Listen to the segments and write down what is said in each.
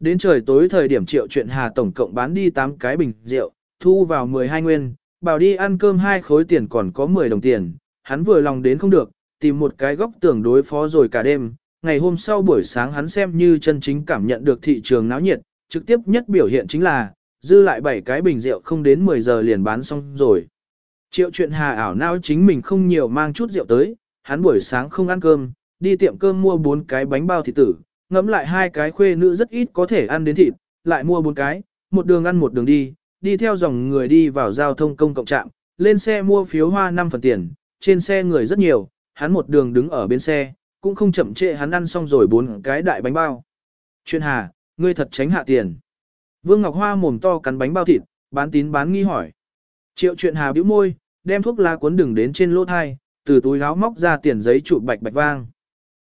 Đến trời tối thời điểm triệu chuyện hà tổng cộng bán đi 8 cái bình rượu, thu vào 12 nguyên, bảo đi ăn cơm hai khối tiền còn có 10 đồng tiền, hắn vừa lòng đến không được, tìm một cái góc tưởng đối phó rồi cả đêm. Ngày hôm sau buổi sáng hắn xem như chân chính cảm nhận được thị trường náo nhiệt, trực tiếp nhất biểu hiện chính là, dư lại 7 cái bình rượu không đến 10 giờ liền bán xong rồi. Triệu chuyện hà ảo não chính mình không nhiều mang chút rượu tới, hắn buổi sáng không ăn cơm, đi tiệm cơm mua 4 cái bánh bao thịt tử, ngẫm lại hai cái khuê nữ rất ít có thể ăn đến thịt, lại mua bốn cái, một đường ăn một đường đi, đi theo dòng người đi vào giao thông công cộng trạm, lên xe mua phiếu hoa 5 phần tiền, trên xe người rất nhiều, hắn một đường đứng ở bên xe, cũng không chậm trễ hắn ăn xong rồi bốn cái đại bánh bao. Chuyện hà, ngươi thật tránh hạ tiền. Vương Ngọc Hoa mồm to cắn bánh bao thịt, bán tín bán nghi hỏi. Triệu chuyện hà bĩu môi, đem thuốc lá cuốn đừng đến trên lỗ thai, từ túi áo móc ra tiền giấy trụ bạch bạch vang.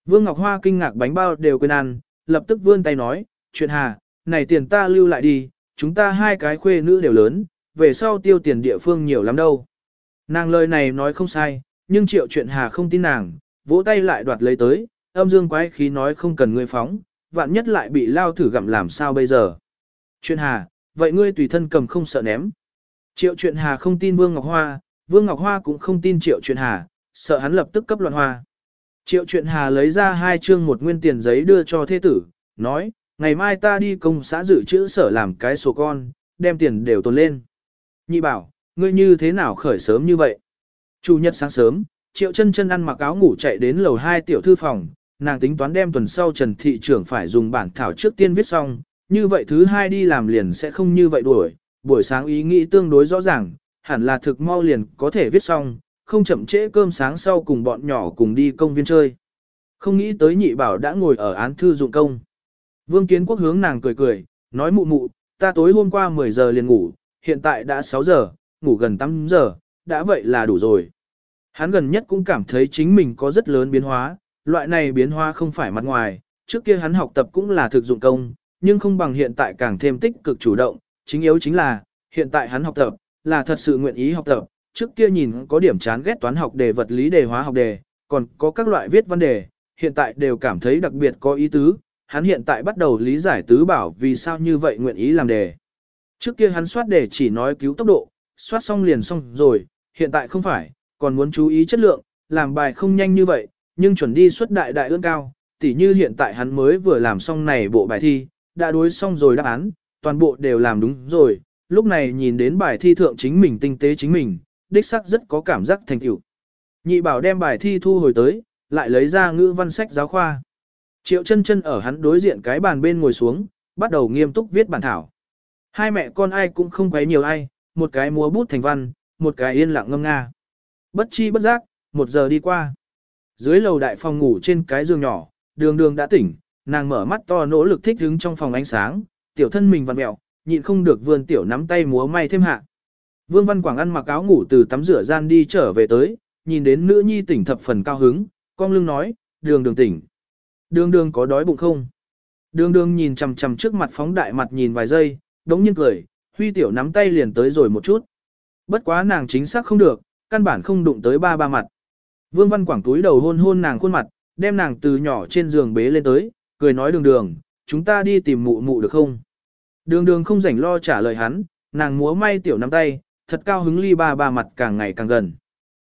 Vương Ngọc Hoa kinh ngạc bánh bao đều quên ăn, lập tức vươn tay nói, chuyện hà, này tiền ta lưu lại đi, chúng ta hai cái khuê nữ đều lớn, về sau tiêu tiền địa phương nhiều lắm đâu. Nàng lời này nói không sai, nhưng triệu chuyện hà không tin nàng, vỗ tay lại đoạt lấy tới, âm dương quái khí nói không cần ngươi phóng, vạn nhất lại bị lao thử gặm làm sao bây giờ. Chuyện hà, vậy ngươi tùy thân cầm không sợ ném. Triệu chuyện hà không tin Vương Ngọc Hoa, Vương Ngọc Hoa cũng không tin triệu chuyện hà, sợ hắn lập tức cấp loạn hoa. Triệu chuyện hà lấy ra hai chương một nguyên tiền giấy đưa cho thế tử, nói, ngày mai ta đi công xã dự trữ sở làm cái sổ con, đem tiền đều tồn lên. Nhị bảo, ngươi như thế nào khởi sớm như vậy? Chủ nhật sáng sớm, Triệu chân chân ăn mặc áo ngủ chạy đến lầu 2 tiểu thư phòng, nàng tính toán đem tuần sau Trần Thị trưởng phải dùng bản thảo trước tiên viết xong, như vậy thứ hai đi làm liền sẽ không như vậy đuổi, buổi sáng ý nghĩ tương đối rõ ràng, hẳn là thực mau liền có thể viết xong, không chậm trễ cơm sáng sau cùng bọn nhỏ cùng đi công viên chơi. Không nghĩ tới nhị bảo đã ngồi ở án thư dụng công. Vương Kiến Quốc hướng nàng cười cười, nói mụ mụ, ta tối hôm qua 10 giờ liền ngủ, hiện tại đã 6 giờ, ngủ gần 8 giờ, đã vậy là đủ rồi. Hắn gần nhất cũng cảm thấy chính mình có rất lớn biến hóa, loại này biến hóa không phải mặt ngoài, trước kia hắn học tập cũng là thực dụng công, nhưng không bằng hiện tại càng thêm tích cực chủ động, chính yếu chính là, hiện tại hắn học tập, là thật sự nguyện ý học tập, trước kia nhìn có điểm chán ghét toán học đề vật lý đề hóa học đề, còn có các loại viết văn đề, hiện tại đều cảm thấy đặc biệt có ý tứ, hắn hiện tại bắt đầu lý giải tứ bảo vì sao như vậy nguyện ý làm đề. Trước kia hắn soát đề chỉ nói cứu tốc độ, soát xong liền xong rồi, hiện tại không phải, còn muốn chú ý chất lượng, làm bài không nhanh như vậy, nhưng chuẩn đi xuất đại đại ương cao, tỉ như hiện tại hắn mới vừa làm xong này bộ bài thi, đã đối xong rồi đáp án, toàn bộ đều làm đúng rồi, lúc này nhìn đến bài thi thượng chính mình tinh tế chính mình, đích sắc rất có cảm giác thành tựu. Nhị bảo đem bài thi thu hồi tới, lại lấy ra ngữ văn sách giáo khoa. Triệu chân chân ở hắn đối diện cái bàn bên ngồi xuống, bắt đầu nghiêm túc viết bản thảo. Hai mẹ con ai cũng không quấy nhiều ai, một cái múa bút thành văn, một cái yên lặng ngâm nga. Bất chi bất giác, một giờ đi qua. Dưới lầu đại phòng ngủ trên cái giường nhỏ, đường đường đã tỉnh, nàng mở mắt to nỗ lực thích đứng trong phòng ánh sáng, tiểu thân mình vặn mẹo, nhịn không được vươn tiểu nắm tay múa may thêm hạ. Vương Văn Quảng ăn mặc áo ngủ từ tắm rửa gian đi trở về tới, nhìn đến nữ nhi tỉnh thập phần cao hứng, con lưng nói, đường đường tỉnh. Đường đường có đói bụng không? Đường đường nhìn chằm chằm trước mặt phóng đại mặt nhìn vài giây, đống nhiên cười, huy tiểu nắm tay liền tới rồi một chút. Bất quá nàng chính xác không được, căn bản không đụng tới ba ba mặt. Vương Văn Quảng túi đầu hôn hôn nàng khuôn mặt, đem nàng từ nhỏ trên giường bế lên tới, cười nói đường đường, chúng ta đi tìm mụ mụ được không? Đường đường không rảnh lo trả lời hắn, nàng múa may tiểu nắm tay, thật cao hứng ly ba ba mặt càng ngày càng gần.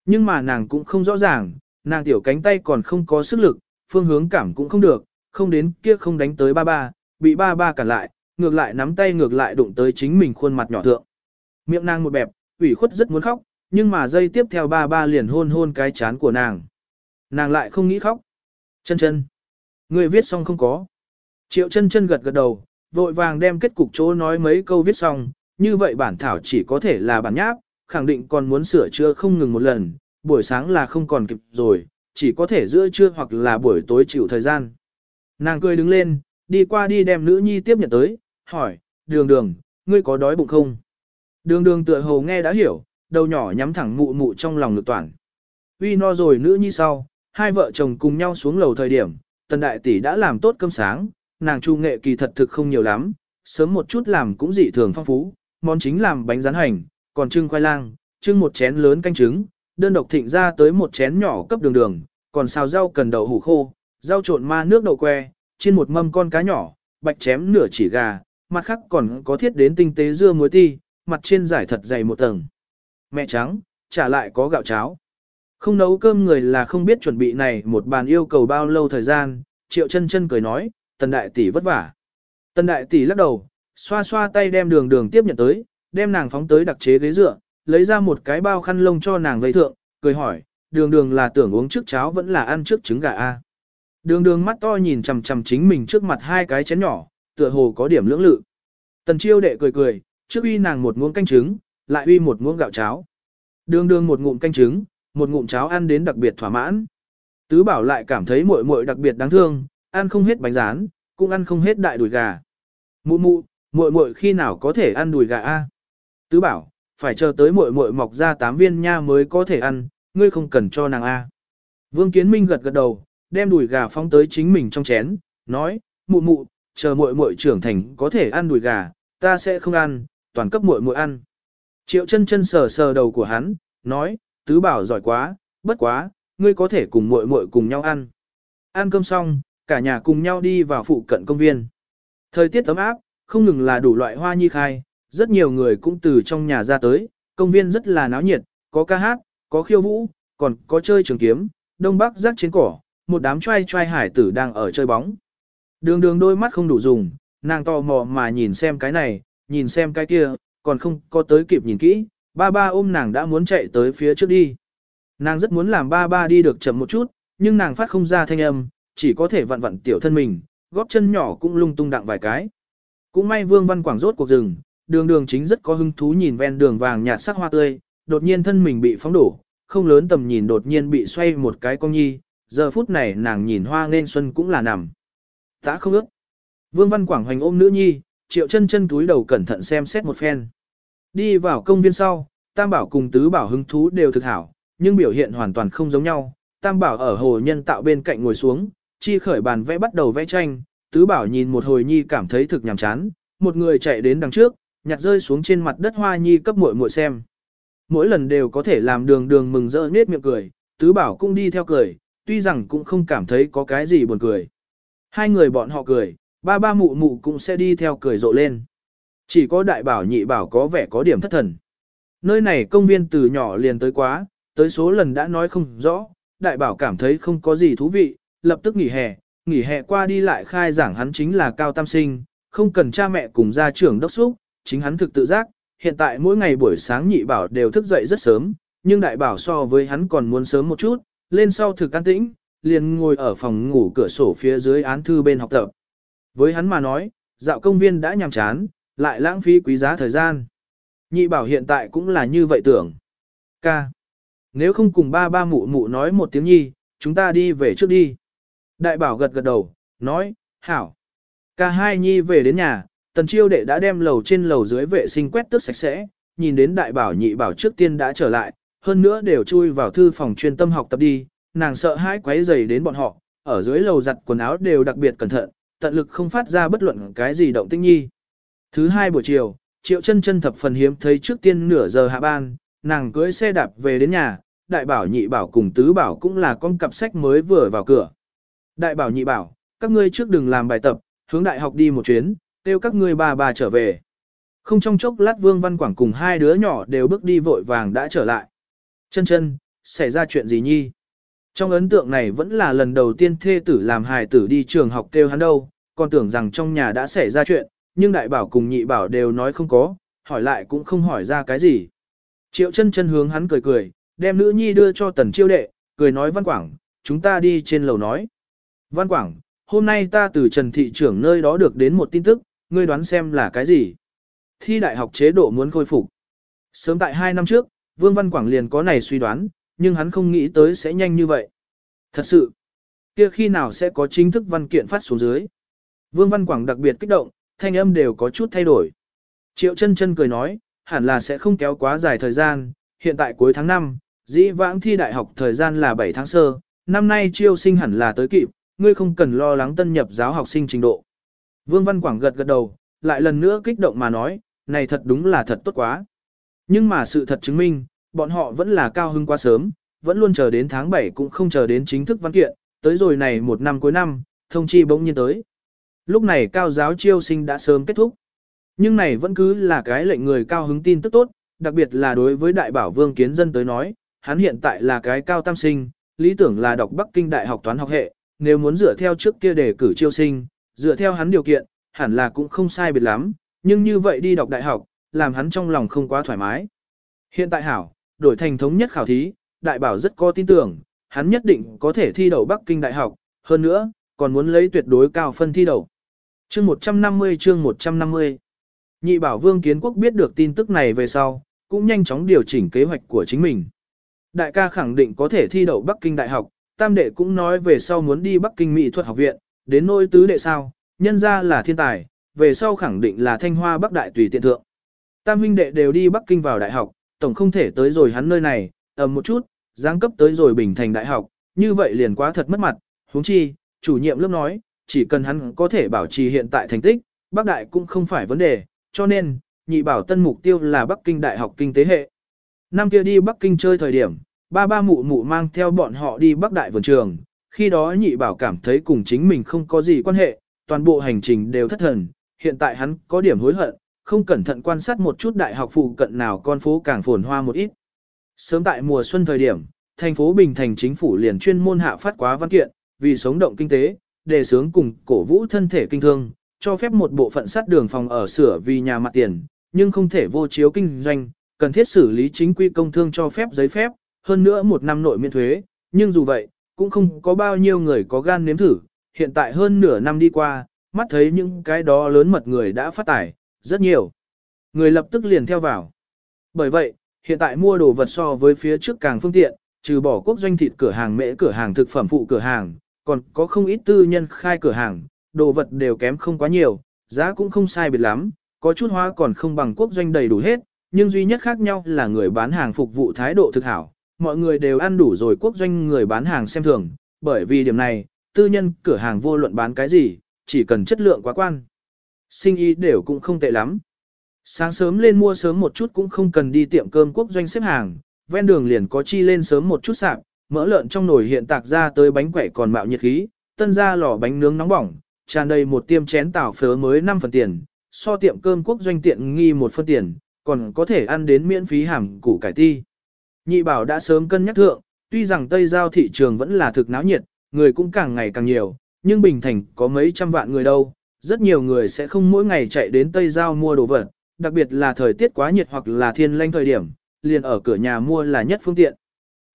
Nhưng mà nàng cũng không rõ ràng, nàng tiểu cánh tay còn không có sức lực, phương hướng cảm cũng không được, không đến kia không đánh tới ba ba, bị ba ba cản lại, ngược lại nắm tay ngược lại đụng tới chính mình khuôn mặt nhỏ thượng. Miệng nàng một bẹp, ủy khuất rất muốn khóc, nhưng mà dây tiếp theo ba ba liền hôn hôn cái chán của nàng. Nàng lại không nghĩ khóc. Chân chân. Người viết xong không có. Triệu chân chân gật gật đầu, vội vàng đem kết cục chỗ nói mấy câu viết xong, như vậy bản thảo chỉ có thể là bản nháp, khẳng định còn muốn sửa chữa không ngừng một lần, buổi sáng là không còn kịp rồi, chỉ có thể giữa trưa hoặc là buổi tối chịu thời gian. Nàng cười đứng lên, đi qua đi đem nữ nhi tiếp nhận tới, hỏi, đường đường, ngươi có đói bụng không? Đường đường tựa hồ nghe đã hiểu, đầu nhỏ nhắm thẳng mụ mụ trong lòng ngực toàn. Uy no rồi nữ nhi sau, hai vợ chồng cùng nhau xuống lầu thời điểm, tần đại tỷ đã làm tốt cơm sáng, nàng chu nghệ kỳ thật thực không nhiều lắm, sớm một chút làm cũng dị thường phong phú, món chính làm bánh rán hành, còn trưng khoai lang, trưng một chén lớn canh trứng, đơn độc thịnh ra tới một chén nhỏ cấp đường đường, còn xào rau cần đậu hủ khô, rau trộn ma nước đậu que, trên một mâm con cá nhỏ, bạch chém nửa chỉ gà, mặt khác còn có thiết đến tinh tế dưa muối ti, mặt trên giải thật dày một tầng. Mẹ trắng, trả lại có gạo cháo. Không nấu cơm người là không biết chuẩn bị này một bàn yêu cầu bao lâu thời gian, triệu chân chân cười nói, tần đại tỷ vất vả. Tần đại tỷ lắc đầu, xoa xoa tay đem đường đường tiếp nhận tới, đem nàng phóng tới đặc chế ghế dựa, lấy ra một cái bao khăn lông cho nàng vây thượng, cười hỏi, đường đường là tưởng uống trước cháo vẫn là ăn trước trứng gà a. Đường đường mắt to nhìn chằm chằm chính mình trước mặt hai cái chén nhỏ, tựa hồ có điểm lưỡng lự. Tần chiêu đệ cười cười, trước uy nàng một muỗng canh trứng, lại uy một muỗng gạo cháo. Đường đường một ngụm canh trứng, một ngụm cháo ăn đến đặc biệt thỏa mãn. Tứ bảo lại cảm thấy muội muội đặc biệt đáng thương, ăn không hết bánh rán, cũng ăn không hết đại đùi gà. Mụ mụ, muội muội khi nào có thể ăn đùi gà a? Tứ bảo, phải chờ tới muội muội mọc ra tám viên nha mới có thể ăn, ngươi không cần cho nàng a. Vương Kiến Minh gật gật đầu, đem đùi gà phóng tới chính mình trong chén, nói, mụ mụ, chờ muội muội trưởng thành có thể ăn đùi gà, ta sẽ không ăn, toàn cấp muội muội ăn. Triệu chân chân sờ sờ đầu của hắn, nói, tứ bảo giỏi quá, bất quá, ngươi có thể cùng muội muội cùng nhau ăn. Ăn cơm xong, cả nhà cùng nhau đi vào phụ cận công viên. Thời tiết ấm áp, không ngừng là đủ loại hoa nhi khai, rất nhiều người cũng từ trong nhà ra tới, công viên rất là náo nhiệt, có ca hát, có khiêu vũ, còn có chơi trường kiếm, đông bắc rác trên cỏ, một đám trai trai hải tử đang ở chơi bóng. Đường đường đôi mắt không đủ dùng, nàng tò mò mà nhìn xem cái này, nhìn xem cái kia, còn không có tới kịp nhìn kỹ, ba ba ôm nàng đã muốn chạy tới phía trước đi. Nàng rất muốn làm ba ba đi được chậm một chút, nhưng nàng phát không ra thanh âm, chỉ có thể vặn vặn tiểu thân mình, góp chân nhỏ cũng lung tung đặng vài cái. Cũng may Vương Văn Quảng rốt cuộc rừng, đường đường chính rất có hứng thú nhìn ven đường vàng nhạt sắc hoa tươi, đột nhiên thân mình bị phóng đổ, không lớn tầm nhìn đột nhiên bị xoay một cái cong nhi, giờ phút này nàng nhìn hoa nên xuân cũng là nằm. Đã không ước. Vương Văn Quảng hoành ôm nữ nhi, triệu chân chân túi đầu cẩn thận xem xét một phen. Đi vào công viên sau, Tam Bảo cùng Tứ Bảo hứng thú đều thực hảo, nhưng biểu hiện hoàn toàn không giống nhau. Tam Bảo ở hồ nhân tạo bên cạnh ngồi xuống, chi khởi bàn vẽ bắt đầu vẽ tranh, Tứ Bảo nhìn một hồi nhi cảm thấy thực nhàm chán, một người chạy đến đằng trước, nhặt rơi xuống trên mặt đất hoa nhi cấp muội muội xem. Mỗi lần đều có thể làm đường đường mừng rỡ nết miệng cười, Tứ Bảo cũng đi theo cười, tuy rằng cũng không cảm thấy có cái gì buồn cười. Hai người bọn họ cười, ba ba mụ mụ cũng sẽ đi theo cười rộ lên. Chỉ có đại bảo nhị bảo có vẻ có điểm thất thần. Nơi này công viên từ nhỏ liền tới quá, tới số lần đã nói không rõ, đại bảo cảm thấy không có gì thú vị, lập tức nghỉ hè, nghỉ hè qua đi lại khai giảng hắn chính là cao tam sinh, không cần cha mẹ cùng gia trưởng đốc xúc, chính hắn thực tự giác, hiện tại mỗi ngày buổi sáng nhị bảo đều thức dậy rất sớm, nhưng đại bảo so với hắn còn muốn sớm một chút, lên sau thực an tĩnh, liền ngồi ở phòng ngủ cửa sổ phía dưới án thư bên học tập. Với hắn mà nói, dạo công viên đã nhàm chán, lại lãng phí quý giá thời gian. Nhị bảo hiện tại cũng là như vậy tưởng. Ca. Nếu không cùng ba ba mụ mụ nói một tiếng nhi, chúng ta đi về trước đi. Đại bảo gật gật đầu, nói, hảo. Ca hai nhi về đến nhà, tần chiêu đệ đã đem lầu trên lầu dưới vệ sinh quét tước sạch sẽ, nhìn đến đại bảo nhị bảo trước tiên đã trở lại, hơn nữa đều chui vào thư phòng chuyên tâm học tập đi, nàng sợ hãi quấy rầy đến bọn họ, ở dưới lầu giặt quần áo đều đặc biệt cẩn thận, tận lực không phát ra bất luận cái gì động tĩnh nhi. Thứ hai buổi chiều, Triệu chân chân thập phần hiếm thấy trước tiên nửa giờ hạ ban, nàng cưỡi xe đạp về đến nhà, đại bảo nhị bảo cùng tứ bảo cũng là con cặp sách mới vừa vào cửa. Đại bảo nhị bảo, các ngươi trước đừng làm bài tập, hướng đại học đi một chuyến, kêu các ngươi bà bà trở về. Không trong chốc lát Vương Văn Quảng cùng hai đứa nhỏ đều bước đi vội vàng đã trở lại. Chân chân, xảy ra chuyện gì nhi? Trong ấn tượng này vẫn là lần đầu tiên thê tử làm hài tử đi trường học kêu hắn đâu, còn tưởng rằng trong nhà đã xảy ra chuyện, nhưng đại bảo cùng nhị bảo đều nói không có, hỏi lại cũng không hỏi ra cái gì. Triệu chân chân hướng hắn cười cười, đem nữ nhi đưa cho tần chiêu đệ, cười nói Văn Quảng, chúng ta đi trên lầu nói. Văn Quảng, hôm nay ta từ Trần Thị trưởng nơi đó được đến một tin tức, ngươi đoán xem là cái gì? Thi đại học chế độ muốn khôi phục. Sớm tại hai năm trước, Vương Văn Quảng liền có này suy đoán, nhưng hắn không nghĩ tới sẽ nhanh như vậy. Thật sự, kia khi nào sẽ có chính thức văn kiện phát xuống dưới? Vương Văn Quảng đặc biệt kích động, thanh âm đều có chút thay đổi. Triệu chân chân cười nói, hẳn là sẽ không kéo quá dài thời gian, hiện tại cuối tháng 5, dĩ vãng thi đại học thời gian là 7 tháng sơ, năm nay chiêu sinh hẳn là tới kịp, ngươi không cần lo lắng tân nhập giáo học sinh trình độ. Vương Văn Quảng gật gật đầu, lại lần nữa kích động mà nói, này thật đúng là thật tốt quá. Nhưng mà sự thật chứng minh, bọn họ vẫn là cao hưng quá sớm, vẫn luôn chờ đến tháng 7 cũng không chờ đến chính thức văn kiện, tới rồi này một năm cuối năm, thông chi bỗng nhiên tới. Lúc này cao giáo chiêu sinh đã sớm kết thúc. Nhưng này vẫn cứ là cái lệnh người cao hứng tin tức tốt, đặc biệt là đối với đại bảo vương kiến dân tới nói, hắn hiện tại là cái cao tam sinh, lý tưởng là đọc Bắc Kinh Đại học toán học hệ, nếu muốn dựa theo trước kia để cử chiêu sinh, dựa theo hắn điều kiện, hẳn là cũng không sai biệt lắm, nhưng như vậy đi đọc đại học, làm hắn trong lòng không quá thoải mái. Hiện tại hảo, đổi thành thống nhất khảo thí, đại bảo rất có tin tưởng, hắn nhất định có thể thi đậu Bắc Kinh Đại học, hơn nữa, còn muốn lấy tuyệt đối cao phân thi đậu. Chương 150 chương 150 Nhị bảo vương kiến quốc biết được tin tức này về sau, cũng nhanh chóng điều chỉnh kế hoạch của chính mình. Đại ca khẳng định có thể thi đậu Bắc Kinh Đại học, tam đệ cũng nói về sau muốn đi Bắc Kinh Mỹ thuật học viện, đến nôi tứ đệ sao, nhân ra là thiên tài, về sau khẳng định là thanh hoa Bắc Đại tùy tiện thượng. Tam huynh đệ đều đi Bắc Kinh vào đại học, tổng không thể tới rồi hắn nơi này, ầm một chút, giáng cấp tới rồi bình thành đại học, như vậy liền quá thật mất mặt, huống chi, chủ nhiệm lớp nói, chỉ cần hắn có thể bảo trì hiện tại thành tích, Bắc Đại cũng không phải vấn đề, cho nên, nhị bảo tân mục tiêu là Bắc Kinh Đại học Kinh tế hệ. Năm kia đi Bắc Kinh chơi thời điểm, ba ba mụ mụ mang theo bọn họ đi Bắc Đại vườn trường, khi đó nhị bảo cảm thấy cùng chính mình không có gì quan hệ, toàn bộ hành trình đều thất thần, hiện tại hắn có điểm hối hận, không cẩn thận quan sát một chút đại học phụ cận nào con phố càng phồn hoa một ít. Sớm tại mùa xuân thời điểm, thành phố Bình Thành chính phủ liền chuyên môn hạ phát quá văn kiện, vì sống động kinh tế, đề sướng cùng cổ vũ thân thể kinh thương, cho phép một bộ phận sát đường phòng ở sửa vì nhà mặt tiền, nhưng không thể vô chiếu kinh doanh, cần thiết xử lý chính quy công thương cho phép giấy phép, hơn nữa một năm nội miễn thuế, nhưng dù vậy, cũng không có bao nhiêu người có gan nếm thử, hiện tại hơn nửa năm đi qua, mắt thấy những cái đó lớn mật người đã phát tải, rất nhiều. Người lập tức liền theo vào. Bởi vậy, hiện tại mua đồ vật so với phía trước càng phương tiện, trừ bỏ quốc doanh thịt cửa hàng mễ cửa hàng thực phẩm phụ cửa hàng, còn có không ít tư nhân khai cửa hàng, đồ vật đều kém không quá nhiều, giá cũng không sai biệt lắm, có chút hóa còn không bằng quốc doanh đầy đủ hết, nhưng duy nhất khác nhau là người bán hàng phục vụ thái độ thực hảo, mọi người đều ăn đủ rồi quốc doanh người bán hàng xem thường, bởi vì điểm này, tư nhân cửa hàng vô luận bán cái gì, chỉ cần chất lượng quá quan. Sinh ý đều cũng không tệ lắm. Sáng sớm lên mua sớm một chút cũng không cần đi tiệm cơm quốc doanh xếp hàng, ven đường liền có chi lên sớm một chút sạp, mỡ lợn trong nồi hiện tạc ra tới bánh quẩy còn mạo nhiệt khí, tân ra lò bánh nướng nóng bỏng, tràn đầy một tiêm chén tảo phớ mới 5 phần tiền, so tiệm cơm quốc doanh tiện nghi một phân tiền, còn có thể ăn đến miễn phí hàm củ cải ti. Nhị bảo đã sớm cân nhắc thượng, tuy rằng Tây Giao thị trường vẫn là thực náo nhiệt, người cũng càng ngày càng nhiều, nhưng Bình Thành có mấy trăm vạn người đâu, rất nhiều người sẽ không mỗi ngày chạy đến Tây Giao mua đồ vật, đặc biệt là thời tiết quá nhiệt hoặc là thiên lanh thời điểm, liền ở cửa nhà mua là nhất phương tiện.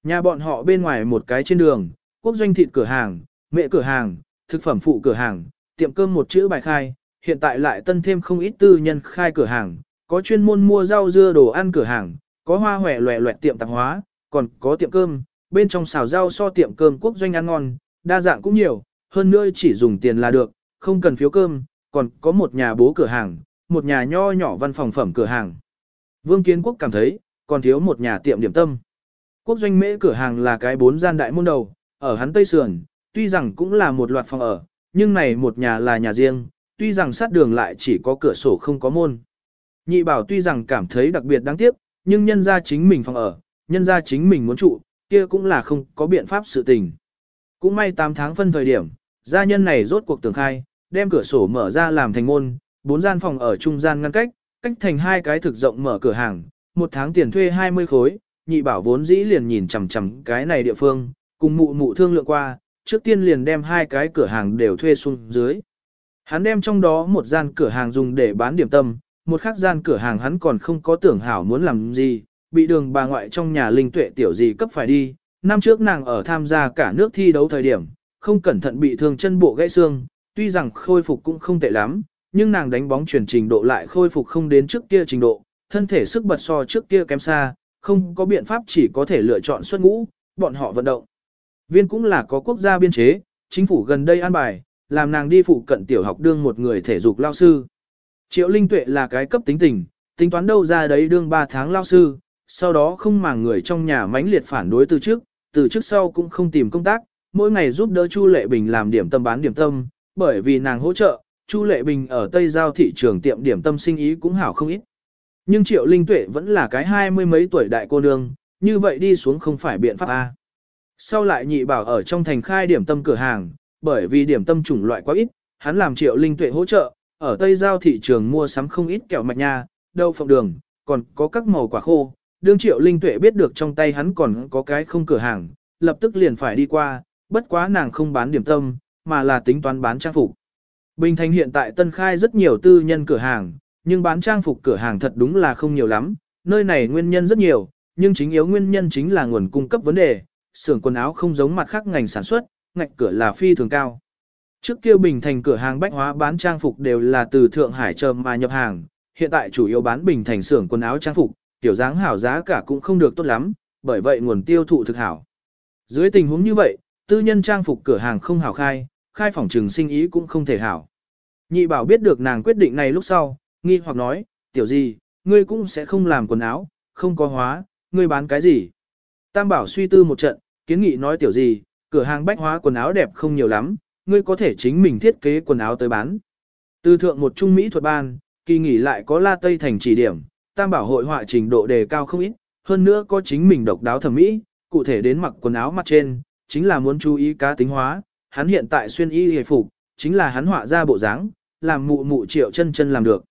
Nhà bọn họ bên ngoài một cái trên đường, quốc doanh thịt cửa hàng, mẹ cửa hàng, thực phẩm phụ cửa hàng, tiệm cơm một chữ bài khai, hiện tại lại tân thêm không ít tư nhân khai cửa hàng, có chuyên môn mua rau dưa đồ ăn cửa hàng, có hoa hòe loẹ loẹt tiệm tạp hóa, còn có tiệm cơm, bên trong xào rau so tiệm cơm quốc doanh ăn ngon, đa dạng cũng nhiều, hơn nữa chỉ dùng tiền là được, không cần phiếu cơm, còn có một nhà bố cửa hàng, một nhà nho nhỏ văn phòng phẩm cửa hàng. Vương Kiến Quốc cảm thấy, còn thiếu một nhà tiệm điểm tâm. Quốc doanh mễ cửa hàng là cái bốn gian đại môn đầu, ở hắn Tây Sườn, tuy rằng cũng là một loạt phòng ở, nhưng này một nhà là nhà riêng, tuy rằng sát đường lại chỉ có cửa sổ không có môn. Nhị bảo tuy rằng cảm thấy đặc biệt đáng tiếc, nhưng nhân ra chính mình phòng ở, nhân ra chính mình muốn trụ, kia cũng là không có biện pháp sự tình. Cũng may 8 tháng phân thời điểm, gia nhân này rốt cuộc tường khai, đem cửa sổ mở ra làm thành môn, bốn gian phòng ở trung gian ngăn cách, cách thành hai cái thực rộng mở cửa hàng, một tháng tiền thuê 20 khối, nhị bảo vốn dĩ liền nhìn chằm chằm cái này địa phương, cùng mụ mụ thương lượng qua, trước tiên liền đem hai cái cửa hàng đều thuê xuống dưới. Hắn đem trong đó một gian cửa hàng dùng để bán điểm tâm, một khắc gian cửa hàng hắn còn không có tưởng hảo muốn làm gì, bị đường bà ngoại trong nhà linh tuệ tiểu gì cấp phải đi. Năm trước nàng ở tham gia cả nước thi đấu thời điểm, không cẩn thận bị thương chân bộ gãy xương, tuy rằng khôi phục cũng không tệ lắm, nhưng nàng đánh bóng chuyển trình độ lại khôi phục không đến trước kia trình độ, thân thể sức bật so trước kia kém xa, không có biện pháp chỉ có thể lựa chọn xuất ngũ, bọn họ vận động. Viên cũng là có quốc gia biên chế, chính phủ gần đây an bài, làm nàng đi phụ cận tiểu học đương một người thể dục lao sư. Triệu Linh Tuệ là cái cấp tính tình, tính toán đâu ra đấy đương 3 tháng lao sư, sau đó không màng người trong nhà mãnh liệt phản đối từ trước, từ trước sau cũng không tìm công tác, mỗi ngày giúp đỡ Chu Lệ Bình làm điểm tâm bán điểm tâm, bởi vì nàng hỗ trợ, Chu Lệ Bình ở Tây Giao thị trường tiệm điểm tâm sinh ý cũng hảo không ít. Nhưng Triệu Linh Tuệ vẫn là cái hai mươi mấy tuổi đại cô nương, như vậy đi xuống không phải biện pháp A. Sau lại nhị bảo ở trong thành khai điểm tâm cửa hàng, bởi vì điểm tâm chủng loại quá ít, hắn làm triệu linh tuệ hỗ trợ, ở Tây Giao thị trường mua sắm không ít kẹo mạch nha, đậu phộng đường, còn có các màu quả khô. Đương triệu linh tuệ biết được trong tay hắn còn có cái không cửa hàng, lập tức liền phải đi qua, bất quá nàng không bán điểm tâm, mà là tính toán bán trang phục. Bình Thành hiện tại tân khai rất nhiều tư nhân cửa hàng, nhưng bán trang phục cửa hàng thật đúng là không nhiều lắm, nơi này nguyên nhân rất nhiều, nhưng chính yếu nguyên nhân chính là nguồn cung cấp vấn đề, xưởng quần áo không giống mặt khác ngành sản xuất, ngạch cửa là phi thường cao. Trước kia Bình Thành cửa hàng bách hóa bán trang phục đều là từ Thượng Hải chờ mà nhập hàng, hiện tại chủ yếu bán Bình Thành xưởng quần áo trang phục, tiểu dáng hảo giá cả cũng không được tốt lắm, bởi vậy nguồn tiêu thụ thực hảo. Dưới tình huống như vậy, tư nhân trang phục cửa hàng không hảo khai, khai phòng trường sinh ý cũng không thể hảo. Nhị bảo biết được nàng quyết định này lúc sau, nghi hoặc nói, tiểu gì, ngươi cũng sẽ không làm quần áo, không có hóa, ngươi bán cái gì. Tam bảo suy tư một trận, kiến nghị nói tiểu gì, cửa hàng bách hóa quần áo đẹp không nhiều lắm, ngươi có thể chính mình thiết kế quần áo tới bán. Từ thượng một trung Mỹ thuật ban, kỳ nghỉ lại có la tây thành chỉ điểm, tam bảo hội họa trình độ đề cao không ít, hơn nữa có chính mình độc đáo thẩm mỹ, cụ thể đến mặc quần áo mặt trên, chính là muốn chú ý cá tính hóa, hắn hiện tại xuyên y hề phục, chính là hắn họa ra bộ dáng, làm mụ mụ triệu chân chân làm được.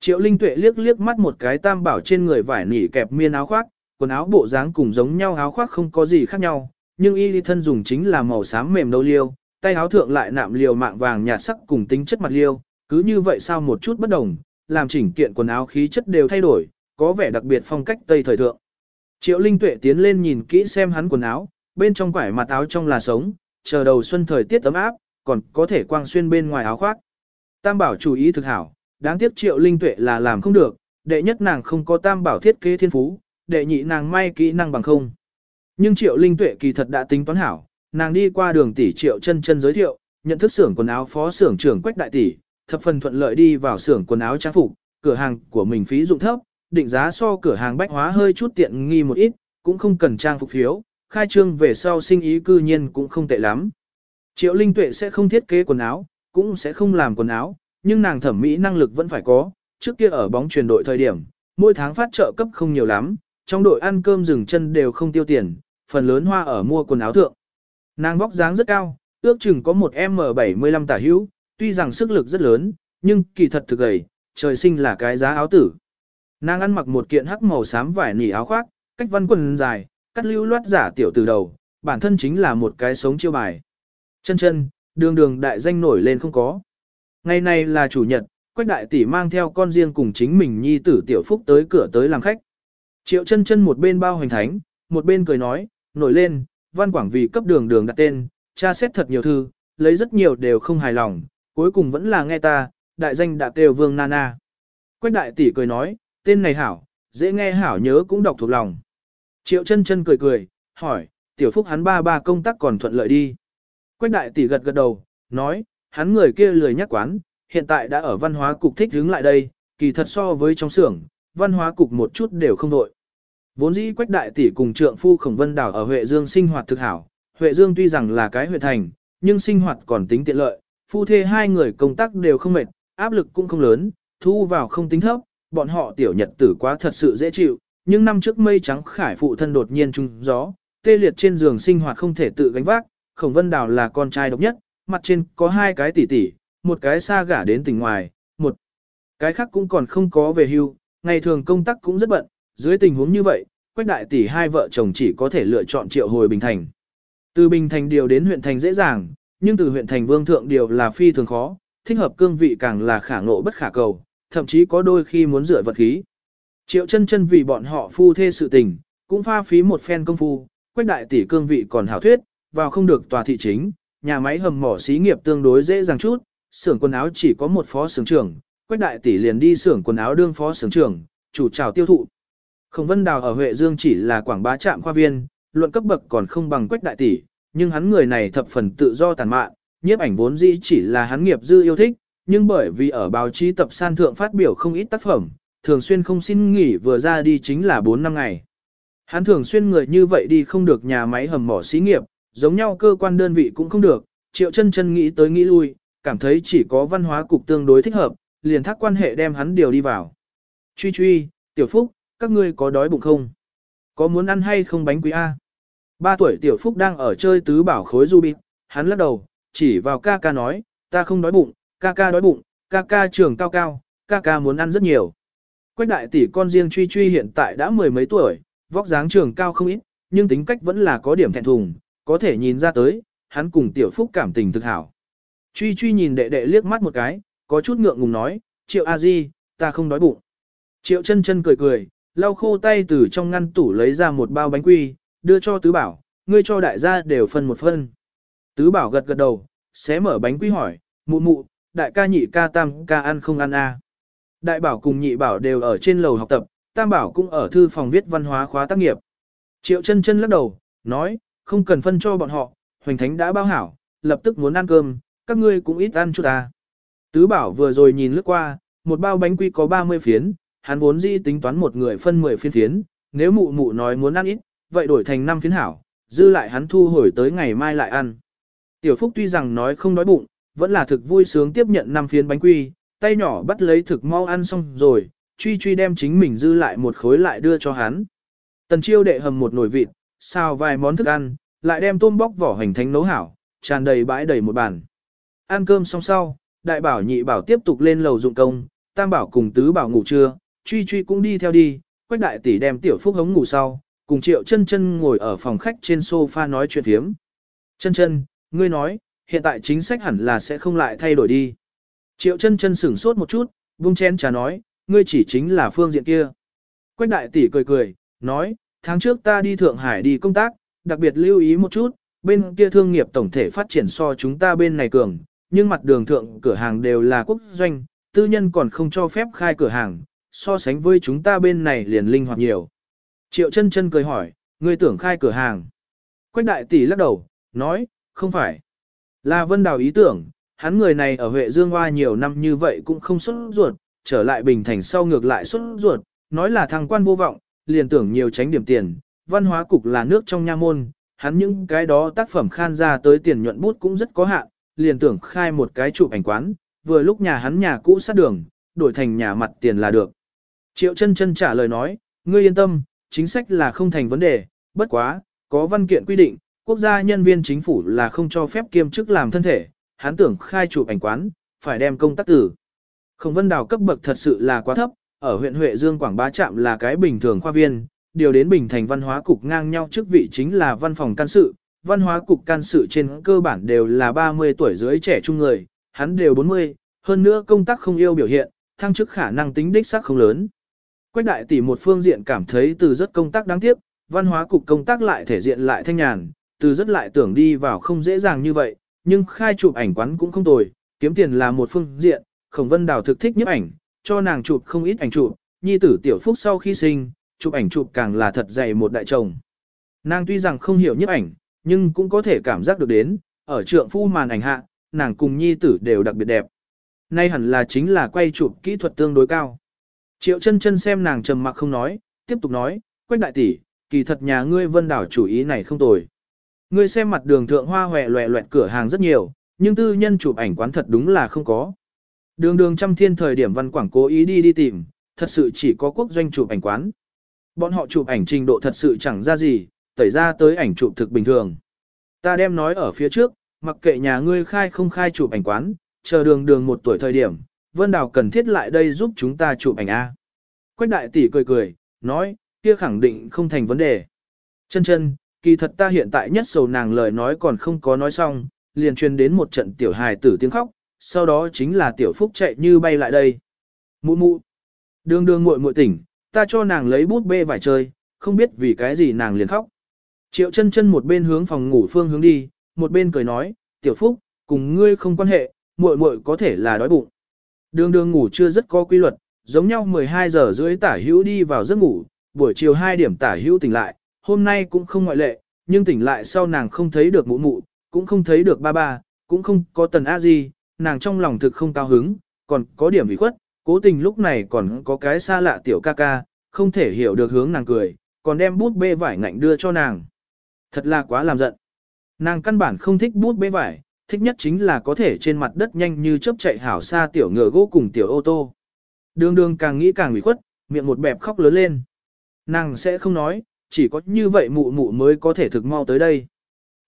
Triệu Linh Tuệ liếc liếc mắt một cái tam bảo trên người vải nỉ kẹp miên áo khoác, quần áo bộ dáng cùng giống nhau áo khoác không có gì khác nhau, nhưng y thân dùng chính là màu xám mềm đâu liêu, tay áo thượng lại nạm liều mạng vàng nhạt sắc cùng tính chất mặt liêu, cứ như vậy sao một chút bất đồng, làm chỉnh kiện quần áo khí chất đều thay đổi, có vẻ đặc biệt phong cách tây thời thượng. Triệu Linh Tuệ tiến lên nhìn kỹ xem hắn quần áo, bên trong quải mặt áo trong là sống, chờ đầu xuân thời tiết ấm áp, còn có thể quang xuyên bên ngoài áo khoác. Tam bảo chủ ý thực hảo, đáng tiếc Triệu Linh Tuệ là làm không được, đệ nhất nàng không có tam bảo thiết kế thiên phú, đệ nhị nàng may kỹ năng bằng không. Nhưng Triệu Linh Tuệ kỳ thật đã tính toán hảo, nàng đi qua đường tỷ Triệu chân chân giới thiệu, nhận thức xưởng quần áo phó xưởng trưởng Quách đại tỷ, thập phần thuận lợi đi vào xưởng quần áo trang phục, cửa hàng của mình phí dụng thấp, định giá so cửa hàng bách hóa hơi chút tiện nghi một ít, cũng không cần trang phục phiếu, khai trương về sau sinh ý cư nhiên cũng không tệ lắm. Triệu Linh Tuệ sẽ không thiết kế quần áo, cũng sẽ không làm quần áo, nhưng nàng thẩm mỹ năng lực vẫn phải có, trước kia ở bóng truyền đội thời điểm, mỗi tháng phát trợ cấp không nhiều lắm, trong đội ăn cơm dừng chân đều không tiêu tiền, phần lớn hoa ở mua quần áo thượng. Nàng vóc dáng rất cao, ước chừng có một M75 tả hữu, tuy rằng sức lực rất lớn, nhưng kỳ thật thực gầy, trời sinh là cái giá áo tử. Nàng ăn mặc một kiện hắc màu xám vải nỉ áo khoác, cách văn quần dài, cắt lưu loát giả tiểu từ đầu, bản thân chính là một cái sống chiêu bài. Chân chân, đường đường đại danh nổi lên không có. Ngày này là chủ nhật, Quách đại tỷ mang theo con riêng cùng chính mình nhi tử tiểu phúc tới cửa tới làm khách. Triệu chân chân một bên bao hoành thánh, một bên cười nói, nổi lên, văn quảng vì cấp đường đường đặt tên, cha xét thật nhiều thư, lấy rất nhiều đều không hài lòng, cuối cùng vẫn là nghe ta, đại danh đã kêu vương nana. Quách đại tỷ cười nói, tên này hảo, dễ nghe hảo nhớ cũng đọc thuộc lòng. Triệu chân chân cười cười, hỏi, tiểu phúc hắn ba ba công tác còn thuận lợi đi. Quách đại tỷ gật gật đầu, nói, hắn người kia lười nhắc quán, hiện tại đã ở văn hóa cục thích đứng lại đây, kỳ thật so với trong xưởng, văn hóa cục một chút đều không đội. Vốn dĩ quách đại tỷ cùng trượng phu khổng vân đảo ở Huệ Dương sinh hoạt thực hảo, Huệ Dương tuy rằng là cái huyện thành, nhưng sinh hoạt còn tính tiện lợi, phu thê hai người công tác đều không mệt, áp lực cũng không lớn, thu vào không tính thấp, bọn họ tiểu nhật tử quá thật sự dễ chịu, nhưng năm trước mây trắng khải phụ thân đột nhiên trung gió, tê liệt trên giường sinh hoạt không thể tự gánh vác, khổng vân đào là con trai độc nhất, mặt trên có hai cái tỷ tỷ, một cái xa gả đến tỉnh ngoài, một cái khác cũng còn không có về hưu, ngày thường công tác cũng rất bận, dưới tình huống như vậy, quách đại tỷ hai vợ chồng chỉ có thể lựa chọn triệu hồi Bình Thành. Từ Bình Thành điều đến huyện thành dễ dàng, nhưng từ huyện thành vương thượng điều là phi thường khó, thích hợp cương vị càng là khả ngộ bất khả cầu, thậm chí có đôi khi muốn rửa vật khí. Triệu chân chân vì bọn họ phu thê sự tình, cũng pha phí một phen công phu, quách đại tỷ cương vị còn hảo thuyết, vào không được tòa thị chính, nhà máy hầm mỏ xí nghiệp tương đối dễ dàng chút, xưởng quần áo chỉ có một phó xưởng trưởng, quách đại tỷ liền đi xưởng quần áo đương phó xưởng trưởng, chủ trào tiêu thụ. Khổng Vân Đào ở Huệ Dương chỉ là quảng bá trạm khoa viên, luận cấp bậc còn không bằng quách đại tỷ, nhưng hắn người này thập phần tự do tàn mạn, nhiếp ảnh vốn dĩ chỉ là hắn nghiệp dư yêu thích, nhưng bởi vì ở báo chí tập san thượng phát biểu không ít tác phẩm, thường xuyên không xin nghỉ vừa ra đi chính là 4 năm ngày. Hắn thường xuyên người như vậy đi không được nhà máy hầm mỏ xí nghiệp, giống nhau cơ quan đơn vị cũng không được, triệu chân chân nghĩ tới nghĩ lui, cảm thấy chỉ có văn hóa cục tương đối thích hợp, liền thác quan hệ đem hắn điều đi vào. Truy truy, tiểu phúc, các ngươi có đói bụng không? Có muốn ăn hay không bánh quý A? Ba tuổi tiểu phúc đang ở chơi tứ bảo khối du bịt, hắn lắc đầu, chỉ vào ca ca nói, ta không đói bụng, ca ca đói bụng, ca ca trường cao cao, ca ca muốn ăn rất nhiều. Quách đại tỷ con riêng truy truy hiện tại đã mười mấy tuổi, vóc dáng trường cao không ít, nhưng tính cách vẫn là có điểm thẹn thùng, có thể nhìn ra tới, hắn cùng tiểu phúc cảm tình thực hảo. Truy truy nhìn đệ đệ liếc mắt một cái, có chút ngượng ngùng nói, triệu a di, ta không đói bụng. Triệu chân chân cười cười, lau khô tay từ trong ngăn tủ lấy ra một bao bánh quy, đưa cho tứ bảo, ngươi cho đại gia đều phân một phân. Tứ bảo gật gật đầu, xé mở bánh quy hỏi, mụ mụ, đại ca nhị ca tam ca ăn không ăn a? À? Đại bảo cùng nhị bảo đều ở trên lầu học tập, tam bảo cũng ở thư phòng viết văn hóa khóa tác nghiệp. Triệu chân chân lắc đầu, nói, không cần phân cho bọn họ, hoành thánh đã bao hảo, lập tức muốn ăn cơm, các ngươi cũng ít ăn chút ta. Tứ bảo vừa rồi nhìn lướt qua, một bao bánh quy có 30 phiến, hắn vốn dĩ tính toán một người phân 10 phiên phiến, nếu mụ mụ nói muốn ăn ít, vậy đổi thành 5 phiến hảo, dư lại hắn thu hồi tới ngày mai lại ăn. Tiểu Phúc tuy rằng nói không đói bụng, vẫn là thực vui sướng tiếp nhận 5 phiến bánh quy, tay nhỏ bắt lấy thực mau ăn xong rồi, truy truy đem chính mình dư lại một khối lại đưa cho hắn. Tần chiêu đệ hầm một nồi vịt, xào vài món thức ăn, lại đem tôm bóc vỏ hành thánh nấu hảo, tràn đầy bãi đầy một bàn. Ăn cơm xong sau, đại bảo nhị bảo tiếp tục lên lầu dụng công, tam bảo cùng tứ bảo ngủ trưa, truy truy cũng đi theo đi, quách đại tỷ đem tiểu phúc hống ngủ sau, cùng triệu chân chân ngồi ở phòng khách trên sofa nói chuyện phiếm. Chân chân, ngươi nói, hiện tại chính sách hẳn là sẽ không lại thay đổi đi. Triệu chân chân sửng sốt một chút, vung chen trà nói, ngươi chỉ chính là phương diện kia. Quách đại tỷ cười cười, nói, tháng trước ta đi Thượng Hải đi công tác, đặc biệt lưu ý một chút, bên kia thương nghiệp tổng thể phát triển so chúng ta bên này cường, nhưng mặt đường thượng cửa hàng đều là quốc doanh, tư nhân còn không cho phép khai cửa hàng, so sánh với chúng ta bên này liền linh hoạt nhiều. Triệu chân chân cười hỏi, ngươi tưởng khai cửa hàng. Quách đại tỷ lắc đầu, nói, không phải. Là vân đào ý tưởng, hắn người này ở Huệ Dương Hoa nhiều năm như vậy cũng không xuất ruột, trở lại Bình Thành sau ngược lại xuất ruột, nói là thằng quan vô vọng, liền tưởng nhiều tránh điểm tiền, văn hóa cục là nước trong nha môn, hắn những cái đó tác phẩm khan ra tới tiền nhuận bút cũng rất có hạn, liền tưởng khai một cái chụp ảnh quán, vừa lúc nhà hắn nhà cũ sát đường, đổi thành nhà mặt tiền là được. Triệu chân chân trả lời nói, ngươi yên tâm, chính sách là không thành vấn đề, bất quá, có văn kiện quy định, quốc gia nhân viên chính phủ là không cho phép kiêm chức làm thân thể, hắn tưởng khai chụp ảnh quán, phải đem công tác tử. Không vân đào cấp bậc thật sự là quá thấp, ở huyện Huệ Dương Quảng Bá Trạm là cái bình thường khoa viên, điều đến Bình Thành Văn hóa Cục ngang nhau chức vị chính là văn phòng can sự, văn hóa cục can sự trên cơ bản đều là 30 tuổi dưới trẻ trung người, hắn đều 40, hơn nữa công tác không yêu biểu hiện, thăng chức khả năng tính đích xác không lớn. Quách đại tỷ một phương diện cảm thấy từ rất công tác đáng tiếc, văn hóa cục công tác lại thể diện lại thanh nhàn, từ rất lại tưởng đi vào không dễ dàng như vậy, nhưng khai chụp ảnh quán cũng không tồi, kiếm tiền là một phương diện, khổng vân đào thực thích nhiếp ảnh, cho nàng chụp không ít ảnh chụp, nhi tử tiểu phúc sau khi sinh, chụp ảnh chụp càng là thật dày một đại chồng. Nàng tuy rằng không hiểu nhiếp ảnh, nhưng cũng có thể cảm giác được đến, ở trượng phu màn ảnh hạ, nàng cùng nhi tử đều đặc biệt đẹp. Nay hẳn là chính là quay chụp kỹ thuật tương đối cao. Triệu chân chân xem nàng trầm mặc không nói, tiếp tục nói, quách đại tỷ, kỳ thật nhà ngươi vân đảo chủ ý này không tồi. Ngươi xem mặt đường thượng hoa hòe loẹ loẹt cửa hàng rất nhiều, nhưng tư nhân chụp ảnh quán thật đúng là không có. Đường đường trăm thiên thời điểm văn quảng cố ý đi đi tìm, thật sự chỉ có quốc doanh chụp ảnh quán. Bọn họ chụp ảnh trình độ thật sự chẳng ra gì, tẩy ra tới ảnh chụp thực bình thường. Ta đem nói ở phía trước, mặc kệ nhà ngươi khai không khai chụp ảnh quán, chờ đường đường một tuổi thời điểm, Vân Đào cần thiết lại đây giúp chúng ta chụp ảnh A. Quách đại tỷ cười cười, nói, kia khẳng định không thành vấn đề. Chân chân, kỳ thật ta hiện tại nhất sầu nàng lời nói còn không có nói xong, liền truyền đến một trận tiểu hài tử tiếng khóc, sau đó chính là tiểu phúc chạy như bay lại đây. Mụ mụ, đường đường muội muội tỉnh, ta cho nàng lấy bút bê vải chơi, không biết vì cái gì nàng liền khóc. Triệu chân chân một bên hướng phòng ngủ phương hướng đi, một bên cười nói, tiểu phúc, cùng ngươi không quan hệ, muội muội có thể là đói bụng. Đường đường ngủ chưa rất có quy luật, giống nhau 12 giờ rưỡi tả hữu đi vào giấc ngủ, buổi chiều 2 điểm tả hữu tỉnh lại, hôm nay cũng không ngoại lệ, nhưng tỉnh lại sau nàng không thấy được mụ mụ, cũng không thấy được ba ba, cũng không có tần a gì, nàng trong lòng thực không cao hứng, còn có điểm ủy khuất, cố tình lúc này còn có cái xa lạ tiểu ca ca, không thể hiểu được hướng nàng cười, còn đem bút bê vải ngạnh đưa cho nàng. Thật là quá làm giận. Nàng căn bản không thích bút bê vải, thích nhất chính là có thể trên mặt đất nhanh như chớp chạy hảo xa tiểu ngựa gỗ cùng tiểu ô tô. Đường đường càng nghĩ càng ủy khuất, miệng một bẹp khóc lớn lên. Nàng sẽ không nói, chỉ có như vậy mụ mụ mới có thể thực mau tới đây.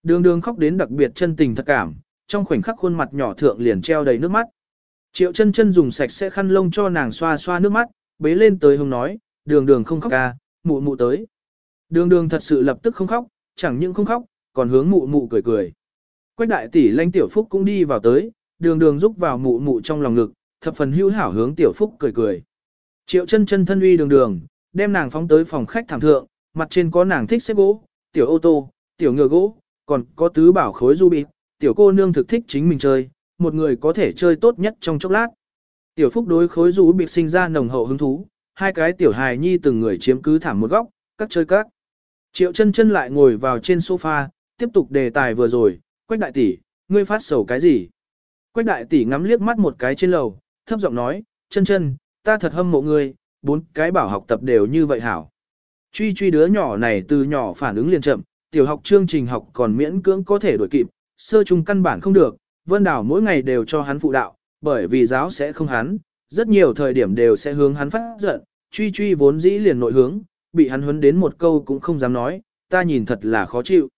Đường đường khóc đến đặc biệt chân tình thật cảm, trong khoảnh khắc khuôn mặt nhỏ thượng liền treo đầy nước mắt. Triệu chân chân dùng sạch sẽ khăn lông cho nàng xoa xoa nước mắt, bế lên tới hông nói, đường đường không khóc ca, mụ mụ tới. Đường đường thật sự lập tức không khóc, chẳng những không khóc, còn hướng mụ mụ cười cười. Quách đại tỷ lanh tiểu phúc cũng đi vào tới, đường đường rúc vào mụ mụ trong lòng ngực, thập phần hữu hảo hướng tiểu phúc cười cười. Triệu chân chân thân uy đường đường, đem nàng phóng tới phòng khách thảm thượng, mặt trên có nàng thích xếp gỗ, tiểu ô tô, tiểu ngựa gỗ, còn có tứ bảo khối du bịt, tiểu cô nương thực thích chính mình chơi, một người có thể chơi tốt nhất trong chốc lát. Tiểu phúc đối khối du bịt sinh ra nồng hậu hứng thú, hai cái tiểu hài nhi từng người chiếm cứ thảm một góc, các chơi các. Triệu chân chân lại ngồi vào trên sofa, tiếp tục đề tài vừa rồi, quách đại tỷ, ngươi phát sầu cái gì? Quách đại tỷ ngắm liếc mắt một cái trên lầu, thấp giọng nói, chân chân, ta thật hâm mộ ngươi, bốn cái bảo học tập đều như vậy hảo. Truy truy đứa nhỏ này từ nhỏ phản ứng liền chậm, tiểu học chương trình học còn miễn cưỡng có thể đuổi kịp, sơ trung căn bản không được, Vân Đảo mỗi ngày đều cho hắn phụ đạo, bởi vì giáo sẽ không hắn, rất nhiều thời điểm đều sẽ hướng hắn phát giận, truy truy vốn dĩ liền nội hướng, bị hắn huấn đến một câu cũng không dám nói, ta nhìn thật là khó chịu.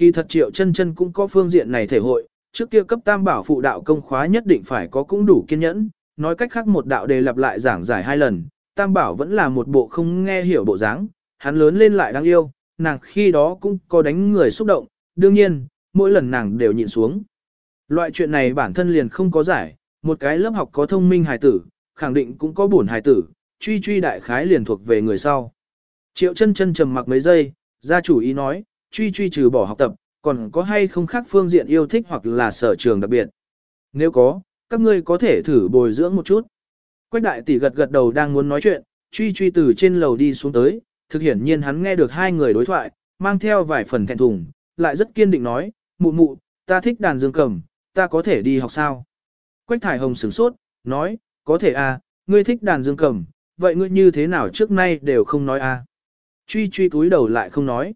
Kỳ thật triệu chân chân cũng có phương diện này thể hội, trước kia cấp tam bảo phụ đạo công khóa nhất định phải có cũng đủ kiên nhẫn, nói cách khác một đạo đề lặp lại giảng giải hai lần, tam bảo vẫn là một bộ không nghe hiểu bộ dáng, hắn lớn lên lại đáng yêu, nàng khi đó cũng có đánh người xúc động, đương nhiên, mỗi lần nàng đều nhịn xuống. Loại chuyện này bản thân liền không có giải, một cái lớp học có thông minh hài tử, khẳng định cũng có buồn hài tử, truy truy đại khái liền thuộc về người sau. Triệu chân chân trầm mặc mấy giây, gia chủ ý nói, truy truy trừ bỏ học tập, còn có hay không khác phương diện yêu thích hoặc là sở trường đặc biệt. Nếu có, các ngươi có thể thử bồi dưỡng một chút. Quách đại tỷ gật gật đầu đang muốn nói chuyện, truy truy từ trên lầu đi xuống tới, thực hiển nhiên hắn nghe được hai người đối thoại, mang theo vài phần thẹn thùng, lại rất kiên định nói, mụ mụ, ta thích đàn dương cầm, ta có thể đi học sao? Quách thải hồng sửng sốt, nói, có thể à, ngươi thích đàn dương cầm, vậy ngươi như thế nào trước nay đều không nói à? Truy truy túi đầu lại không nói.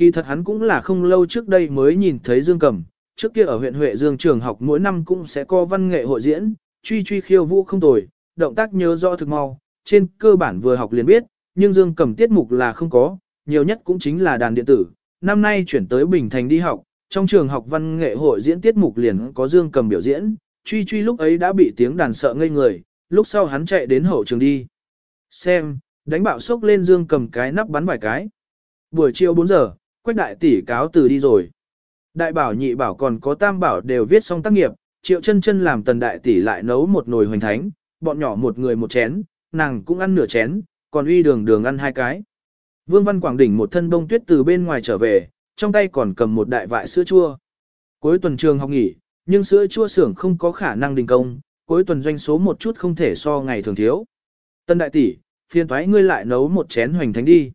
Kỳ thật hắn cũng là không lâu trước đây mới nhìn thấy dương cầm, trước kia ở huyện Huệ Dương trường học mỗi năm cũng sẽ có văn nghệ hội diễn, truy truy khiêu vũ không tồi, động tác nhớ rõ thực mau, trên cơ bản vừa học liền biết, nhưng Dương cầm tiết mục là không có, nhiều nhất cũng chính là đàn điện tử. Năm nay chuyển tới Bình Thành đi học, trong trường học văn nghệ hội diễn tiết mục liền có Dương cầm biểu diễn, truy truy lúc ấy đã bị tiếng đàn sợ ngây người, lúc sau hắn chạy đến hậu trường đi. Xem, đánh bạo sốc lên Dương cầm cái nắp bắn vài cái. Buổi chiều 4 giờ, Quách đại tỷ cáo từ đi rồi. Đại bảo nhị bảo còn có tam bảo đều viết xong tác nghiệp, triệu chân chân làm tần đại tỷ lại nấu một nồi hoành thánh, bọn nhỏ một người một chén, nàng cũng ăn nửa chén, còn uy đường đường ăn hai cái. Vương Văn Quảng đỉnh một thân bông tuyết từ bên ngoài trở về, trong tay còn cầm một đại vại sữa chua. Cuối tuần trường học nghỉ, nhưng sữa chua xưởng không có khả năng đình công, cuối tuần doanh số một chút không thể so ngày thường thiếu. Tân đại tỷ, phiền thoái ngươi lại nấu một chén hoành thánh đi.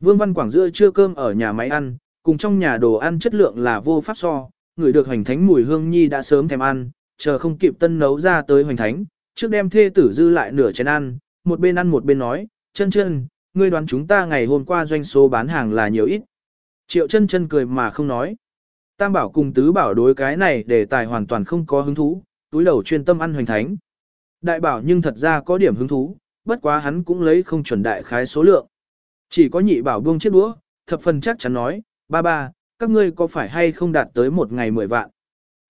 Vương Văn Quảng giữa trưa cơm ở nhà máy ăn, cùng trong nhà đồ ăn chất lượng là vô pháp so, người được hoành thánh mùi hương nhi đã sớm thèm ăn, chờ không kịp tân nấu ra tới hoành thánh, trước đem thê tử dư lại nửa chén ăn, một bên ăn một bên nói, chân chân, ngươi đoán chúng ta ngày hôm qua doanh số bán hàng là nhiều ít. Triệu chân chân cười mà không nói. Tam bảo cùng tứ bảo đối cái này để tài hoàn toàn không có hứng thú, túi đầu chuyên tâm ăn hoành thánh. Đại bảo nhưng thật ra có điểm hứng thú, bất quá hắn cũng lấy không chuẩn đại khái số lượng. Chỉ có nhị bảo buông chiếc đũa, thập phần chắc chắn nói, ba ba, các ngươi có phải hay không đạt tới một ngày mười vạn.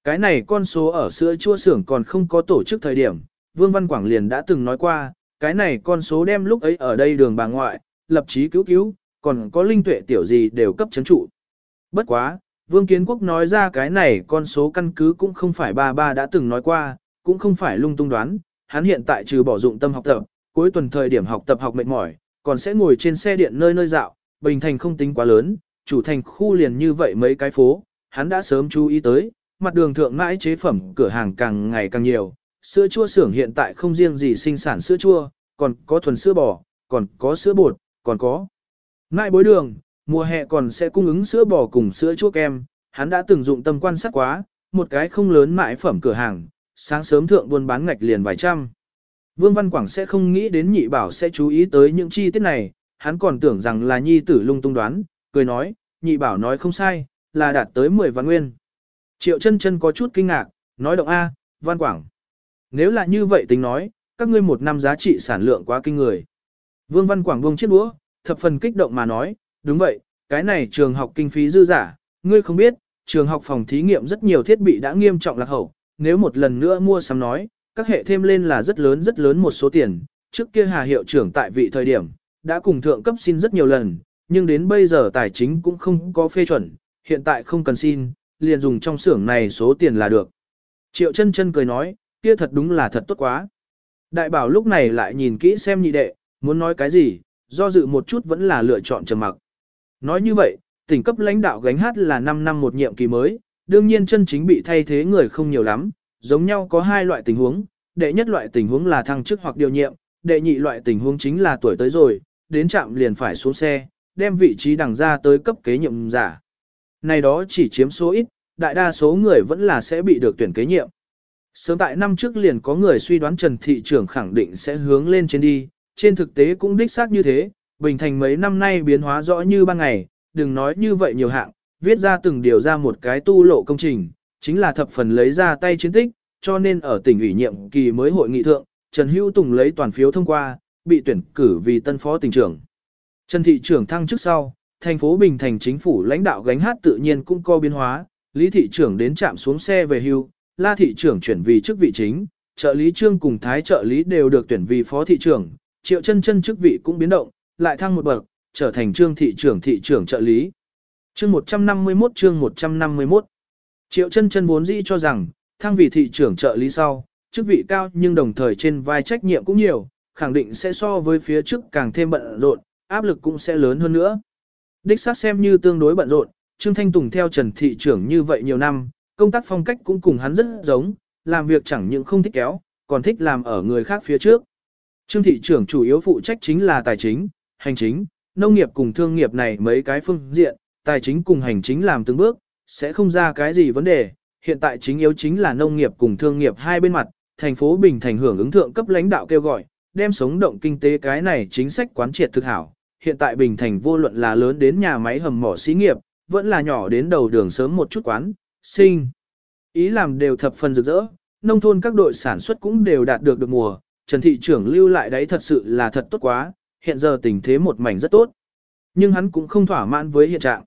Cái này con số ở sữa chua xưởng còn không có tổ chức thời điểm, Vương Văn Quảng liền đã từng nói qua, cái này con số đem lúc ấy ở đây đường bà ngoại, lập chí cứu cứu, còn có linh tuệ tiểu gì đều cấp chấn trụ. Bất quá, Vương Kiến Quốc nói ra cái này con số căn cứ cũng không phải ba ba đã từng nói qua, cũng không phải lung tung đoán, hắn hiện tại trừ bỏ dụng tâm học tập, cuối tuần thời điểm học tập học mệt mỏi, còn sẽ ngồi trên xe điện nơi nơi dạo, Bình Thành không tính quá lớn, chủ thành khu liền như vậy mấy cái phố, hắn đã sớm chú ý tới, mặt đường thượng mãi chế phẩm cửa hàng càng ngày càng nhiều, sữa chua xưởng hiện tại không riêng gì sinh sản sữa chua, còn có thuần sữa bò, còn có sữa bột, còn có mãi bối đường, mùa hè còn sẽ cung ứng sữa bò cùng sữa chua kem, hắn đã từng dụng tâm quan sát quá, một cái không lớn mãi phẩm cửa hàng, sáng sớm thượng buôn bán ngạch liền vài trăm. Vương Văn Quảng sẽ không nghĩ đến nhị bảo sẽ chú ý tới những chi tiết này, hắn còn tưởng rằng là nhi tử lung tung đoán, cười nói, nhị bảo nói không sai, là đạt tới 10 vạn nguyên. Triệu chân chân có chút kinh ngạc, nói động A, Văn Quảng. Nếu là như vậy tính nói, các ngươi một năm giá trị sản lượng quá kinh người. Vương Văn Quảng buông chiếc đũa, thập phần kích động mà nói, đúng vậy, cái này trường học kinh phí dư giả, ngươi không biết, trường học phòng thí nghiệm rất nhiều thiết bị đã nghiêm trọng lạc hậu, nếu một lần nữa mua sắm nói, các hệ thêm lên là rất lớn rất lớn một số tiền, trước kia Hà hiệu trưởng tại vị thời điểm, đã cùng thượng cấp xin rất nhiều lần, nhưng đến bây giờ tài chính cũng không có phê chuẩn, hiện tại không cần xin, liền dùng trong xưởng này số tiền là được. Triệu chân chân cười nói, kia thật đúng là thật tốt quá. Đại bảo lúc này lại nhìn kỹ xem nhị đệ, muốn nói cái gì, do dự một chút vẫn là lựa chọn trầm mặc. Nói như vậy, tỉnh cấp lãnh đạo gánh hát là 5 năm một nhiệm kỳ mới, đương nhiên chân chính bị thay thế người không nhiều lắm, giống nhau có hai loại tình huống, đệ nhất loại tình huống là thăng chức hoặc điều nhiệm, đệ nhị loại tình huống chính là tuổi tới rồi, đến trạm liền phải xuống xe, đem vị trí đằng ra tới cấp kế nhiệm giả. Này đó chỉ chiếm số ít, đại đa số người vẫn là sẽ bị được tuyển kế nhiệm. Sớm tại năm trước liền có người suy đoán Trần Thị trưởng khẳng định sẽ hướng lên trên đi, trên thực tế cũng đích xác như thế, Bình Thành mấy năm nay biến hóa rõ như ban ngày, đừng nói như vậy nhiều hạng, viết ra từng điều ra một cái tu lộ công trình, chính là thập phần lấy ra tay chiến tích, cho nên ở tỉnh ủy nhiệm kỳ mới hội nghị thượng, Trần Hữu Tùng lấy toàn phiếu thông qua, bị tuyển cử vì tân phó tỉnh trưởng. Trần thị trưởng thăng chức sau, thành phố Bình Thành chính phủ lãnh đạo gánh hát tự nhiên cũng có biến hóa, Lý thị trưởng đến trạm xuống xe về hưu, La thị trưởng chuyển vì chức vị chính, trợ lý trương cùng thái trợ lý đều được tuyển vì phó thị trưởng, Triệu Chân Chân chức vị cũng biến động, lại thăng một bậc, trở thành trương thị trưởng thị trưởng trợ lý. Chương 151 chương 151 Triệu chân chân vốn dĩ cho rằng, thăng vị thị trưởng trợ lý sau, chức vị cao nhưng đồng thời trên vai trách nhiệm cũng nhiều, khẳng định sẽ so với phía trước càng thêm bận rộn, áp lực cũng sẽ lớn hơn nữa. Đích xác xem như tương đối bận rộn, Trương Thanh Tùng theo Trần thị trưởng như vậy nhiều năm, công tác phong cách cũng cùng hắn rất giống, làm việc chẳng những không thích kéo, còn thích làm ở người khác phía trước. Trương thị trưởng chủ yếu phụ trách chính là tài chính, hành chính, nông nghiệp cùng thương nghiệp này mấy cái phương diện, tài chính cùng hành chính làm từng bước, sẽ không ra cái gì vấn đề. Hiện tại chính yếu chính là nông nghiệp cùng thương nghiệp hai bên mặt, thành phố Bình Thành hưởng ứng thượng cấp lãnh đạo kêu gọi, đem sống động kinh tế cái này chính sách quán triệt thực hảo. Hiện tại Bình Thành vô luận là lớn đến nhà máy hầm mỏ xí nghiệp, vẫn là nhỏ đến đầu đường sớm một chút quán, sinh. Ý làm đều thập phần rực rỡ, nông thôn các đội sản xuất cũng đều đạt được được mùa, Trần Thị trưởng lưu lại đấy thật sự là thật tốt quá, hiện giờ tình thế một mảnh rất tốt. Nhưng hắn cũng không thỏa mãn với hiện trạng.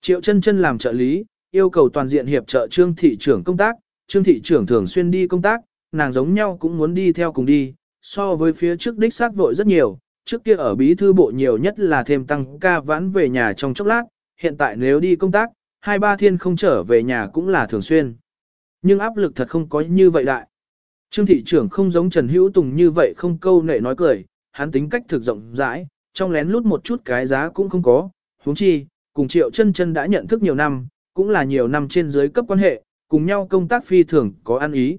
Triệu chân chân làm trợ lý, yêu cầu toàn diện hiệp trợ trương thị trưởng công tác, trương thị trưởng thường xuyên đi công tác, nàng giống nhau cũng muốn đi theo cùng đi, so với phía trước đích xác vội rất nhiều, trước kia ở bí thư bộ nhiều nhất là thêm tăng ca vãn về nhà trong chốc lát, hiện tại nếu đi công tác, hai ba thiên không trở về nhà cũng là thường xuyên. Nhưng áp lực thật không có như vậy đại. Trương thị trưởng không giống Trần Hữu Tùng như vậy không câu nệ nói cười, hắn tính cách thực rộng rãi, trong lén lút một chút cái giá cũng không có, huống chi, cùng Triệu Chân Chân đã nhận thức nhiều năm, cũng là nhiều năm trên dưới cấp quan hệ, cùng nhau công tác phi thường có ăn ý.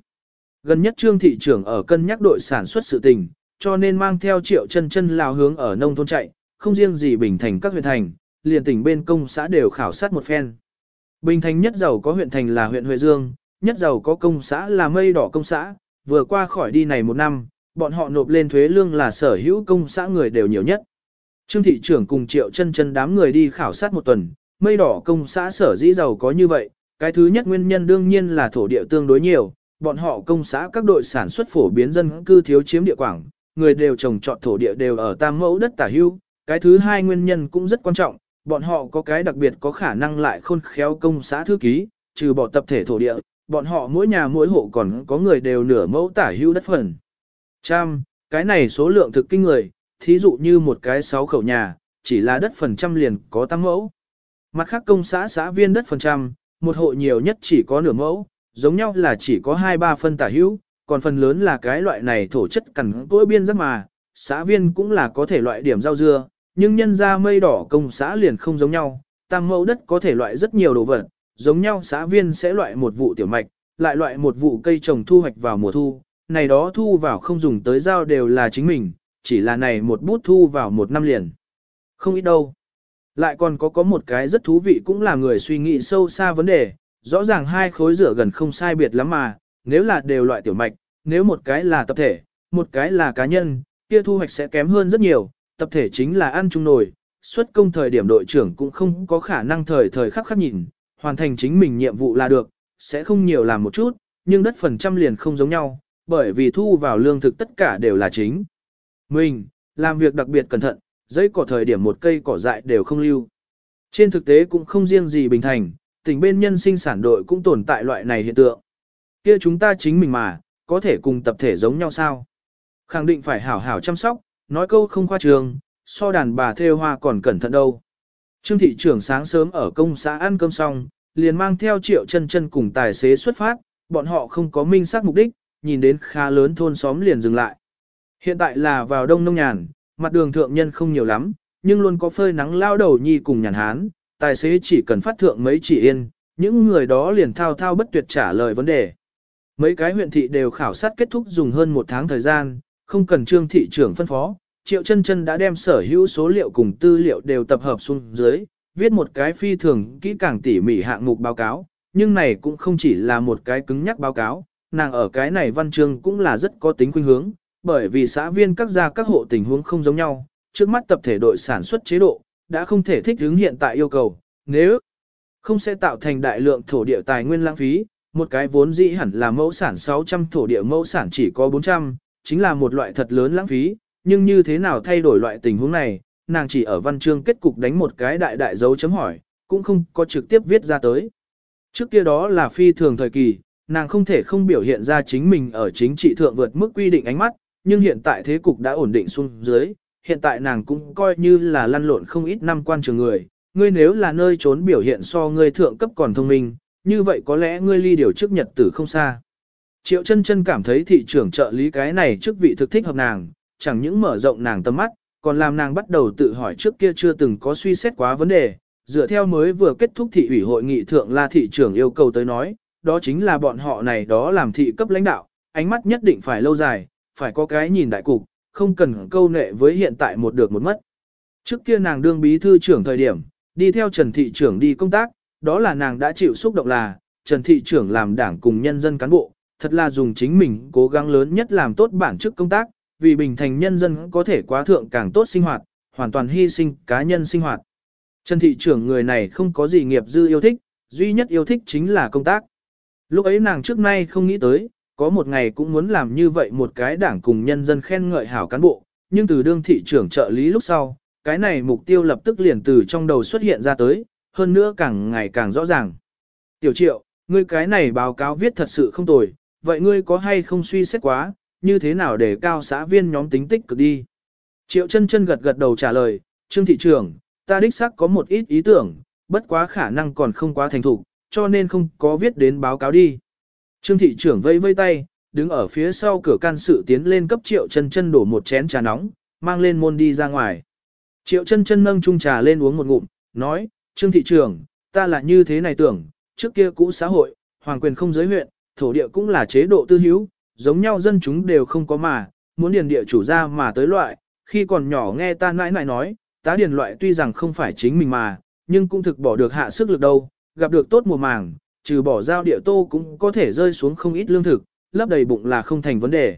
Gần nhất Trương thị trưởng ở cân nhắc đội sản xuất sự tình, cho nên mang theo Triệu Chân Chân lao hướng ở nông thôn chạy, không riêng gì Bình Thành các huyện thành, liền tỉnh bên công xã đều khảo sát một phen. Bình Thành nhất giàu có huyện thành là huyện Huệ Dương, nhất giàu có công xã là Mây Đỏ công xã, vừa qua khỏi đi này một năm, bọn họ nộp lên thuế lương là sở hữu công xã người đều nhiều nhất. Trương thị trưởng cùng triệu chân chân đám người đi khảo sát một tuần, mây đỏ công xã sở dĩ giàu có như vậy, cái thứ nhất nguyên nhân đương nhiên là thổ địa tương đối nhiều, bọn họ công xã các đội sản xuất phổ biến dân cư thiếu chiếm địa quảng, người đều trồng trọt thổ địa đều ở tam mẫu đất tả hưu, cái thứ hai nguyên nhân cũng rất quan trọng, bọn họ có cái đặc biệt có khả năng lại khôn khéo công xã thư ký, trừ bỏ tập thể thổ địa, bọn họ mỗi nhà mỗi hộ còn có người đều nửa mẫu tả hưu đất phần. Trăm, cái này số lượng thực kinh người, thí dụ như một cái sáu khẩu nhà, chỉ là đất phần trăm liền có tăng mẫu. Mặt khác công xã xã viên đất phần trăm, một hộ nhiều nhất chỉ có nửa mẫu, giống nhau là chỉ có 2-3 phân tả hữu, còn phần lớn là cái loại này thổ chất cằn cỗi biên rất mà, xã viên cũng là có thể loại điểm rau dưa, nhưng nhân ra mây đỏ công xã liền không giống nhau, tam mẫu đất có thể loại rất nhiều đồ vật, giống nhau xã viên sẽ loại một vụ tiểu mạch, lại loại một vụ cây trồng thu hoạch vào mùa thu, này đó thu vào không dùng tới giao đều là chính mình, chỉ là này một bút thu vào một năm liền. Không ít đâu. Lại còn có có một cái rất thú vị cũng là người suy nghĩ sâu xa vấn đề, rõ ràng hai khối rửa gần không sai biệt lắm mà, nếu là đều loại tiểu mạch, nếu một cái là tập thể, một cái là cá nhân, kia thu hoạch sẽ kém hơn rất nhiều, tập thể chính là ăn chung nổi, xuất công thời điểm đội trưởng cũng không có khả năng thời thời khắc khắc nhìn, hoàn thành chính mình nhiệm vụ là được, sẽ không nhiều làm một chút, nhưng đất phần trăm liền không giống nhau, bởi vì thu vào lương thực tất cả đều là chính. Mình, làm việc đặc biệt cẩn thận, giấy cỏ thời điểm một cây cỏ dại đều không lưu. Trên thực tế cũng không riêng gì bình thành, tỉnh bên nhân sinh sản đội cũng tồn tại loại này hiện tượng. Kia chúng ta chính mình mà, có thể cùng tập thể giống nhau sao? Khẳng định phải hảo hảo chăm sóc, nói câu không khoa trường, so đàn bà theo hoa còn cẩn thận đâu. Trương thị trưởng sáng sớm ở công xã ăn cơm xong, liền mang theo triệu chân chân cùng tài xế xuất phát, bọn họ không có minh xác mục đích, nhìn đến khá lớn thôn xóm liền dừng lại. Hiện tại là vào đông nông nhàn, mặt đường thượng nhân không nhiều lắm, nhưng luôn có phơi nắng lao đầu nhi cùng nhàn hán, tài xế chỉ cần phát thượng mấy chỉ yên, những người đó liền thao thao bất tuyệt trả lời vấn đề. Mấy cái huyện thị đều khảo sát kết thúc dùng hơn một tháng thời gian, không cần trương thị trưởng phân phó, triệu chân chân đã đem sở hữu số liệu cùng tư liệu đều tập hợp xuống dưới, viết một cái phi thường kỹ càng tỉ mỉ hạng mục báo cáo, nhưng này cũng không chỉ là một cái cứng nhắc báo cáo, nàng ở cái này văn chương cũng là rất có tính khuynh hướng, bởi vì xã viên các gia các hộ tình huống không giống nhau, trước mắt tập thể đội sản xuất chế độ, đã không thể thích ứng hiện tại yêu cầu, nếu không sẽ tạo thành đại lượng thổ địa tài nguyên lãng phí, một cái vốn dĩ hẳn là mẫu sản 600 thổ địa mẫu sản chỉ có 400, chính là một loại thật lớn lãng phí, nhưng như thế nào thay đổi loại tình huống này, nàng chỉ ở văn chương kết cục đánh một cái đại đại dấu chấm hỏi, cũng không có trực tiếp viết ra tới. Trước kia đó là phi thường thời kỳ, nàng không thể không biểu hiện ra chính mình ở chính trị thượng vượt mức quy định ánh mắt, nhưng hiện tại thế cục đã ổn định xuống dưới, hiện tại nàng cũng coi như là lăn lộn không ít năm quan trường người, ngươi nếu là nơi trốn biểu hiện so ngươi thượng cấp còn thông minh, như vậy có lẽ ngươi ly điều trước nhật tử không xa. Triệu chân chân cảm thấy thị trưởng trợ lý cái này chức vị thực thích hợp nàng, chẳng những mở rộng nàng tầm mắt, còn làm nàng bắt đầu tự hỏi trước kia chưa từng có suy xét quá vấn đề, dựa theo mới vừa kết thúc thị ủy hội nghị thượng là thị trưởng yêu cầu tới nói, đó chính là bọn họ này đó làm thị cấp lãnh đạo, ánh mắt nhất định phải lâu dài, phải có cái nhìn đại cục, không cần câu nệ với hiện tại một được một mất. Trước kia nàng đương bí thư trưởng thời điểm, đi theo Trần Thị trưởng đi công tác, đó là nàng đã chịu xúc động là, Trần Thị trưởng làm đảng cùng nhân dân cán bộ, thật là dùng chính mình cố gắng lớn nhất làm tốt bản chức công tác, vì bình thành nhân dân có thể quá thượng càng tốt sinh hoạt, hoàn toàn hy sinh cá nhân sinh hoạt. Trần Thị trưởng người này không có gì nghiệp dư yêu thích, duy nhất yêu thích chính là công tác. Lúc ấy nàng trước nay không nghĩ tới, có một ngày cũng muốn làm như vậy một cái đảng cùng nhân dân khen ngợi hảo cán bộ, nhưng từ đương thị trưởng trợ lý lúc sau, cái này mục tiêu lập tức liền từ trong đầu xuất hiện ra tới, hơn nữa càng ngày càng rõ ràng. Tiểu triệu, ngươi cái này báo cáo viết thật sự không tồi, vậy ngươi có hay không suy xét quá, như thế nào để cao xã viên nhóm tính tích cực đi? Triệu chân chân gật gật đầu trả lời, Trương thị trưởng, ta đích xác có một ít ý tưởng, bất quá khả năng còn không quá thành thục, cho nên không có viết đến báo cáo đi. Trương thị trưởng vây vây tay, đứng ở phía sau cửa can sự tiến lên cấp triệu chân chân đổ một chén trà nóng, mang lên môn đi ra ngoài. Triệu chân chân nâng chung trà lên uống một ngụm, nói, Trương thị trưởng, ta là như thế này tưởng, trước kia cũ xã hội, hoàng quyền không giới huyện, thổ địa cũng là chế độ tư hữu, giống nhau dân chúng đều không có mà, muốn điền địa chủ ra mà tới loại, khi còn nhỏ nghe ta nãi nãi nói, tá điền loại tuy rằng không phải chính mình mà, nhưng cũng thực bỏ được hạ sức lực đâu, gặp được tốt mùa màng, trừ bỏ giao địa tô cũng có thể rơi xuống không ít lương thực, lấp đầy bụng là không thành vấn đề.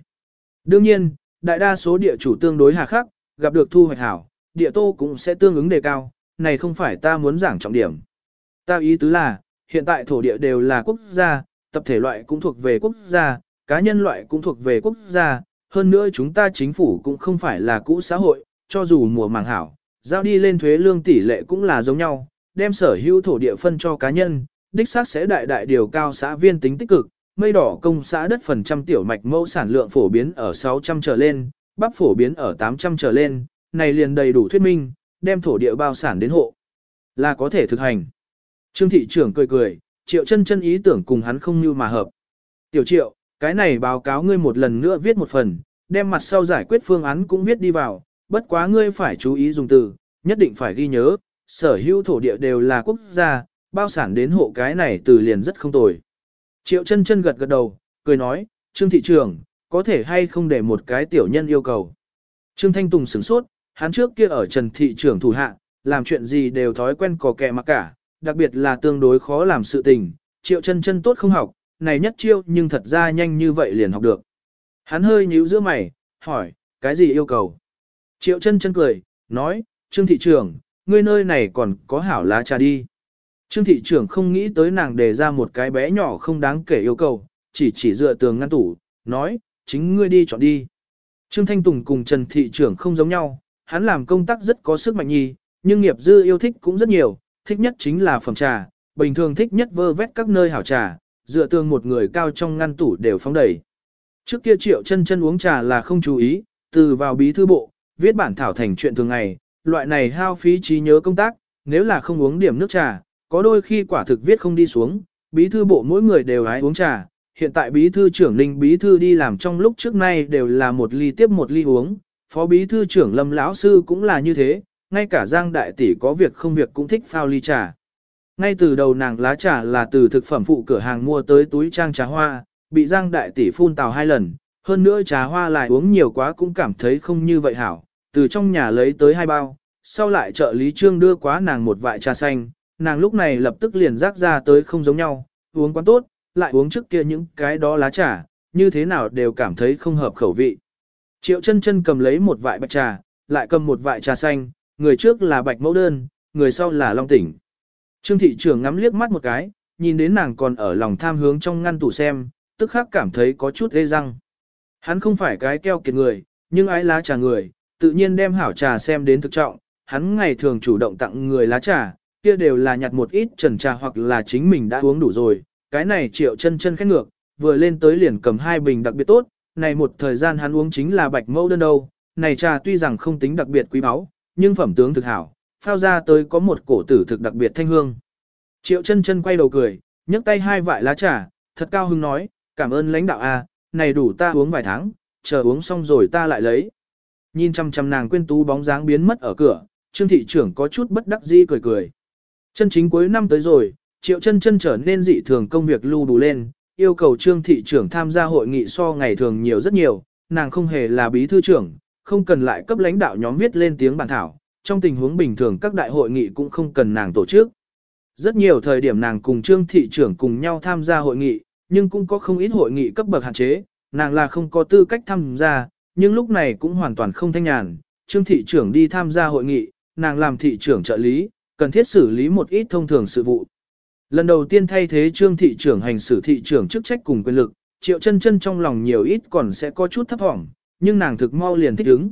Đương nhiên, đại đa số địa chủ tương đối hà khắc, gặp được thu hoạch hảo, địa tô cũng sẽ tương ứng đề cao, này không phải ta muốn giảng trọng điểm. Ta ý tứ là, hiện tại thổ địa đều là quốc gia, tập thể loại cũng thuộc về quốc gia, cá nhân loại cũng thuộc về quốc gia, hơn nữa chúng ta chính phủ cũng không phải là cũ xã hội, cho dù mùa màng hảo, giao đi lên thuế lương tỷ lệ cũng là giống nhau, đem sở hữu thổ địa phân cho cá nhân, đích xác sẽ đại đại điều cao xã viên tính tích cực, mây đỏ công xã đất phần trăm tiểu mạch mẫu sản lượng phổ biến ở 600 trở lên, bắp phổ biến ở 800 trở lên, này liền đầy đủ thuyết minh, đem thổ địa bao sản đến hộ. Là có thể thực hành. Trương thị trưởng cười cười, triệu chân chân ý tưởng cùng hắn không như mà hợp. Tiểu triệu, cái này báo cáo ngươi một lần nữa viết một phần, đem mặt sau giải quyết phương án cũng viết đi vào, bất quá ngươi phải chú ý dùng từ, nhất định phải ghi nhớ, sở hữu thổ địa đều là quốc gia, bao sản đến hộ cái này từ liền rất không tồi. Triệu chân chân gật gật đầu, cười nói, Trương thị trưởng, có thể hay không để một cái tiểu nhân yêu cầu. Trương Thanh Tùng sửng sốt, hắn trước kia ở Trần thị trưởng thủ hạ, làm chuyện gì đều thói quen cò kẹ mặc cả, đặc biệt là tương đối khó làm sự tình, triệu chân chân tốt không học, này nhất chiêu nhưng thật ra nhanh như vậy liền học được. Hắn hơi nhíu giữa mày, hỏi, cái gì yêu cầu? Triệu chân chân cười, nói, Trương thị trưởng, ngươi nơi này còn có hảo lá trà đi. Trương thị trưởng không nghĩ tới nàng đề ra một cái bé nhỏ không đáng kể yêu cầu, chỉ chỉ dựa tường ngăn tủ, nói, chính ngươi đi chọn đi. Trương Thanh Tùng cùng Trần thị trưởng không giống nhau, hắn làm công tác rất có sức mạnh nhì, nhưng nghiệp dư yêu thích cũng rất nhiều, thích nhất chính là phẩm trà, bình thường thích nhất vơ vét các nơi hảo trà, dựa tường một người cao trong ngăn tủ đều phóng đầy. Trước kia triệu chân chân uống trà là không chú ý, từ vào bí thư bộ, viết bản thảo thành chuyện thường ngày, loại này hao phí trí nhớ công tác, nếu là không uống điểm nước trà, có đôi khi quả thực viết không đi xuống, bí thư bộ mỗi người đều hái uống trà, hiện tại bí thư trưởng Ninh bí thư đi làm trong lúc trước nay đều là một ly tiếp một ly uống, phó bí thư trưởng Lâm lão sư cũng là như thế, ngay cả Giang đại tỷ có việc không việc cũng thích phao ly trà. Ngay từ đầu nàng lá trà là từ thực phẩm phụ cửa hàng mua tới túi trang trà hoa, bị Giang đại tỷ phun tào hai lần, hơn nữa trà hoa lại uống nhiều quá cũng cảm thấy không như vậy hảo, từ trong nhà lấy tới hai bao, sau lại trợ lý trương đưa quá nàng một vại trà xanh, nàng lúc này lập tức liền rác ra tới không giống nhau, uống quán tốt, lại uống trước kia những cái đó lá trà, như thế nào đều cảm thấy không hợp khẩu vị. Triệu chân chân cầm lấy một vại bạch trà, lại cầm một vại trà xanh, người trước là bạch mẫu đơn, người sau là long tỉnh. Trương thị trưởng ngắm liếc mắt một cái, nhìn đến nàng còn ở lòng tham hướng trong ngăn tủ xem, tức khắc cảm thấy có chút ghê răng. Hắn không phải cái keo kiệt người, nhưng ái lá trà người, tự nhiên đem hảo trà xem đến thực trọng, hắn ngày thường chủ động tặng người lá trà, kia đều là nhặt một ít trần trà hoặc là chính mình đã uống đủ rồi, cái này triệu chân chân khét ngược, vừa lên tới liền cầm hai bình đặc biệt tốt, này một thời gian hắn uống chính là bạch mẫu đơn đâu, này trà tuy rằng không tính đặc biệt quý báu, nhưng phẩm tướng thực hảo, phao ra tới có một cổ tử thực đặc biệt thanh hương. Triệu chân chân quay đầu cười, nhấc tay hai vại lá trà, thật cao hứng nói, cảm ơn lãnh đạo A, này đủ ta uống vài tháng, chờ uống xong rồi ta lại lấy. Nhìn chăm chăm nàng quên tú bóng dáng biến mất ở cửa, trương thị trưởng có chút bất đắc dĩ cười cười. Chân chính cuối năm tới rồi, triệu chân chân trở nên dị thường công việc lưu đủ lên, yêu cầu trương thị trưởng tham gia hội nghị so ngày thường nhiều rất nhiều, nàng không hề là bí thư trưởng, không cần lại cấp lãnh đạo nhóm viết lên tiếng bản thảo, trong tình huống bình thường các đại hội nghị cũng không cần nàng tổ chức. Rất nhiều thời điểm nàng cùng trương thị trưởng cùng nhau tham gia hội nghị, nhưng cũng có không ít hội nghị cấp bậc hạn chế, nàng là không có tư cách tham gia, nhưng lúc này cũng hoàn toàn không thanh nhàn, trương thị trưởng đi tham gia hội nghị, nàng làm thị trưởng trợ lý, cần thiết xử lý một ít thông thường sự vụ. Lần đầu tiên thay thế trương thị trưởng hành xử thị trưởng chức trách cùng quyền lực, triệu chân chân trong lòng nhiều ít còn sẽ có chút thấp thỏm, nhưng nàng thực mau liền thích ứng.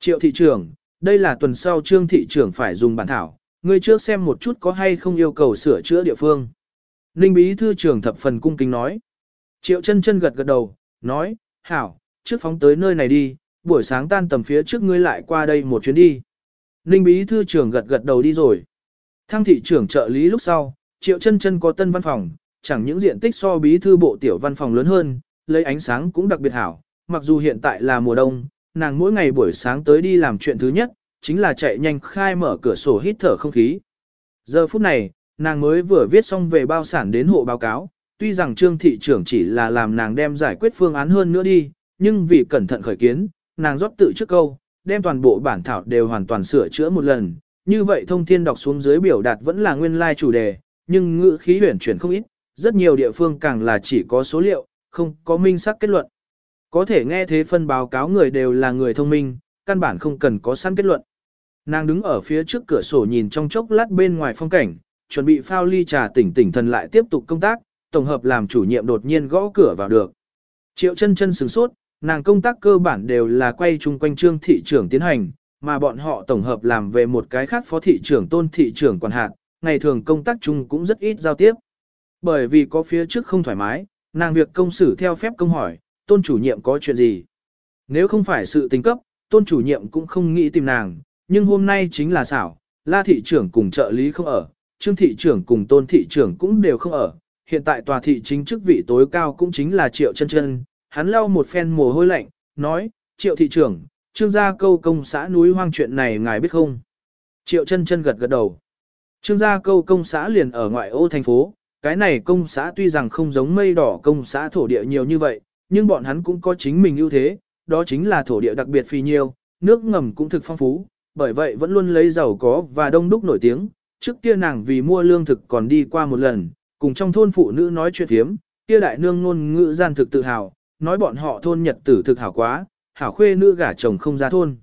Triệu thị trưởng, đây là tuần sau trương thị trưởng phải dùng bản thảo, ngươi trước xem một chút có hay không yêu cầu sửa chữa địa phương. Ninh bí thư trưởng thập phần cung kính nói. Triệu chân chân gật gật đầu, nói, hảo, trước phóng tới nơi này đi, buổi sáng tan tầm phía trước ngươi lại qua đây một chuyến đi. Ninh bí thư trưởng gật gật đầu đi rồi. Thăng thị trưởng trợ lý lúc sau, triệu chân chân có tân văn phòng, chẳng những diện tích so bí thư bộ tiểu văn phòng lớn hơn, lấy ánh sáng cũng đặc biệt hảo, mặc dù hiện tại là mùa đông, nàng mỗi ngày buổi sáng tới đi làm chuyện thứ nhất, chính là chạy nhanh khai mở cửa sổ hít thở không khí. Giờ phút này, nàng mới vừa viết xong về bao sản đến hộ báo cáo, tuy rằng trương thị trưởng chỉ là làm nàng đem giải quyết phương án hơn nữa đi, nhưng vì cẩn thận khởi kiến, nàng rót tự trước câu, đem toàn bộ bản thảo đều hoàn toàn sửa chữa một lần, như vậy thông thiên đọc xuống dưới biểu đạt vẫn là nguyên lai like chủ đề, nhưng ngữ khí huyển chuyển không ít, rất nhiều địa phương càng là chỉ có số liệu, không có minh xác kết luận. Có thể nghe thế phân báo cáo người đều là người thông minh, căn bản không cần có sẵn kết luận. Nàng đứng ở phía trước cửa sổ nhìn trong chốc lát bên ngoài phong cảnh, chuẩn bị phao ly trà tỉnh tỉnh thần lại tiếp tục công tác, tổng hợp làm chủ nhiệm đột nhiên gõ cửa vào được. Triệu chân chân sửng sốt, nàng công tác cơ bản đều là quay chung quanh trương thị trưởng tiến hành, mà bọn họ tổng hợp làm về một cái khác phó thị trưởng tôn thị trưởng quản hạt, ngày thường công tác chung cũng rất ít giao tiếp. Bởi vì có phía trước không thoải mái, nàng việc công xử theo phép công hỏi, tôn chủ nhiệm có chuyện gì. Nếu không phải sự tình cấp, tôn chủ nhiệm cũng không nghĩ tìm nàng, nhưng hôm nay chính là xảo, la thị trưởng cùng trợ lý không ở, trương thị trưởng cùng tôn thị trưởng cũng đều không ở. Hiện tại tòa thị chính chức vị tối cao cũng chính là triệu chân chân, hắn lau một phen mồ hôi lạnh, nói, triệu thị trưởng, trương gia câu công xã núi hoang chuyện này ngài biết không? Triệu chân chân gật gật đầu. Trương gia câu công xã liền ở ngoại ô thành phố, cái này công xã tuy rằng không giống mây đỏ công xã thổ địa nhiều như vậy, nhưng bọn hắn cũng có chính mình ưu thế, đó chính là thổ địa đặc biệt phì nhiều, nước ngầm cũng thực phong phú, bởi vậy vẫn luôn lấy giàu có và đông đúc nổi tiếng. Trước kia nàng vì mua lương thực còn đi qua một lần, cùng trong thôn phụ nữ nói chuyện thiếm, kia đại nương ngôn ngữ gian thực tự hào, nói bọn họ thôn nhật tử thực hảo quá, hảo khuê nữ gả chồng không ra thôn.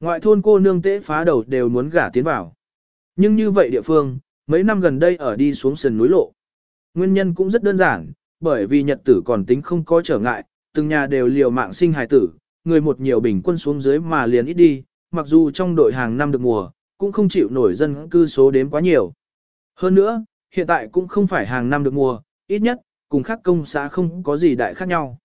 Ngoại thôn cô nương tế phá đầu đều muốn gả tiến vào. Nhưng như vậy địa phương, mấy năm gần đây ở đi xuống sườn núi lộ. Nguyên nhân cũng rất đơn giản, bởi vì nhật tử còn tính không có trở ngại, từng nhà đều liều mạng sinh hài tử, người một nhiều bình quân xuống dưới mà liền ít đi, mặc dù trong đội hàng năm được mùa, cũng không chịu nổi dân cư số đếm quá nhiều. Hơn nữa, hiện tại cũng không phải hàng năm được mùa, ít nhất, cùng khác công xã không có gì đại khác nhau.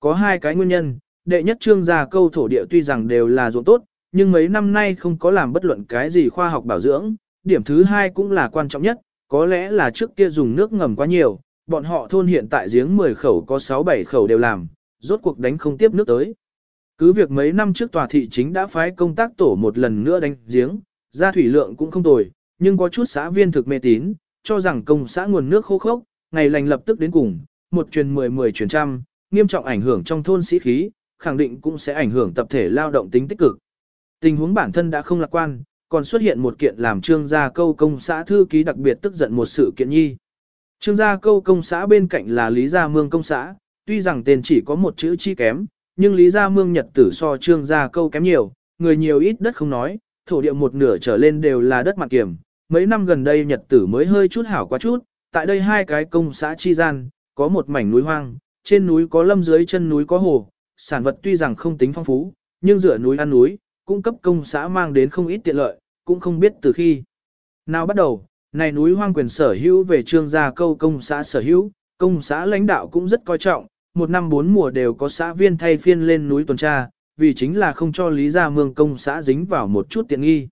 Có hai cái nguyên nhân, đệ nhất trương gia câu thổ địa tuy rằng đều là ruộng tốt, nhưng mấy năm nay không có làm bất luận cái gì khoa học bảo dưỡng, điểm thứ hai cũng là quan trọng nhất, có lẽ là trước kia dùng nước ngầm quá nhiều, bọn họ thôn hiện tại giếng 10 khẩu có 6-7 khẩu đều làm, rốt cuộc đánh không tiếp nước tới. Cứ việc mấy năm trước tòa thị chính đã phái công tác tổ một lần nữa đánh giếng, ra thủy lượng cũng không tồi, nhưng có chút xã viên thực mê tín, cho rằng công xã nguồn nước khô khốc, ngày lành lập tức đến cùng, một truyền 10 10 truyền trăm, nghiêm trọng ảnh hưởng trong thôn sĩ khí, khẳng định cũng sẽ ảnh hưởng tập thể lao động tính tích cực. Tình huống bản thân đã không lạc quan, còn xuất hiện một kiện làm trương gia câu công xã thư ký đặc biệt tức giận một sự kiện nhi. Trương gia câu công xã bên cạnh là Lý Gia Mương công xã, tuy rằng tên chỉ có một chữ chi kém, nhưng Lý Gia Mương nhật tử so trương gia câu kém nhiều, người nhiều ít đất không nói, thổ địa một nửa trở lên đều là đất mặt kiểm. Mấy năm gần đây nhật tử mới hơi chút hảo quá chút, tại đây hai cái công xã chi gian, có một mảnh núi hoang, trên núi có lâm dưới chân núi có hồ, sản vật tuy rằng không tính phong phú, nhưng dựa núi ăn núi, cung cấp công xã mang đến không ít tiện lợi, cũng không biết từ khi. Nào bắt đầu, này núi hoang quyền sở hữu về trương gia câu công xã sở hữu, công xã lãnh đạo cũng rất coi trọng, một năm bốn mùa đều có xã viên thay phiên lên núi tuần tra, vì chính là không cho Lý Gia Mương công xã dính vào một chút tiện nghi.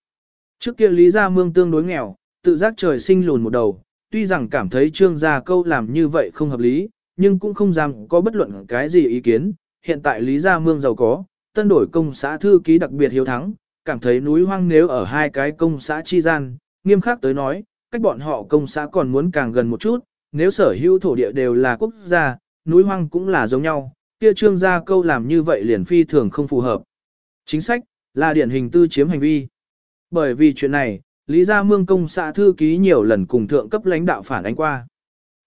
Trước kia Lý Gia Mương tương đối nghèo, tự giác trời sinh lùn một đầu, tuy rằng cảm thấy trương gia câu làm như vậy không hợp lý, nhưng cũng không dám có bất luận cái gì ý kiến. Hiện tại Lý Gia Mương giàu có, tân đổi công xã thư ký đặc biệt hiếu thắng, cảm thấy núi hoang nếu ở hai cái công xã chi gian, nghiêm khắc tới nói, cách bọn họ công xã còn muốn càng gần một chút, nếu sở hữu thổ địa đều là quốc gia, núi hoang cũng là giống nhau, kia trương gia câu làm như vậy liền phi thường không phù hợp. Chính sách, là điển hình tư chiếm hành vi. Bởi vì chuyện này, Lý Gia Mương công xã thư ký nhiều lần cùng thượng cấp lãnh đạo phản ánh qua.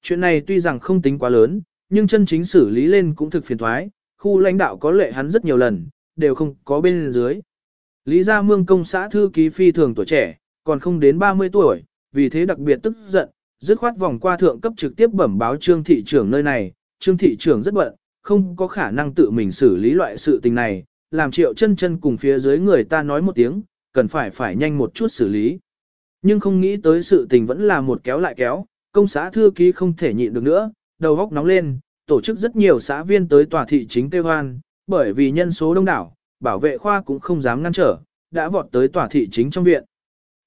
Chuyện này tuy rằng không tính quá lớn, nhưng chân chính xử lý lên cũng thực phiền thoái, khu lãnh đạo có lệ hắn rất nhiều lần, đều không có bên dưới. Lý Gia Mương công xã thư ký phi thường tuổi trẻ, còn không đến 30 tuổi, vì thế đặc biệt tức giận, dứt khoát vòng qua thượng cấp trực tiếp bẩm báo trương thị trưởng nơi này, trương thị trưởng rất bận, không có khả năng tự mình xử lý loại sự tình này, làm triệu chân chân cùng phía dưới người ta nói một tiếng, cần phải phải nhanh một chút xử lý. Nhưng không nghĩ tới sự tình vẫn là một kéo lại kéo, công xã thư ký không thể nhịn được nữa, đầu góc nóng lên, tổ chức rất nhiều xã viên tới tòa thị chính Tây Hoan, bởi vì nhân số đông đảo, bảo vệ khoa cũng không dám ngăn trở, đã vọt tới tòa thị chính trong viện.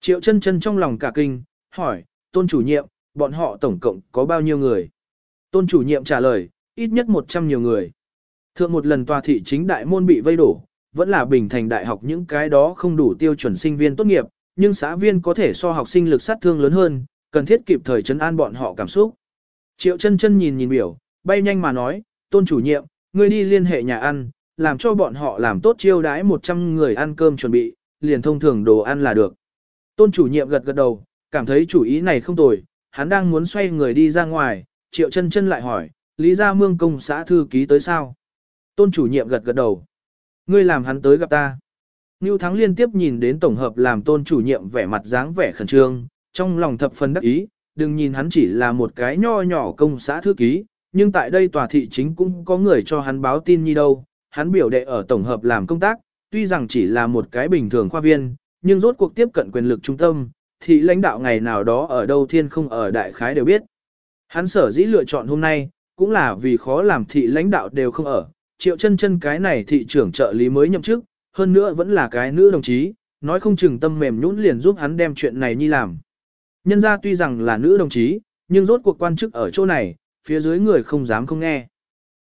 Triệu chân chân trong lòng cả kinh, hỏi, tôn chủ nhiệm, bọn họ tổng cộng có bao nhiêu người? Tôn chủ nhiệm trả lời, ít nhất 100 nhiều người. Thượng một lần tòa thị chính đại môn bị vây đổ, vẫn là bình thành đại học những cái đó không đủ tiêu chuẩn sinh viên tốt nghiệp, nhưng xã viên có thể so học sinh lực sát thương lớn hơn, cần thiết kịp thời chấn an bọn họ cảm xúc. Triệu chân chân nhìn nhìn biểu, bay nhanh mà nói, tôn chủ nhiệm, ngươi đi liên hệ nhà ăn, làm cho bọn họ làm tốt chiêu đãi 100 người ăn cơm chuẩn bị, liền thông thường đồ ăn là được. Tôn chủ nhiệm gật gật đầu, cảm thấy chủ ý này không tồi, hắn đang muốn xoay người đi ra ngoài, triệu chân chân lại hỏi, Lý Gia Mương công xã thư ký tới sao? Tôn chủ nhiệm gật gật đầu. Ngươi làm hắn tới gặp ta. Ngưu Thắng liên tiếp nhìn đến tổng hợp làm tôn chủ nhiệm vẻ mặt dáng vẻ khẩn trương, trong lòng thập phần đắc ý, đừng nhìn hắn chỉ là một cái nho nhỏ công xã thư ký, nhưng tại đây tòa thị chính cũng có người cho hắn báo tin như đâu, hắn biểu đệ ở tổng hợp làm công tác, tuy rằng chỉ là một cái bình thường khoa viên, nhưng rốt cuộc tiếp cận quyền lực trung tâm, thị lãnh đạo ngày nào đó ở đâu thiên không ở đại khái đều biết. Hắn sở dĩ lựa chọn hôm nay, cũng là vì khó làm thị lãnh đạo đều không ở, triệu chân chân cái này thị trưởng trợ lý mới nhậm chức, hơn nữa vẫn là cái nữ đồng chí, nói không chừng tâm mềm nhũn liền giúp hắn đem chuyện này nhi làm. Nhân ra tuy rằng là nữ đồng chí, nhưng rốt cuộc quan chức ở chỗ này, phía dưới người không dám không nghe.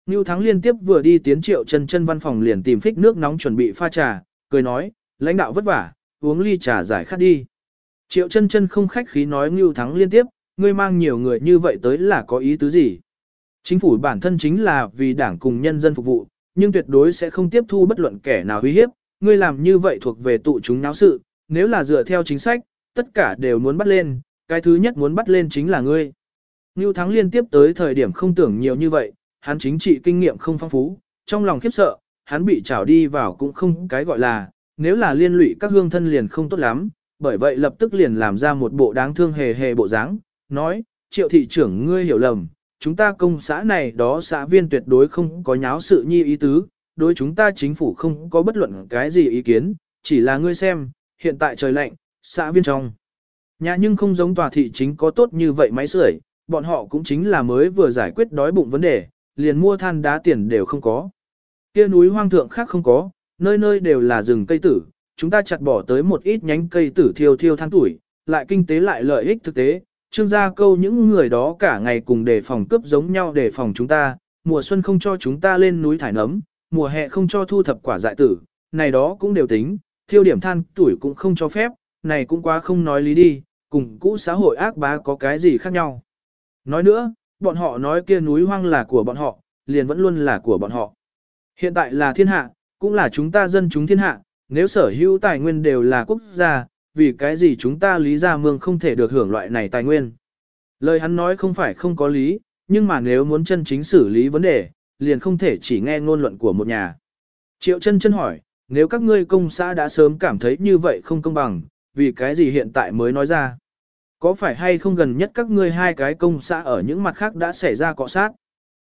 Ngưu Thắng liên tiếp vừa đi tiến triệu chân chân văn phòng liền tìm phích nước nóng chuẩn bị pha trà, cười nói, lãnh đạo vất vả, uống ly trà giải khát đi. Triệu chân chân không khách khí nói Ngưu Thắng liên tiếp, ngươi mang nhiều người như vậy tới là có ý tứ gì? Chính phủ bản thân chính là vì đảng cùng nhân dân phục vụ, nhưng tuyệt đối sẽ không tiếp thu bất luận kẻ nào uy hiếp, ngươi làm như vậy thuộc về tụ chúng náo sự, nếu là dựa theo chính sách, tất cả đều muốn bắt lên, cái thứ nhất muốn bắt lên chính là ngươi. Ngưu Thắng liên tiếp tới thời điểm không tưởng nhiều như vậy, hắn chính trị kinh nghiệm không phong phú, trong lòng khiếp sợ, hắn bị trảo đi vào cũng không cái gọi là, nếu là liên lụy các hương thân liền không tốt lắm, bởi vậy lập tức liền làm ra một bộ đáng thương hề hề bộ dáng, nói, triệu thị trưởng ngươi hiểu lầm, chúng ta công xã này đó xã viên tuyệt đối không có nháo sự nhi ý tứ, đối chúng ta chính phủ không có bất luận cái gì ý kiến, chỉ là ngươi xem, hiện tại trời lạnh, xã viên trong. Nhà nhưng không giống tòa thị chính có tốt như vậy máy sưởi, bọn họ cũng chính là mới vừa giải quyết đói bụng vấn đề, liền mua than đá tiền đều không có. Kia núi hoang thượng khác không có, nơi nơi đều là rừng cây tử, chúng ta chặt bỏ tới một ít nhánh cây tử thiêu thiêu than tuổi, lại kinh tế lại lợi ích thực tế, trương gia câu những người đó cả ngày cùng đề phòng cướp giống nhau đề phòng chúng ta, mùa xuân không cho chúng ta lên núi thải nấm, mùa hè không cho thu thập quả dại tử, này đó cũng đều tính, thiêu điểm than tuổi cũng không cho phép, này cũng quá không nói lý đi, cùng cũ xã hội ác bá có cái gì khác nhau. Nói nữa, bọn họ nói kia núi hoang là của bọn họ, liền vẫn luôn là của bọn họ. Hiện tại là thiên hạ, cũng là chúng ta dân chúng thiên hạ, nếu sở hữu tài nguyên đều là quốc gia, vì cái gì chúng ta lý gia mương không thể được hưởng loại này tài nguyên. Lời hắn nói không phải không có lý, nhưng mà nếu muốn chân chính xử lý vấn đề, liền không thể chỉ nghe ngôn luận của một nhà. Triệu chân chân hỏi, nếu các ngươi công xã đã sớm cảm thấy như vậy không công bằng, vì cái gì hiện tại mới nói ra? Có phải hay không gần nhất các ngươi hai cái công xã ở những mặt khác đã xảy ra cọ sát?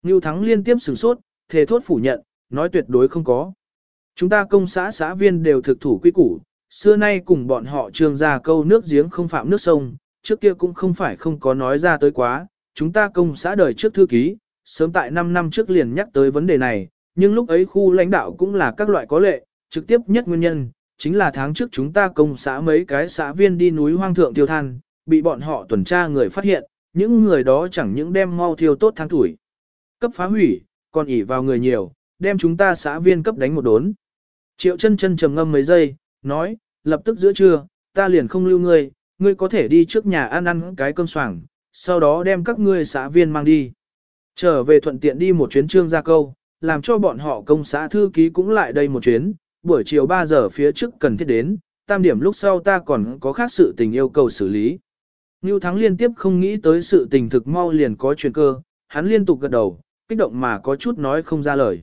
Ngưu Thắng liên tiếp sửng sốt, thề thốt phủ nhận, nói tuyệt đối không có. Chúng ta công xã xã viên đều thực thủ quy củ, xưa nay cùng bọn họ trường ra câu nước giếng không phạm nước sông, trước kia cũng không phải không có nói ra tới quá, chúng ta công xã đời trước thư ký, sớm tại 5 năm trước liền nhắc tới vấn đề này, nhưng lúc ấy khu lãnh đạo cũng là các loại có lệ, trực tiếp nhất nguyên nhân, chính là tháng trước chúng ta công xã mấy cái xã viên đi núi hoang thượng tiêu than, bị bọn họ tuần tra người phát hiện, những người đó chẳng những đem mau thiêu tốt tháng tuổi. Cấp phá hủy, còn ỉ vào người nhiều, đem chúng ta xã viên cấp đánh một đốn. Triệu chân chân trầm ngâm mấy giây, nói, lập tức giữa trưa, ta liền không lưu ngươi, ngươi có thể đi trước nhà ăn ăn cái cơm soảng, sau đó đem các ngươi xã viên mang đi. Trở về thuận tiện đi một chuyến trương gia câu, làm cho bọn họ công xã thư ký cũng lại đây một chuyến, buổi chiều 3 giờ phía trước cần thiết đến, tam điểm lúc sau ta còn có khác sự tình yêu cầu xử lý. Ngưu Thắng liên tiếp không nghĩ tới sự tình thực mau liền có chuyện cơ, hắn liên tục gật đầu, kích động mà có chút nói không ra lời.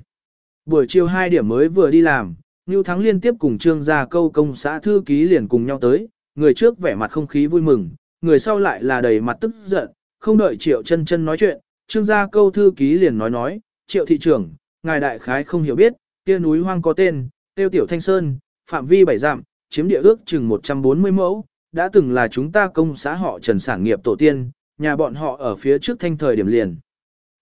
Buổi chiều 2 điểm mới vừa đi làm, Ngưu Thắng liên tiếp cùng trương gia câu công xã thư ký liền cùng nhau tới, người trước vẻ mặt không khí vui mừng, người sau lại là đầy mặt tức giận, không đợi triệu chân chân nói chuyện, trương gia câu thư ký liền nói nói, triệu thị trưởng, ngài đại khái không hiểu biết, kia núi hoang có tên, tiêu tiểu thanh sơn, phạm vi bảy dặm, chiếm địa ước chừng 140 mẫu, đã từng là chúng ta công xã họ trần sản nghiệp tổ tiên, nhà bọn họ ở phía trước thanh thời điểm liền.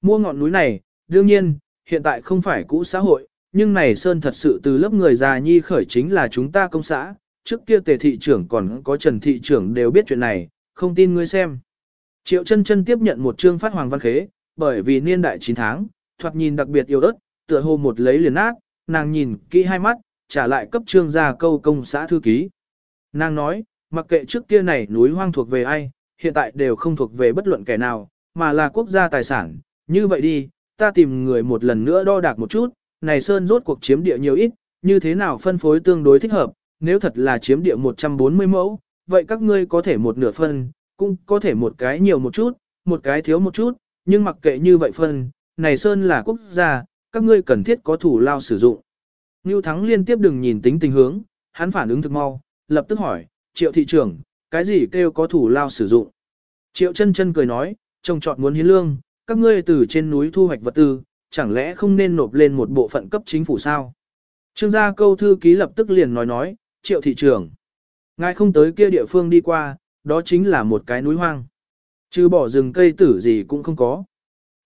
Mua ngọn núi này, đương nhiên, hiện tại không phải cũ xã hội, nhưng này Sơn thật sự từ lớp người già nhi khởi chính là chúng ta công xã, trước kia tề thị trưởng còn có trần thị trưởng đều biết chuyện này, không tin ngươi xem. Triệu chân chân tiếp nhận một chương phát hoàng văn khế, bởi vì niên đại 9 tháng, thoạt nhìn đặc biệt yêu ớt, tựa hồ một lấy liền nát, nàng nhìn kỹ hai mắt, trả lại cấp trương gia câu công xã thư ký. Nàng nói, mặc kệ trước kia này núi hoang thuộc về ai, hiện tại đều không thuộc về bất luận kẻ nào, mà là quốc gia tài sản, như vậy đi, ta tìm người một lần nữa đo đạc một chút, này sơn rốt cuộc chiếm địa nhiều ít, như thế nào phân phối tương đối thích hợp, nếu thật là chiếm địa 140 mẫu, vậy các ngươi có thể một nửa phân, cũng có thể một cái nhiều một chút, một cái thiếu một chút, nhưng mặc kệ như vậy phân, này sơn là quốc gia, các ngươi cần thiết có thủ lao sử dụng. Ngưu Thắng liên tiếp đừng nhìn tính tình hướng, hắn phản ứng thực mau, lập tức hỏi, triệu thị trưởng, cái gì kêu có thủ lao sử dụng? Triệu chân chân cười nói, trông trọt muốn hiến lương, các ngươi từ trên núi thu hoạch vật tư, chẳng lẽ không nên nộp lên một bộ phận cấp chính phủ sao? Trương gia câu thư ký lập tức liền nói nói, triệu thị trưởng. Ngài không tới kia địa phương đi qua, đó chính là một cái núi hoang. Chứ bỏ rừng cây tử gì cũng không có.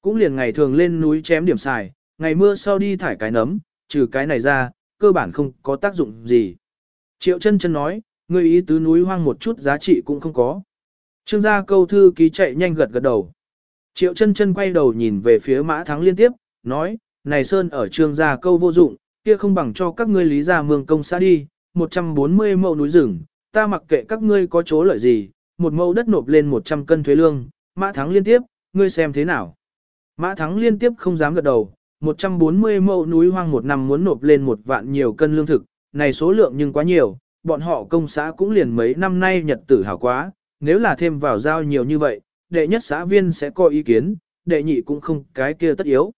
Cũng liền ngày thường lên núi chém điểm xài, ngày mưa sau đi thải cái nấm, trừ cái này ra, cơ bản không có tác dụng gì. Triệu chân chân nói, ngươi ý tứ núi hoang một chút giá trị cũng không có. Trương gia câu thư ký chạy nhanh gật gật đầu. Triệu chân chân quay đầu nhìn về phía mã thắng liên tiếp, nói, này Sơn ở trương gia câu vô dụng, kia không bằng cho các ngươi lý gia mương công xã đi, 140 mẫu núi rừng, ta mặc kệ các ngươi có chỗ lợi gì, một mẫu đất nộp lên 100 cân thuế lương, mã thắng liên tiếp, ngươi xem thế nào. Mã thắng liên tiếp không dám gật đầu, 140 mẫu núi hoang một năm muốn nộp lên một vạn nhiều cân lương thực, này số lượng nhưng quá nhiều, bọn họ công xã cũng liền mấy năm nay nhật tử hảo quá, nếu là thêm vào giao nhiều như vậy, đệ nhất xã viên sẽ có ý kiến, đệ nhị cũng không cái kia tất yếu.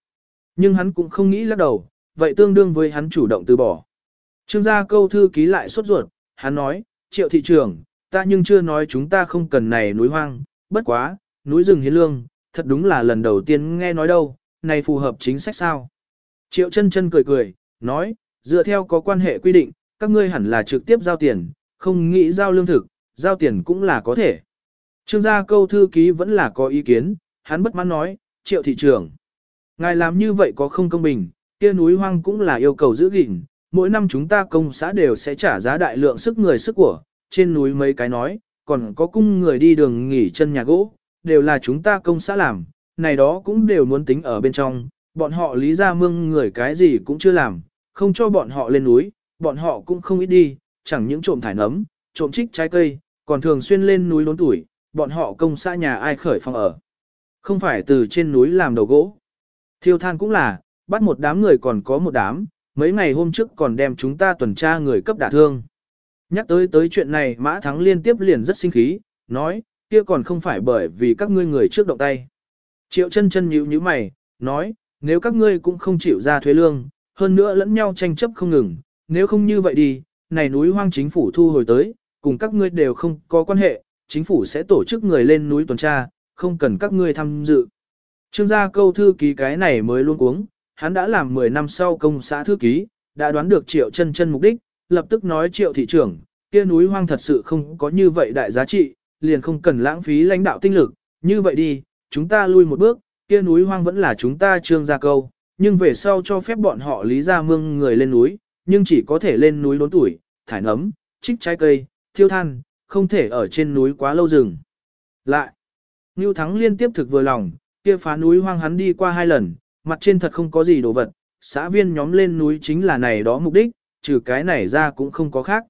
Nhưng hắn cũng không nghĩ lắc đầu, vậy tương đương với hắn chủ động từ bỏ. Trương gia câu thư ký lại sốt ruột, hắn nói, triệu thị trưởng, ta nhưng chưa nói chúng ta không cần này núi hoang, bất quá, núi rừng hiến lương, thật đúng là lần đầu tiên nghe nói đâu, này phù hợp chính sách sao. Triệu chân chân cười cười, nói, dựa theo có quan hệ quy định, các ngươi hẳn là trực tiếp giao tiền, không nghĩ giao lương thực, giao tiền cũng là có thể. Trương gia câu thư ký vẫn là có ý kiến, hắn bất mãn nói, triệu thị trưởng. Ngài làm như vậy có không công bình, kia núi hoang cũng là yêu cầu giữ gìn, mỗi năm chúng ta công xã đều sẽ trả giá đại lượng sức người sức của, trên núi mấy cái nói, còn có cung người đi đường nghỉ chân nhà gỗ, đều là chúng ta công xã làm, này đó cũng đều muốn tính ở bên trong, bọn họ lý ra mương người cái gì cũng chưa làm, không cho bọn họ lên núi, bọn họ cũng không ít đi, chẳng những trộm thải nấm, trộm trích trái cây, còn thường xuyên lên núi lốn tuổi, bọn họ công xã nhà ai khởi phòng ở. Không phải từ trên núi làm đầu gỗ. Thiêu than cũng là, bắt một đám người còn có một đám, mấy ngày hôm trước còn đem chúng ta tuần tra người cấp đả thương. Nhắc tới tới chuyện này Mã Thắng liên tiếp liền rất sinh khí, nói, kia còn không phải bởi vì các ngươi người trước động tay. Triệu chân chân nhíu nhíu mày, nói, nếu các ngươi cũng không chịu ra thuế lương, hơn nữa lẫn nhau tranh chấp không ngừng, nếu không như vậy đi, này núi hoang chính phủ thu hồi tới, cùng các ngươi đều không có quan hệ, chính phủ sẽ tổ chức người lên núi tuần tra, không cần các ngươi tham dự. Trương gia câu thư ký cái này mới luôn uống, hắn đã làm 10 năm sau công xã thư ký, đã đoán được triệu chân chân mục đích, lập tức nói triệu thị trưởng, kia núi hoang thật sự không có như vậy đại giá trị, liền không cần lãng phí lãnh đạo tinh lực, như vậy đi, chúng ta lui một bước, kia núi hoang vẫn là chúng ta trương gia câu, nhưng về sau cho phép bọn họ lý ra mương người lên núi, nhưng chỉ có thể lên núi đốn tuổi, thải nấm, trích trái cây, thiêu than, không thể ở trên núi quá lâu rừng. Lại, Ngưu Thắng liên tiếp thực vừa lòng, kia phá núi hoang hắn đi qua hai lần, mặt trên thật không có gì đồ vật, xã viên nhóm lên núi chính là này đó mục đích, trừ cái này ra cũng không có khác.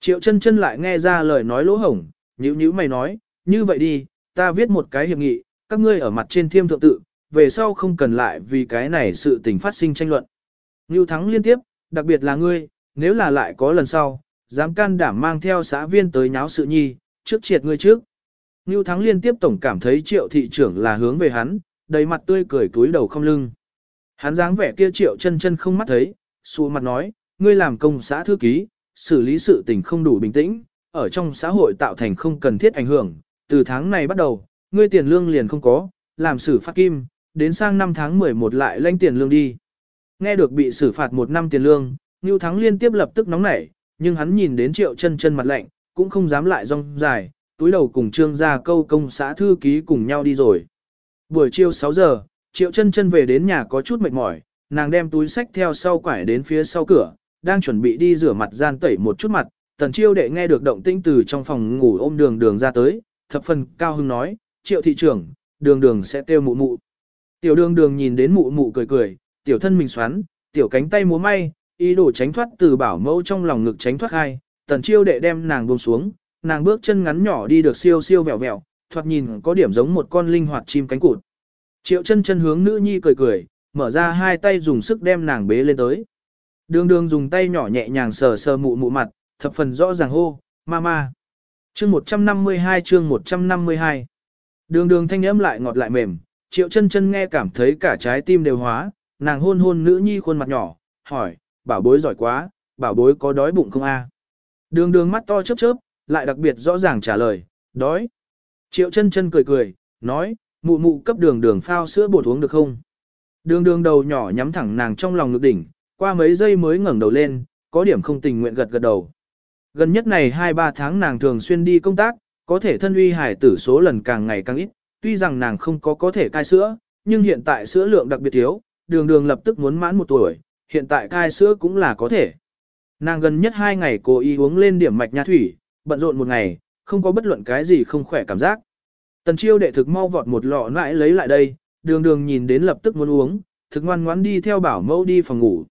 Triệu chân chân lại nghe ra lời nói lỗ hổng, nhữ nhữ mày nói, như vậy đi, ta viết một cái hiệp nghị, các ngươi ở mặt trên thiêm thượng tự, về sau không cần lại vì cái này sự tình phát sinh tranh luận. Ngưu Thắng liên tiếp, đặc biệt là ngươi, nếu là lại có lần sau, dám can đảm mang theo xã viên tới nháo sự nhi, trước triệt ngươi trước. Ngưu Thắng liên tiếp tổng cảm thấy triệu thị trưởng là hướng về hắn, đầy mặt tươi cười túi đầu không lưng. Hắn dáng vẻ kia triệu chân chân không mắt thấy, xua mặt nói, ngươi làm công xã thư ký, xử lý sự tình không đủ bình tĩnh, ở trong xã hội tạo thành không cần thiết ảnh hưởng, từ tháng này bắt đầu, ngươi tiền lương liền không có, làm xử phạt kim, đến sang năm tháng 11 lại lãnh tiền lương đi. Nghe được bị xử phạt một năm tiền lương, Ngưu Thắng liên tiếp lập tức nóng nảy, nhưng hắn nhìn đến triệu chân chân mặt lạnh, cũng không dám lại rong dài, túi đầu cùng trương gia câu công xã thư ký cùng nhau đi rồi. Buổi chiều 6 giờ, triệu chân chân về đến nhà có chút mệt mỏi, nàng đem túi sách theo sau quải đến phía sau cửa, đang chuẩn bị đi rửa mặt gian tẩy một chút mặt, tần chiêu đệ nghe được động tĩnh từ trong phòng ngủ ôm đường đường ra tới, thập phần cao hưng nói, triệu thị trưởng, đường đường sẽ kêu mụ mụ. Tiểu đường đường nhìn đến mụ mụ cười cười, tiểu thân mình xoắn, tiểu cánh tay múa may, ý đồ tránh thoát từ bảo mẫu trong lòng ngực tránh thoát hai, tần chiêu đệ đem nàng buông xuống, nàng bước chân ngắn nhỏ đi được siêu siêu vẹo vẹo, thoạt nhìn có điểm giống một con linh hoạt chim cánh cụt. Triệu chân chân hướng nữ nhi cười cười, mở ra hai tay dùng sức đem nàng bế lên tới. Đường đường dùng tay nhỏ nhẹ nhàng sờ sờ mụ mụ mặt, thập phần rõ ràng hô, mama. Chương 152 chương 152 Đường đường thanh âm lại ngọt lại mềm, triệu chân chân nghe cảm thấy cả trái tim đều hóa, nàng hôn hôn nữ nhi khuôn mặt nhỏ, hỏi, bảo bối giỏi quá, bảo bối có đói bụng không a? Đường đường mắt to chớp chớp, lại đặc biệt rõ ràng trả lời, đói. Triệu chân chân cười cười, nói, mụ mụ cấp đường đường phao sữa bột uống được không? Đường đường đầu nhỏ nhắm thẳng nàng trong lòng ngực đỉnh, qua mấy giây mới ngẩng đầu lên, có điểm không tình nguyện gật gật đầu. Gần nhất này 2-3 tháng nàng thường xuyên đi công tác, có thể thân uy hải tử số lần càng ngày càng ít, tuy rằng nàng không có có thể cai sữa, nhưng hiện tại sữa lượng đặc biệt thiếu, đường đường lập tức muốn mãn một tuổi, hiện tại cai sữa cũng là có thể. Nàng gần nhất hai ngày cố ý uống lên điểm mạch nha thủy, bận rộn một ngày, không có bất luận cái gì không khỏe cảm giác. Tần chiêu đệ thực mau vọt một lọ nãi lấy lại đây, đường đường nhìn đến lập tức muốn uống, thực ngoan ngoãn đi theo bảo mẫu đi phòng ngủ.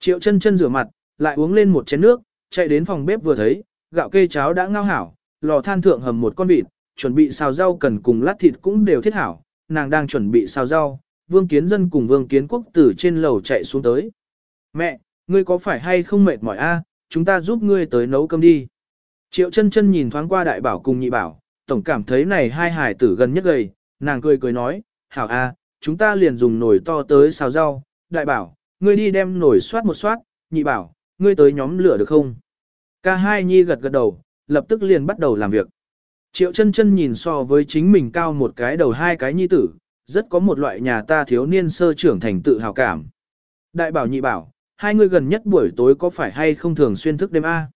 Triệu chân chân rửa mặt, lại uống lên một chén nước, chạy đến phòng bếp vừa thấy, gạo kê cháo đã ngao hảo, lò than thượng hầm một con vịt, chuẩn bị xào rau cần cùng lát thịt cũng đều thiết hảo, nàng đang chuẩn bị xào rau, Vương Kiến Dân cùng Vương Kiến Quốc từ trên lầu chạy xuống tới. Mẹ, ngươi có phải hay không mệt mỏi a? chúng ta giúp ngươi tới nấu cơm đi. Triệu chân chân nhìn thoáng qua đại bảo cùng nhị bảo, tổng cảm thấy này hai hải tử gần nhất gầy, nàng cười cười nói, hảo a, chúng ta liền dùng nồi to tới xào rau, đại bảo, ngươi đi đem nồi xoát một xoát, nhị bảo, ngươi tới nhóm lửa được không? Ca hai nhi gật gật đầu, lập tức liền bắt đầu làm việc. Triệu chân chân nhìn so với chính mình cao một cái đầu hai cái nhi tử, rất có một loại nhà ta thiếu niên sơ trưởng thành tự hào cảm. Đại bảo nhị bảo, hai người gần nhất buổi tối có phải hay không thường xuyên thức đêm A?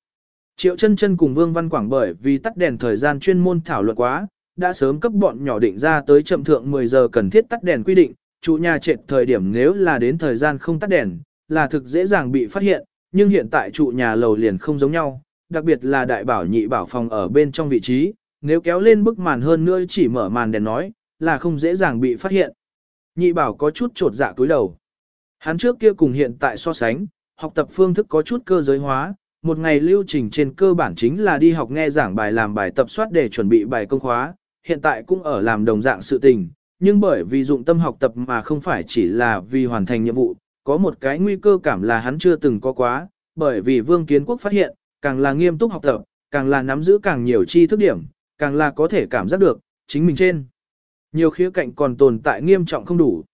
Triệu chân chân cùng Vương Văn Quảng bởi vì tắt đèn thời gian chuyên môn thảo luận quá, đã sớm cấp bọn nhỏ định ra tới chậm thượng 10 giờ cần thiết tắt đèn quy định, Chủ nhà trệt thời điểm nếu là đến thời gian không tắt đèn, là thực dễ dàng bị phát hiện, nhưng hiện tại trụ nhà lầu liền không giống nhau, đặc biệt là đại bảo nhị bảo phòng ở bên trong vị trí, nếu kéo lên bức màn hơn nữa chỉ mở màn đèn nói, là không dễ dàng bị phát hiện. Nhị bảo có chút trột dạ túi đầu. Hắn trước kia cùng hiện tại so sánh, học tập phương thức có chút cơ giới hóa, một ngày lưu trình trên cơ bản chính là đi học nghe giảng bài làm bài tập soát để chuẩn bị bài công khóa, hiện tại cũng ở làm đồng dạng sự tình, nhưng bởi vì dụng tâm học tập mà không phải chỉ là vì hoàn thành nhiệm vụ, có một cái nguy cơ cảm là hắn chưa từng có quá, bởi vì Vương Kiến Quốc phát hiện, càng là nghiêm túc học tập, càng là nắm giữ càng nhiều chi thức điểm, càng là có thể cảm giác được, chính mình trên. Nhiều khía cạnh còn tồn tại nghiêm trọng không đủ.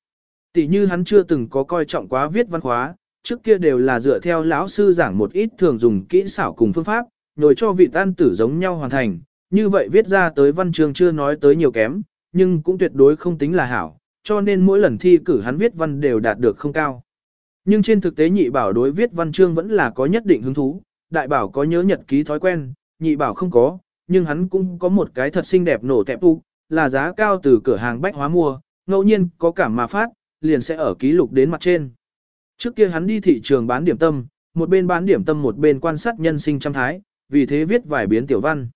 Tỷ như hắn chưa từng có coi trọng quá viết văn khóa, trước kia đều là dựa theo lão sư giảng một ít thường dùng kỹ xảo cùng phương pháp, nhồi cho vị tan tử giống nhau hoàn thành, như vậy viết ra tới văn chương chưa nói tới nhiều kém, nhưng cũng tuyệt đối không tính là hảo, cho nên mỗi lần thi cử hắn viết văn đều đạt được không cao. Nhưng trên thực tế nhị bảo đối viết văn chương vẫn là có nhất định hứng thú, đại bảo có nhớ nhật ký thói quen, nhị bảo không có, nhưng hắn cũng có một cái thật xinh đẹp nổ tẹp tu, là giá cao từ cửa hàng bách hóa mua, ngẫu nhiên có cảm mà phát, liền sẽ ở ký lục đến mặt trên. Trước kia hắn đi thị trường bán điểm tâm, một bên bán điểm tâm một bên quan sát nhân sinh trăm thái, vì thế viết vài biến tiểu văn.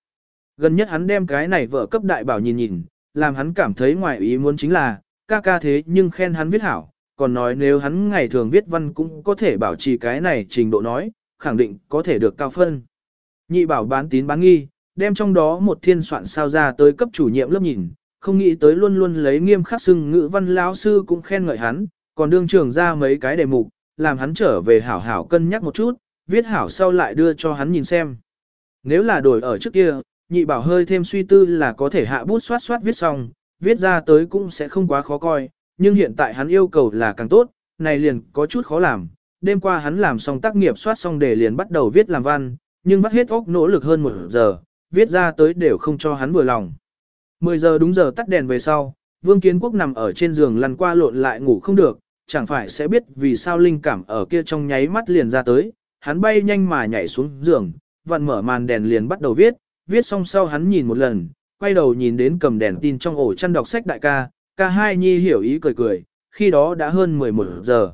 Gần nhất hắn đem cái này vợ cấp đại bảo nhìn nhìn, làm hắn cảm thấy ngoài ý muốn chính là, ca ca thế nhưng khen hắn viết hảo, còn nói nếu hắn ngày thường viết văn cũng có thể bảo trì cái này trình độ nói, khẳng định có thể được cao phân. Nhị bảo bán tín bán nghi, đem trong đó một thiên soạn sao ra tới cấp chủ nhiệm lớp nhìn, không nghĩ tới luôn luôn lấy nghiêm khắc xưng ngữ văn lão sư cũng khen ngợi hắn, còn đương trường ra mấy cái đề mục, làm hắn trở về hảo hảo cân nhắc một chút, viết hảo sau lại đưa cho hắn nhìn xem. Nếu là đổi ở trước kia, nhị bảo hơi thêm suy tư là có thể hạ bút soát soát viết xong, viết ra tới cũng sẽ không quá khó coi, nhưng hiện tại hắn yêu cầu là càng tốt, này liền có chút khó làm. Đêm qua hắn làm xong tác nghiệp soát xong để liền bắt đầu viết làm văn, nhưng vắt hết óc nỗ lực hơn một giờ, viết ra tới đều không cho hắn vừa lòng. 10 giờ đúng giờ tắt đèn về sau, Vương Kiến Quốc nằm ở trên giường lăn qua lộn lại ngủ không được, chẳng phải sẽ biết vì sao linh cảm ở kia trong nháy mắt liền ra tới, hắn bay nhanh mà nhảy xuống giường, vặn mở màn đèn liền bắt đầu viết, viết xong sau hắn nhìn một lần, quay đầu nhìn đến cầm đèn tin trong ổ chăn đọc sách đại ca, ca hai nhi hiểu ý cười cười, khi đó đã hơn 11 giờ.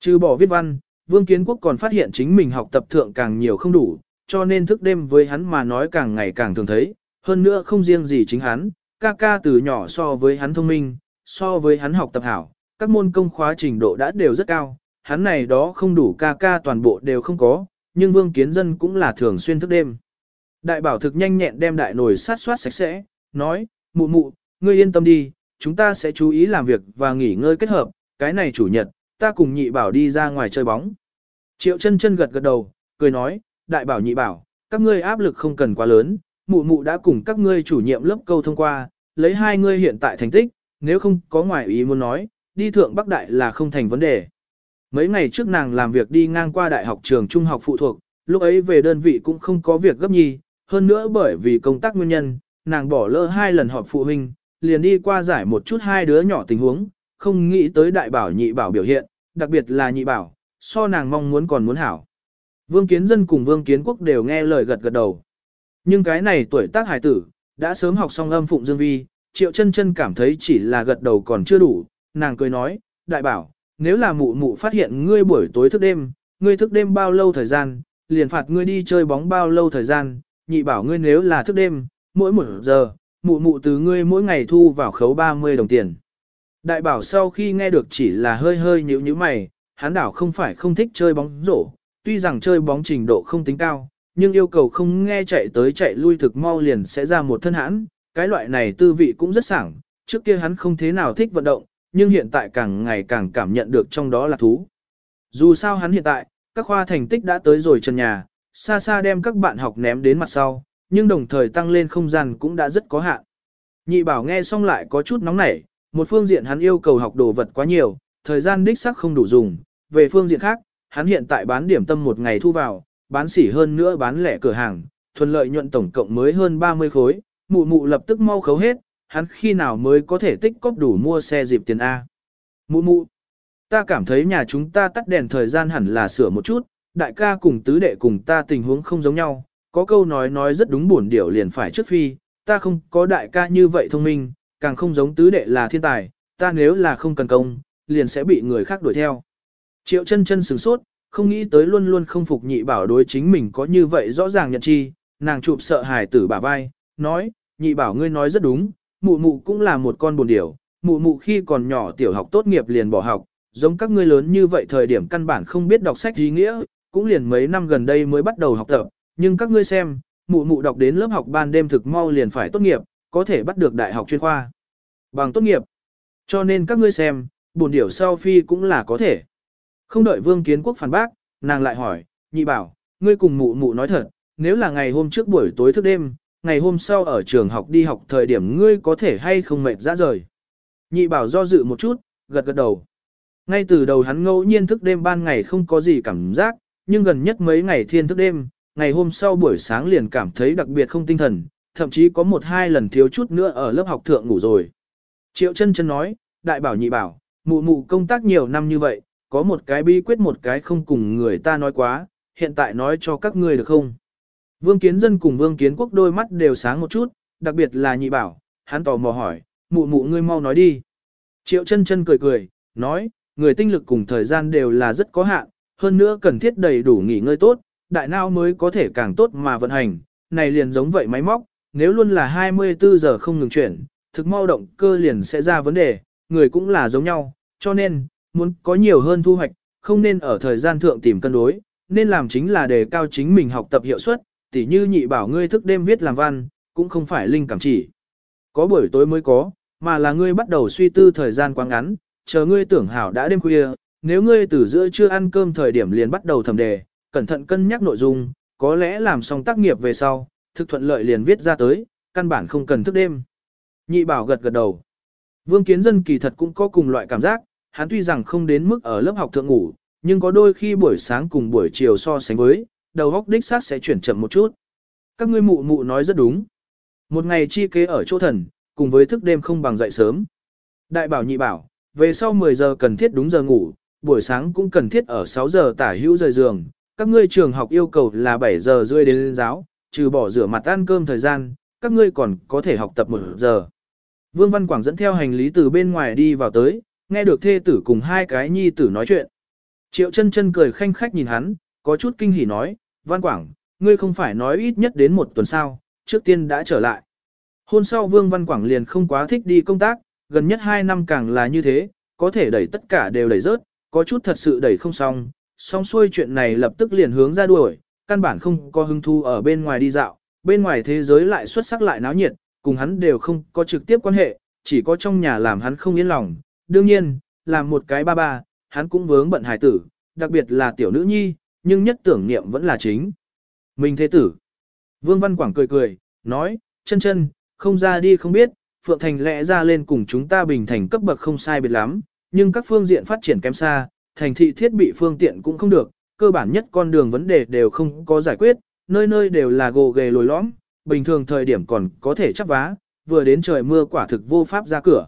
Trừ bỏ viết văn, Vương Kiến Quốc còn phát hiện chính mình học tập thượng càng nhiều không đủ, cho nên thức đêm với hắn mà nói càng ngày càng thường thấy, hơn nữa không riêng gì chính hắn, ca ca từ nhỏ so với hắn thông minh, so với hắn học tập hảo, các môn công khóa trình độ đã đều rất cao, hắn này đó không đủ ca ca toàn bộ đều không có, nhưng Vương Kiến Dân cũng là thường xuyên thức đêm. Đại bảo thực nhanh nhẹn đem đại nồi sát soát sạch sẽ, nói, mụ mụ, ngươi yên tâm đi, chúng ta sẽ chú ý làm việc và nghỉ ngơi kết hợp, cái này chủ nhật, ta cùng nhị bảo đi ra ngoài chơi bóng. Triệu chân chân gật gật đầu, cười nói, đại bảo nhị bảo, các ngươi áp lực không cần quá lớn, mụ mụ đã cùng các ngươi chủ nhiệm lớp câu thông qua, lấy hai ngươi hiện tại thành tích, nếu không có ngoài ý muốn nói, đi thượng Bắc Đại là không thành vấn đề. Mấy ngày trước nàng làm việc đi ngang qua đại học trường trung học phụ thuộc, lúc ấy về đơn vị cũng không có việc gấp nhi, hơn nữa bởi vì công tác nguyên nhân, nàng bỏ lỡ hai lần họp phụ huynh, liền đi qua giải một chút hai đứa nhỏ tình huống, không nghĩ tới đại bảo nhị bảo biểu hiện, đặc biệt là nhị bảo, so nàng mong muốn còn muốn hảo. Vương Kiến Dân cùng Vương Kiến Quốc đều nghe lời gật gật đầu. Nhưng cái này tuổi tác hải tử, đã sớm học xong âm phụng dương vi, triệu chân chân cảm thấy chỉ là gật đầu còn chưa đủ, nàng cười nói, đại bảo, nếu là mụ mụ phát hiện ngươi buổi tối thức đêm, ngươi thức đêm bao lâu thời gian, liền phạt ngươi đi chơi bóng bao lâu thời gian, nhị bảo ngươi nếu là thức đêm, mỗi một giờ, mụ mụ từ ngươi mỗi ngày thu vào khấu 30 đồng tiền. Đại bảo sau khi nghe được chỉ là hơi hơi nhíu nhíu mày, hắn đảo không phải không thích chơi bóng rổ, tuy rằng chơi bóng trình độ không tính cao, nhưng yêu cầu không nghe chạy tới chạy lui thực mau liền sẽ ra một thân hãn, cái loại này tư vị cũng rất sảng, trước kia hắn không thế nào thích vận động, nhưng hiện tại càng ngày càng cảm nhận được trong đó là thú. Dù sao hắn hiện tại, các khoa thành tích đã tới rồi trần nhà, xa xa đem các bạn học ném đến mặt sau, nhưng đồng thời tăng lên không gian cũng đã rất có hạn. Nhị bảo nghe xong lại có chút nóng nảy, một phương diện hắn yêu cầu học đồ vật quá nhiều, thời gian đích sắc không đủ dùng, về phương diện khác, hắn hiện tại bán điểm tâm một ngày thu vào, bán sỉ hơn nữa bán lẻ cửa hàng, thuần lợi nhuận tổng cộng mới hơn 30 khối, mụ mụ lập tức mau khấu hết, hắn khi nào mới có thể tích cóp đủ mua xe dịp tiền A. Mụ mụ, ta cảm thấy nhà chúng ta tắt đèn thời gian hẳn là sửa một chút, đại ca cùng tứ đệ cùng ta tình huống không giống nhau, có câu nói nói rất đúng buồn điểu liền phải trước phi, ta không có đại ca như vậy thông minh, càng không giống tứ đệ là thiên tài, ta nếu là không cần công, liền sẽ bị người khác đuổi theo. Triệu chân chân sửng sốt, không nghĩ tới luôn luôn không phục nhị bảo đối chính mình có như vậy rõ ràng nhận chi, nàng chụp sợ hài tử bả vai, nói, nhị bảo ngươi nói rất đúng, mụ mụ cũng là một con buồn điểu, mụ mụ khi còn nhỏ tiểu học tốt nghiệp liền bỏ học, giống các ngươi lớn như vậy thời điểm căn bản không biết đọc sách ý nghĩa, cũng liền mấy năm gần đây mới bắt đầu học tập, nhưng các ngươi xem, mụ mụ đọc đến lớp học ban đêm thực mau liền phải tốt nghiệp, có thể bắt được đại học chuyên khoa. Bằng tốt nghiệp. Cho nên các ngươi xem, buồn điểu sau phi cũng là có thể. Không đợi Vương Kiến Quốc phản bác, nàng lại hỏi, nhị bảo, ngươi cùng mụ mụ nói thật, nếu là ngày hôm trước buổi tối thức đêm, ngày hôm sau ở trường học đi học thời điểm ngươi có thể hay không mệt ra rời. Nhị bảo do dự một chút, gật gật đầu. Ngay từ đầu hắn ngẫu nhiên thức đêm ban ngày không có gì cảm giác, nhưng gần nhất mấy ngày thiên thức đêm, ngày hôm sau buổi sáng liền cảm thấy đặc biệt không tinh thần, thậm chí có một hai lần thiếu chút nữa ở lớp học thượng ngủ rồi. Triệu chân chân nói, đại bảo nhị bảo, mụ mụ công tác nhiều năm như vậy, có một cái bí quyết một cái không cùng người ta nói quá, hiện tại nói cho các ngươi được không? Vương Kiến Dân cùng Vương Kiến Quốc đôi mắt đều sáng một chút, đặc biệt là nhị bảo, hắn tò mò hỏi, mụ mụ ngươi mau nói đi. Triệu chân chân cười cười, nói, người tinh lực cùng thời gian đều là rất có hạn, hơn nữa cần thiết đầy đủ nghỉ ngơi tốt, đại não mới có thể càng tốt mà vận hành, này liền giống vậy máy móc, nếu luôn là 24 giờ không ngừng chuyển, thực mau động cơ liền sẽ ra vấn đề, người cũng là giống nhau, cho nên, muốn có nhiều hơn thu hoạch, không nên ở thời gian thượng tìm cân đối, nên làm chính là đề cao chính mình học tập hiệu suất, tỉ như nhị bảo ngươi thức đêm viết làm văn, cũng không phải linh cảm chỉ. Có buổi tối mới có, mà là ngươi bắt đầu suy tư thời gian quá ngắn, chờ ngươi tưởng hảo đã đêm khuya, nếu ngươi từ giữa chưa ăn cơm thời điểm liền bắt đầu thẩm đề, cẩn thận cân nhắc nội dung, có lẽ làm xong tác nghiệp về sau, thực thuận lợi liền viết ra tới, căn bản không cần thức đêm. Nhị bảo gật gật đầu. Vương Kiến Dân kỳ thật cũng có cùng loại cảm giác, hắn tuy rằng không đến mức ở lớp học thượng ngủ, nhưng có đôi khi buổi sáng cùng buổi chiều so sánh với, đầu óc đích xác sẽ chuyển chậm một chút. Các ngươi mụ mụ nói rất đúng. Một ngày chi kế ở chỗ thần, cùng với thức đêm không bằng dậy sớm. Đại bảo nhị bảo, về sau 10 giờ cần thiết đúng giờ ngủ, buổi sáng cũng cần thiết ở 6 giờ tả hữu rời giường. Các ngươi trường học yêu cầu là 7 giờ rưỡi đến lên giáo, trừ bỏ rửa mặt ăn cơm thời gian, các ngươi còn có thể học tập 1 giờ. Vương Văn Quảng dẫn theo hành lý từ bên ngoài đi vào tới, nghe được thê tử cùng hai cái nhi tử nói chuyện. Triệu chân chân cười khanh khách nhìn hắn, có chút kinh hỉ nói, Văn Quảng, ngươi không phải nói ít nhất đến một tuần sau, trước tiên đã trở lại. Hôn sau Vương Văn Quảng liền không quá thích đi công tác, gần nhất hai năm càng là như thế, có thể đẩy tất cả đều đẩy rớt, có chút thật sự đẩy không xong, xong xuôi chuyện này lập tức liền hướng ra đuổi, căn bản không có hứng thu ở bên ngoài đi dạo, bên ngoài thế giới lại xuất sắc lại náo nhiệt, cùng hắn đều không có trực tiếp quan hệ, chỉ có trong nhà làm hắn không yên lòng. Đương nhiên, làm một cái ba ba, hắn cũng vướng bận hài tử, đặc biệt là tiểu nữ nhi, nhưng nhất tưởng niệm vẫn là chính. Mình thế tử. Vương Văn Quảng cười cười, nói, chân chân, không ra đi không biết, Phượng Thành lẽ ra lên cùng chúng ta bình thành cấp bậc không sai biệt lắm, nhưng các phương diện phát triển kém xa, thành thị thiết bị phương tiện cũng không được, cơ bản nhất con đường vấn đề đều không có giải quyết, nơi nơi đều là gồ ghề lồi lõm, bình thường thời điểm còn có thể chắp vá, vừa đến trời mưa quả thực vô pháp ra cửa.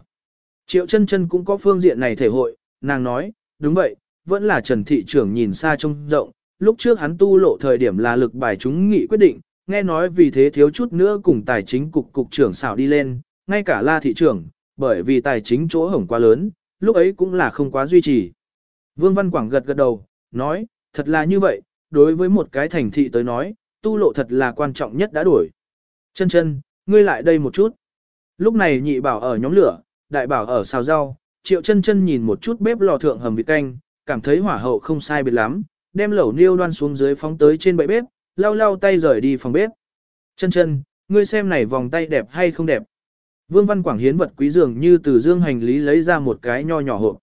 Triệu chân chân cũng có phương diện này thể hội, nàng nói, đúng vậy, vẫn là Trần Thị trưởng nhìn xa trông rộng, lúc trước hắn tu lộ thời điểm là lực bài chúng nghị quyết định, nghe nói vì thế thiếu chút nữa cùng tài chính cục cục trưởng xảo đi lên, ngay cả la thị trưởng, bởi vì tài chính chỗ hổng quá lớn, lúc ấy cũng là không quá duy trì. Vương Văn Quảng gật gật đầu, nói, thật là như vậy, đối với một cái thành thị tới nói, tu lộ thật là quan trọng nhất đã đổi. Chân chân, ngươi lại đây một chút. Lúc này nhị bảo ở nhóm lửa, đại bảo ở xào rau, triệu chân chân nhìn một chút bếp lò thượng hầm vịt canh, cảm thấy hỏa hậu không sai biệt lắm, đem lẩu niêu đoan xuống dưới phóng tới trên bệ bếp, lau lau tay rời đi phòng bếp. Chân chân, ngươi xem này vòng tay đẹp hay không đẹp. Vương Văn Quảng hiến vật quý dường như từ dương hành lý lấy ra một cái nho nhỏ hộp.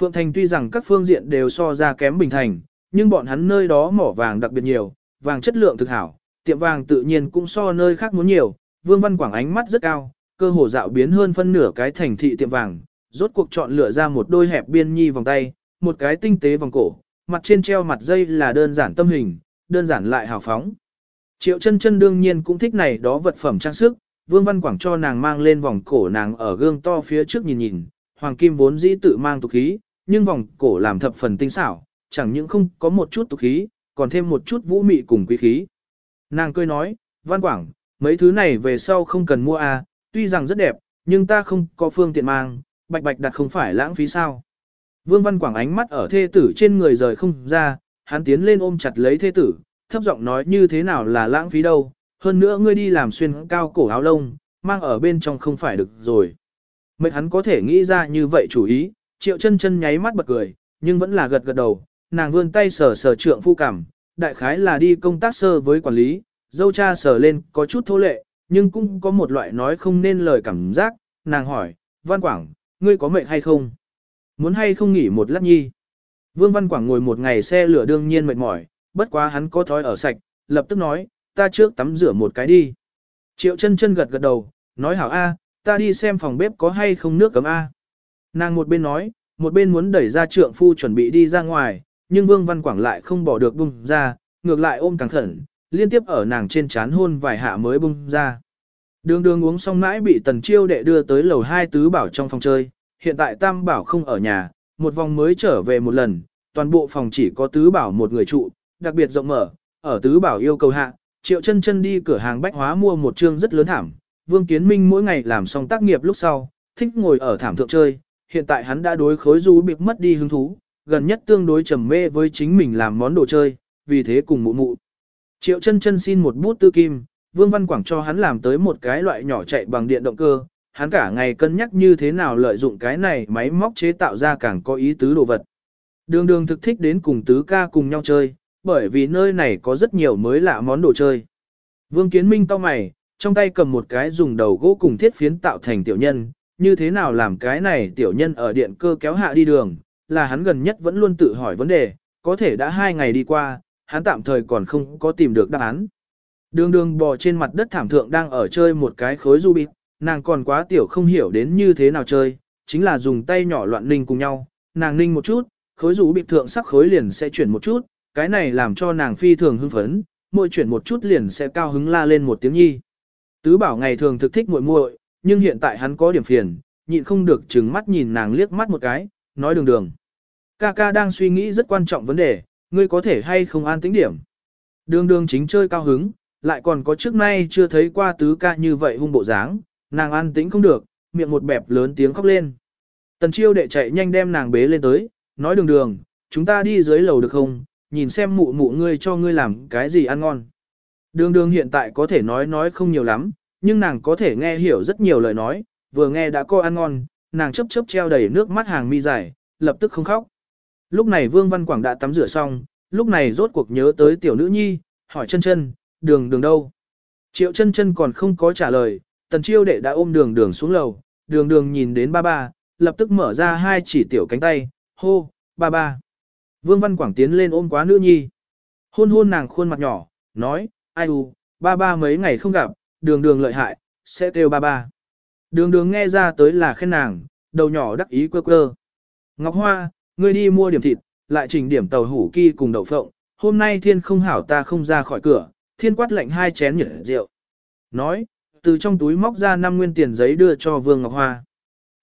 Phượng Thành tuy rằng các phương diện đều so ra kém Bình Thành, nhưng bọn hắn nơi đó mỏ vàng đặc biệt nhiều, vàng chất lượng thực hảo, tiệm vàng tự nhiên cũng so nơi khác muốn nhiều. Vương Văn Quảng ánh mắt rất cao, cơ hồ dạo biến hơn phân nửa cái thành thị tiệm vàng, rốt cuộc chọn lựa ra một đôi hẹp biên nhi vòng tay, một cái tinh tế vòng cổ, mặt trên treo mặt dây là đơn giản tâm hình, đơn giản lại hào phóng. Triệu chân chân đương nhiên cũng thích này đó vật phẩm trang sức, Vương Văn Quảng cho nàng mang lên vòng cổ nàng ở gương to phía trước nhìn nhìn, hoàng kim vốn dĩ tự mang tục khí, nhưng vòng cổ làm thập phần tinh xảo, chẳng những không có một chút tục khí, còn thêm một chút vũ mị cùng quý khí. Nàng cười nói, Văn Quảng, mấy thứ này về sau không cần mua à, tuy rằng rất đẹp, nhưng ta không có phương tiện mang, bạch bạch đặt không phải lãng phí sao. Vương Văn Quảng ánh mắt ở thê tử trên người rời không ra, hắn tiến lên ôm chặt lấy thê tử, thấp giọng nói như thế nào là lãng phí đâu, hơn nữa ngươi đi làm xuyên cao cổ áo lông, mang ở bên trong không phải được rồi. Mệnh hắn có thể nghĩ ra như vậy chủ ý, triệu chân chân nháy mắt bật cười, nhưng vẫn là gật gật đầu, nàng vươn tay sờ sờ trượng phu cảm, đại khái là đi công tác sơ với quản lý, dâu cha sờ lên có chút thô lệ, nhưng cũng có một loại nói không nên lời cảm giác, nàng hỏi, Văn Quảng, ngươi có mệt hay không? Muốn hay không nghỉ một lát nhi? Vương Văn Quảng ngồi một ngày xe lửa đương nhiên mệt mỏi, bất quá hắn có thói ở sạch, lập tức nói, ta trước tắm rửa một cái đi. Triệu chân chân gật gật đầu, nói hảo A, ta đi xem phòng bếp có hay không nước cấm A. Nàng một bên nói, một bên muốn đẩy ra trượng phu chuẩn bị đi ra ngoài, nhưng Vương Văn Quảng lại không bỏ được bung ra, ngược lại ôm càng khẩn, liên tiếp ở nàng trên chán hôn vài hạ mới bung ra. Đường đường uống xong mãi bị tần chiêu đệ đưa tới lầu hai tứ bảo trong phòng chơi, hiện tại tam bảo không ở nhà, một vòng mới trở về một lần, toàn bộ phòng chỉ có tứ bảo một người trụ, đặc biệt rộng mở, ở tứ bảo yêu cầu hạ, triệu chân chân đi cửa hàng bách hóa mua một chương rất lớn thảm, vương kiến minh mỗi ngày làm xong tác nghiệp lúc sau, thích ngồi ở thảm thượng chơi, hiện tại hắn đã đối khối du bị mất đi hứng thú, gần nhất tương đối trầm mê với chính mình làm món đồ chơi, vì thế cùng mụ mụ. Triệu chân chân xin một bút tư kim, Vương Văn Quảng cho hắn làm tới một cái loại nhỏ chạy bằng điện động cơ, hắn cả ngày cân nhắc như thế nào lợi dụng cái này máy móc chế tạo ra càng có ý tứ đồ vật. Đường đường thực thích đến cùng tứ ca cùng nhau chơi, bởi vì nơi này có rất nhiều mới lạ món đồ chơi. Vương Kiến Minh to mày, trong tay cầm một cái dùng đầu gỗ cùng thiết phiến tạo thành tiểu nhân, như thế nào làm cái này tiểu nhân ở điện cơ kéo hạ đi đường, là hắn gần nhất vẫn luôn tự hỏi vấn đề, có thể đã hai ngày đi qua, hắn tạm thời còn không có tìm được đáp án. Đường đường bò trên mặt đất thảm thượng đang ở chơi một cái khối du bịt, nàng còn quá tiểu không hiểu đến như thế nào chơi, chính là dùng tay nhỏ loạn ninh cùng nhau, nàng ninh một chút, khối du bịt thượng sắc khối liền sẽ chuyển một chút, cái này làm cho nàng phi thường hưng phấn, mỗi chuyển một chút liền sẽ cao hứng la lên một tiếng nhi. Tứ bảo ngày thường thực thích muội muội, nhưng hiện tại hắn có điểm phiền, nhịn không được trừng mắt nhìn nàng liếc mắt một cái, nói đường đường. Ca ca đang suy nghĩ rất quan trọng vấn đề, ngươi có thể hay không an tĩnh điểm. Đường đường chính chơi cao hứng, lại còn có trước nay chưa thấy qua tứ ca như vậy hung bộ dáng, nàng an tĩnh không được, miệng một bẹp lớn tiếng khóc lên. Tần chiêu đệ chạy nhanh đem nàng bế lên tới, nói đường đường, chúng ta đi dưới lầu được không, nhìn xem mụ mụ ngươi cho ngươi làm cái gì ăn ngon. Đường đường hiện tại có thể nói nói không nhiều lắm, nhưng nàng có thể nghe hiểu rất nhiều lời nói, vừa nghe đã có ăn ngon, nàng chấp chấp treo đầy nước mắt hàng mi dài, lập tức không khóc. Lúc này Vương Văn Quảng đã tắm rửa xong, lúc này rốt cuộc nhớ tới tiểu nữ nhi, hỏi chân chân, đường đường đâu? Triệu chân chân còn không có trả lời, tần chiêu đệ đã ôm đường đường xuống lầu, đường đường nhìn đến ba ba, lập tức mở ra hai chỉ tiểu cánh tay, hô, ba ba. Vương Văn Quảng tiến lên ôm quá nữ nhi. Hôn hôn nàng khuôn mặt nhỏ, nói, ai u, ba ba mấy ngày không gặp, đường đường lợi hại, sẽ kêu ba ba. Đường đường nghe ra tới là khen nàng, đầu nhỏ đắc ý quơ quơ. Ngọc Hoa, ngươi đi mua điểm thịt, lại chỉnh điểm tàu hủ kỳ cùng đậu phộng, hôm nay thiên không hảo ta không ra khỏi cửa, thiên quát lệnh hai chén nhở rượu. Nói, từ trong túi móc ra 5 nguyên tiền giấy đưa cho Vương Ngọc Hoa.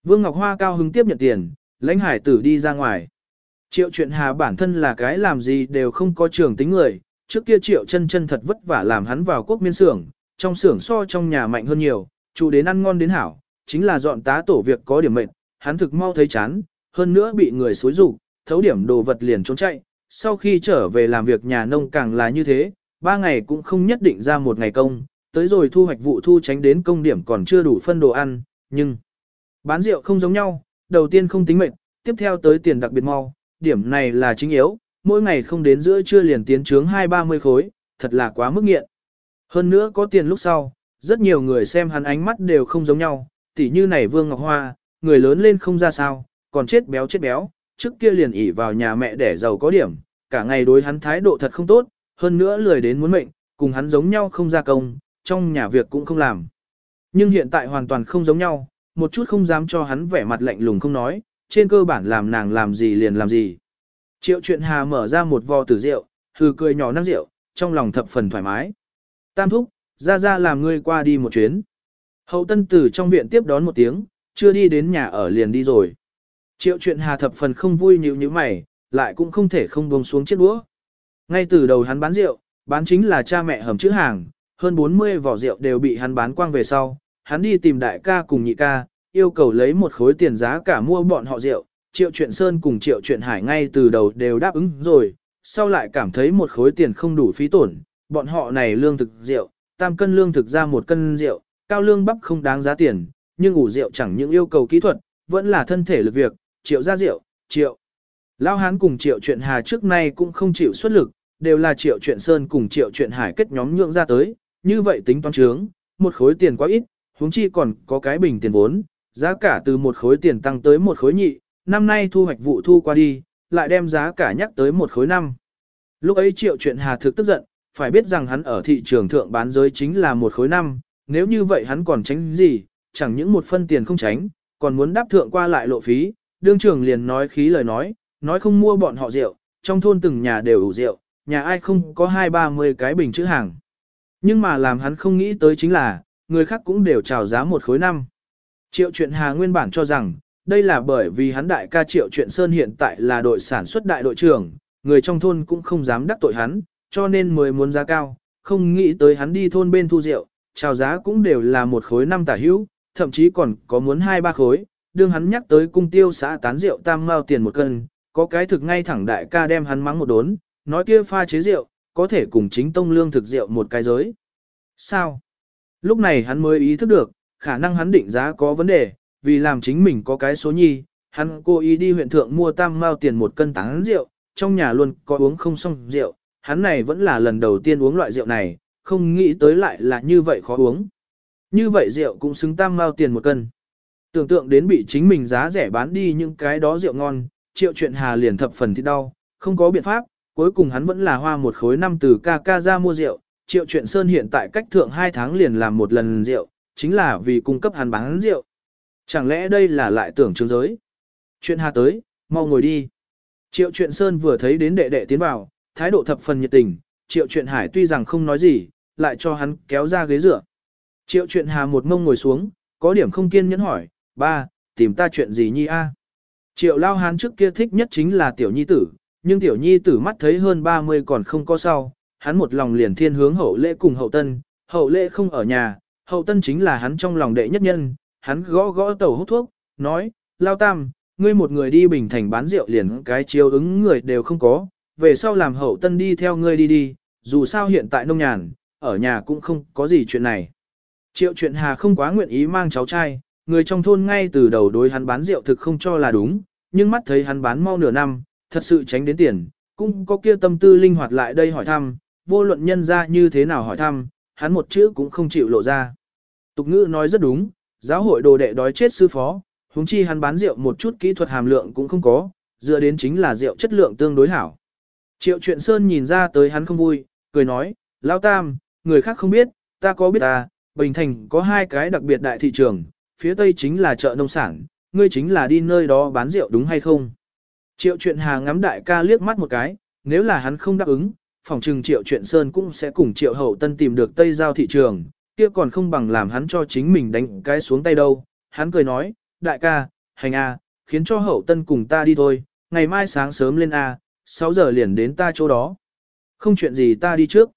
Vương Ngọc Hoa cao hứng tiếp nhận tiền, lãnh hải tử đi ra ngoài. Triệu chuyện hà bản thân là cái làm gì đều không có trường tính người, trước kia triệu chân chân thật vất vả làm hắn vào quốc miên xưởng, trong xưởng so trong nhà mạnh hơn nhiều, chủ đến ăn ngon đến hảo, chính là dọn tá tổ việc có điểm mệnh, hắn thực mau thấy chán, hơn nữa bị người xối rục, thấu điểm đồ vật liền trốn chạy, sau khi trở về làm việc nhà nông càng là như thế, ba ngày cũng không nhất định ra một ngày công, tới rồi thu hoạch vụ thu tránh đến công điểm còn chưa đủ phân đồ ăn, nhưng bán rượu không giống nhau, đầu tiên không tính mệnh, tiếp theo tới tiền đặc biệt mau, điểm này là chính yếu, mỗi ngày không đến giữa trưa liền tiến trướng hai ba mươi khối, thật là quá mức nghiện. Hơn nữa có tiền lúc sau, rất nhiều người xem hắn ánh mắt đều không giống nhau, tỉ như này Vương Ngọc Hoa, người lớn lên không ra sao, còn chết béo chết béo, trước kia liền ỉ vào nhà mẹ để giàu có điểm, cả ngày đối hắn thái độ thật không tốt, hơn nữa lười đến muốn mệnh, cùng hắn giống nhau không ra công, trong nhà việc cũng không làm. Nhưng hiện tại hoàn toàn không giống nhau, một chút không dám cho hắn vẻ mặt lạnh lùng không nói, trên cơ bản làm nàng làm gì liền làm gì. Triệu chuyện hà mở ra một vò tử rượu, hừ cười nhỏ năng rượu, trong lòng thập phần thoải mái. Tam thúc, ra ra làm ngươi qua đi một chuyến. Hậu tân tử trong viện tiếp đón một tiếng, chưa đi đến nhà ở liền đi rồi. Triệu chuyện hà thập phần không vui nhíu như mày, lại cũng không thể không buông xuống chiếc đũa. Ngay từ đầu hắn bán rượu, bán chính là cha mẹ hầm chữ hàng, hơn 40 vỏ rượu đều bị hắn bán quang về sau, hắn đi tìm đại ca cùng nhị ca, yêu cầu lấy một khối tiền giá cả mua bọn họ rượu, Triệu Chuyện Sơn cùng Triệu Chuyện Hải ngay từ đầu đều đáp ứng rồi, sau lại cảm thấy một khối tiền không đủ phí tổn, bọn họ này lương thực rượu, tam cân lương thực ra một cân rượu, cao lương bắp không đáng giá tiền, nhưng ủ rượu chẳng những yêu cầu kỹ thuật, vẫn là thân thể lực việc, Triệu gia diệu, Triệu. Lao Hán cùng Triệu Chuyện Hà trước nay cũng không chịu xuất lực, đều là Triệu Chuyện Sơn cùng Triệu Chuyện Hải kết nhóm nhượng ra tới, như vậy tính toán trướng, một khối tiền quá ít, huống chi còn có cái bình tiền vốn, giá cả từ một khối tiền tăng tới một khối nhị, năm nay thu hoạch vụ thu qua đi, lại đem giá cả nhắc tới một khối năm. Lúc ấy triệu chuyện hà thực tức giận, phải biết rằng hắn ở thị trường thượng bán giới chính là một khối năm, nếu như vậy hắn còn tránh gì, chẳng những một phân tiền không tránh, còn muốn đáp thượng qua lại lộ phí, đương trưởng liền nói khí lời nói, nói không mua bọn họ rượu, trong thôn từng nhà đều ủ rượu, nhà ai không có hai ba mươi cái bình chữ hàng. Nhưng mà làm hắn không nghĩ tới chính là, người khác cũng đều chào giá một khối năm. Triệu chuyện Hà nguyên bản cho rằng, đây là bởi vì hắn đại ca Triệu chuyện Sơn hiện tại là đội sản xuất đại đội trưởng, người trong thôn cũng không dám đắc tội hắn, cho nên mới muốn giá cao, không nghĩ tới hắn đi thôn bên thu rượu, chào giá cũng đều là một khối năm tả hữu, thậm chí còn có muốn hai ba khối, đương hắn nhắc tới cung tiêu xã tán rượu tam mao tiền một cân, có cái thực ngay thẳng đại ca đem hắn mắng một đốn, nói kia pha chế rượu, có thể cùng chính tông lương thực rượu một cái giới. Sao? Lúc này hắn mới ý thức được, khả năng hắn định giá có vấn đề, vì làm chính mình có cái số nhi, hắn cố ý đi huyện thượng mua tam mao tiền một cân tán rượu, trong nhà luôn có uống không xong rượu, hắn này vẫn là lần đầu tiên uống loại rượu này, không nghĩ tới lại là như vậy khó uống. Như vậy rượu cũng xứng tam mao tiền một cân. Tưởng tượng đến bị chính mình giá rẻ bán đi những cái đó rượu ngon, triệu chuyện hà liền thập phần thì đau, không có biện pháp, cuối cùng hắn vẫn là hoa một khối năm từ ca ca ra mua rượu, triệu chuyện sơn hiện tại cách thượng hai tháng liền làm một lần rượu, chính là vì cung cấp hắn bán rượu. Chẳng lẽ đây là lại tưởng trường giới? Chuyện hà tới, mau ngồi đi. Triệu chuyện sơn vừa thấy đến đệ đệ tiến vào, thái độ thập phần nhiệt tình, triệu chuyện hải tuy rằng không nói gì, lại cho hắn kéo ra ghế dựa. Triệu chuyện hà một mông ngồi xuống, có điểm không kiên nhẫn hỏi, ba, tìm ta chuyện gì nhi a? Triệu lao hán trước kia thích nhất chính là tiểu nhi tử, nhưng tiểu nhi tử mắt thấy hơn 30 còn không có sau, hắn một lòng liền thiên hướng hậu lễ cùng hậu tân, hậu lễ không ở nhà, hậu tân chính là hắn trong lòng đệ nhất nhân, hắn gõ gõ tàu hút thuốc, nói, lao tam, ngươi một người đi bình thành bán rượu liền cái chiếu ứng người đều không có, về sau làm hậu tân đi theo ngươi đi đi, dù sao hiện tại nông nhàn, ở nhà cũng không có gì chuyện này. Triệu chuyện hà không quá nguyện ý mang cháu trai, người trong thôn ngay từ đầu đối hắn bán rượu thực không cho là đúng, nhưng mắt thấy hắn bán mau nửa năm, thật sự tránh đến tiền, cũng có kia tâm tư linh hoạt lại đây hỏi thăm, vô luận nhân ra như thế nào hỏi thăm, hắn một chữ cũng không chịu lộ ra. Tục ngữ nói rất đúng, giáo hội đồ đệ đói chết sư phó, huống chi hắn bán rượu một chút kỹ thuật hàm lượng cũng không có, dựa đến chính là rượu chất lượng tương đối hảo. Triệu chuyện Sơn nhìn ra tới hắn không vui, cười nói, Lão Tam, người khác không biết, ta có biết ta, Bình Thành có hai cái đặc biệt đại thị trường, phía Tây chính là chợ nông sản, ngươi chính là đi nơi đó bán rượu đúng hay không? Triệu chuyện Hà ngắm đại ca liếc mắt một cái, nếu là hắn không đáp ứng, phòng trừng Triệu chuyện Sơn cũng sẽ cùng Triệu Hậu Tân tìm được Tây giao thị trường, kia còn không bằng làm hắn cho chính mình đánh cái xuống tay đâu. Hắn cười nói, đại ca, hành a, khiến cho Hậu Tân cùng ta đi thôi, ngày mai sáng sớm lên a, 6 giờ liền đến ta chỗ đó. Không chuyện gì ta đi trước.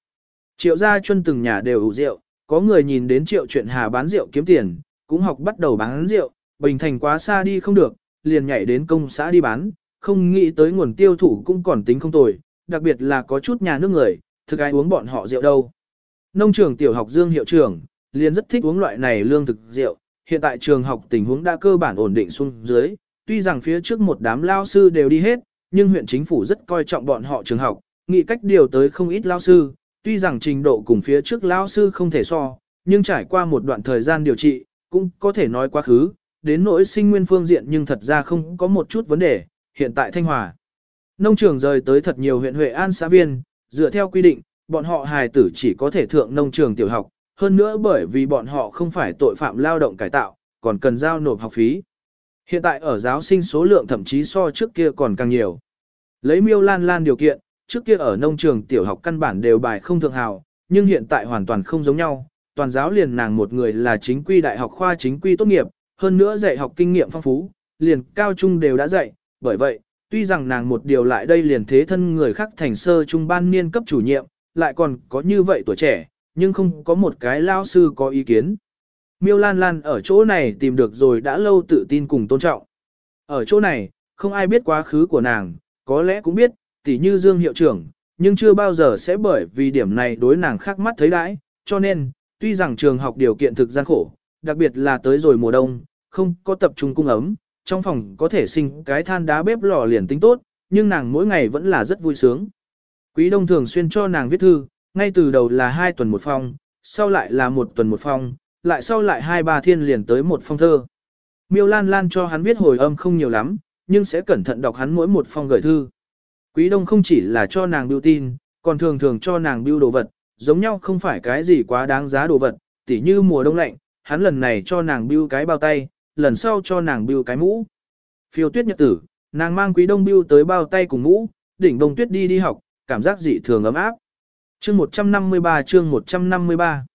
Triệu gia chuân từng nhà đều ủ rượu, có người nhìn đến triệu chuyện hà bán rượu kiếm tiền, cũng học bắt đầu bán rượu, bình thành quá xa đi không được, liền nhảy đến công xã đi bán, không nghĩ tới nguồn tiêu thụ cũng còn tính không tồi, đặc biệt là có chút nhà nước người, thực ai uống bọn họ rượu đâu. Nông trường tiểu học Dương hiệu trưởng, liền rất thích uống loại này lương thực rượu, hiện tại trường học tình huống đã cơ bản ổn định xuống dưới, tuy rằng phía trước một đám lao sư đều đi hết, nhưng huyện chính phủ rất coi trọng bọn họ trường học, nghĩ cách điều tới không ít lao sư, tuy rằng trình độ cùng phía trước lao sư không thể so, nhưng trải qua một đoạn thời gian điều trị, cũng có thể nói quá khứ, đến nỗi sinh nguyên phương diện nhưng thật ra không có một chút vấn đề, hiện tại Thanh Hòa. Nông trường rời tới thật nhiều huyện Huệ An xã viên, dựa theo quy định, bọn họ hài tử chỉ có thể thượng nông trường tiểu học, hơn nữa bởi vì bọn họ không phải tội phạm lao động cải tạo, còn cần giao nộp học phí. Hiện tại ở giáo sinh số lượng thậm chí so trước kia còn càng nhiều. Lấy miêu lan lan điều kiện, trước kia ở nông trường tiểu học căn bản đều bài không thượng hào, nhưng hiện tại hoàn toàn không giống nhau. Toàn giáo liền nàng một người là chính quy đại học khoa chính quy tốt nghiệp, hơn nữa dạy học kinh nghiệm phong phú, liền cao trung đều đã dạy, bởi vậy, tuy rằng nàng một điều lại đây liền thế thân người khác thành sơ trung ban niên cấp chủ nhiệm, lại còn có như vậy tuổi trẻ, nhưng không có một cái lao sư có ý kiến. Miêu Lan Lan ở chỗ này tìm được rồi đã lâu tự tin cùng tôn trọng. Ở chỗ này, không ai biết quá khứ của nàng, có lẽ cũng biết, tỉ như Dương hiệu trưởng, nhưng chưa bao giờ sẽ bởi vì điểm này đối nàng khác mắt thấy đãi, cho nên, tuy rằng trường học điều kiện thực gian khổ, đặc biệt là tới rồi mùa đông, không có tập trung cung ấm, trong phòng có thể sinh cái than đá bếp lò liền tính tốt, nhưng nàng mỗi ngày vẫn là rất vui sướng. Quý đông thường xuyên cho nàng viết thư, ngay từ đầu là hai tuần một phong, sau lại là một tuần một phong, lại sau lại hai ba thiên liền tới một phong thơ. Miêu Lan Lan cho hắn viết hồi âm không nhiều lắm, nhưng sẽ cẩn thận đọc hắn mỗi một phong gửi thư. Quý Đông không chỉ là cho nàng biêu tin, còn thường thường cho nàng biêu đồ vật, giống nhau không phải cái gì quá đáng giá đồ vật, tỉ như mùa đông lạnh, hắn lần này cho nàng biêu cái bao tay, lần sau cho nàng biêu cái mũ. Phiêu tuyết nhật tử, nàng mang Quý Đông biêu tới bao tay cùng mũ, đỉnh đông tuyết đi đi học, cảm giác dị thường ấm áp. Chương 153 chương 153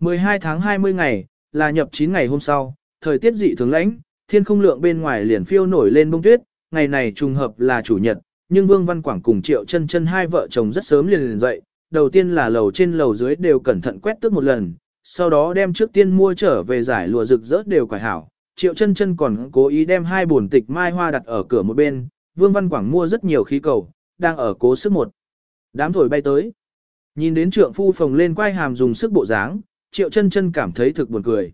12 tháng 20 ngày, là nhập 9 ngày hôm sau, thời tiết dị thường lãnh, thiên không lượng bên ngoài liền phiêu nổi lên bông tuyết, ngày này trùng hợp là chủ nhật, nhưng Vương Văn Quảng cùng Triệu chân chân hai vợ chồng rất sớm liền liền dậy, đầu tiên là lầu trên lầu dưới đều cẩn thận quét tước một lần, sau đó đem trước tiên mua trở về giải lụa rực rỡ đều quải hảo. Triệu chân chân còn cố ý đem hai bồn tịch mai hoa đặt ở cửa một bên, Vương Văn Quảng mua rất nhiều khí cầu, đang ở cố sức một. Đám thổi bay tới. Nhìn đến trượng phu phồng lên quay hàm dùng sức bộ dáng, Triệu chân chân cảm thấy thực buồn cười.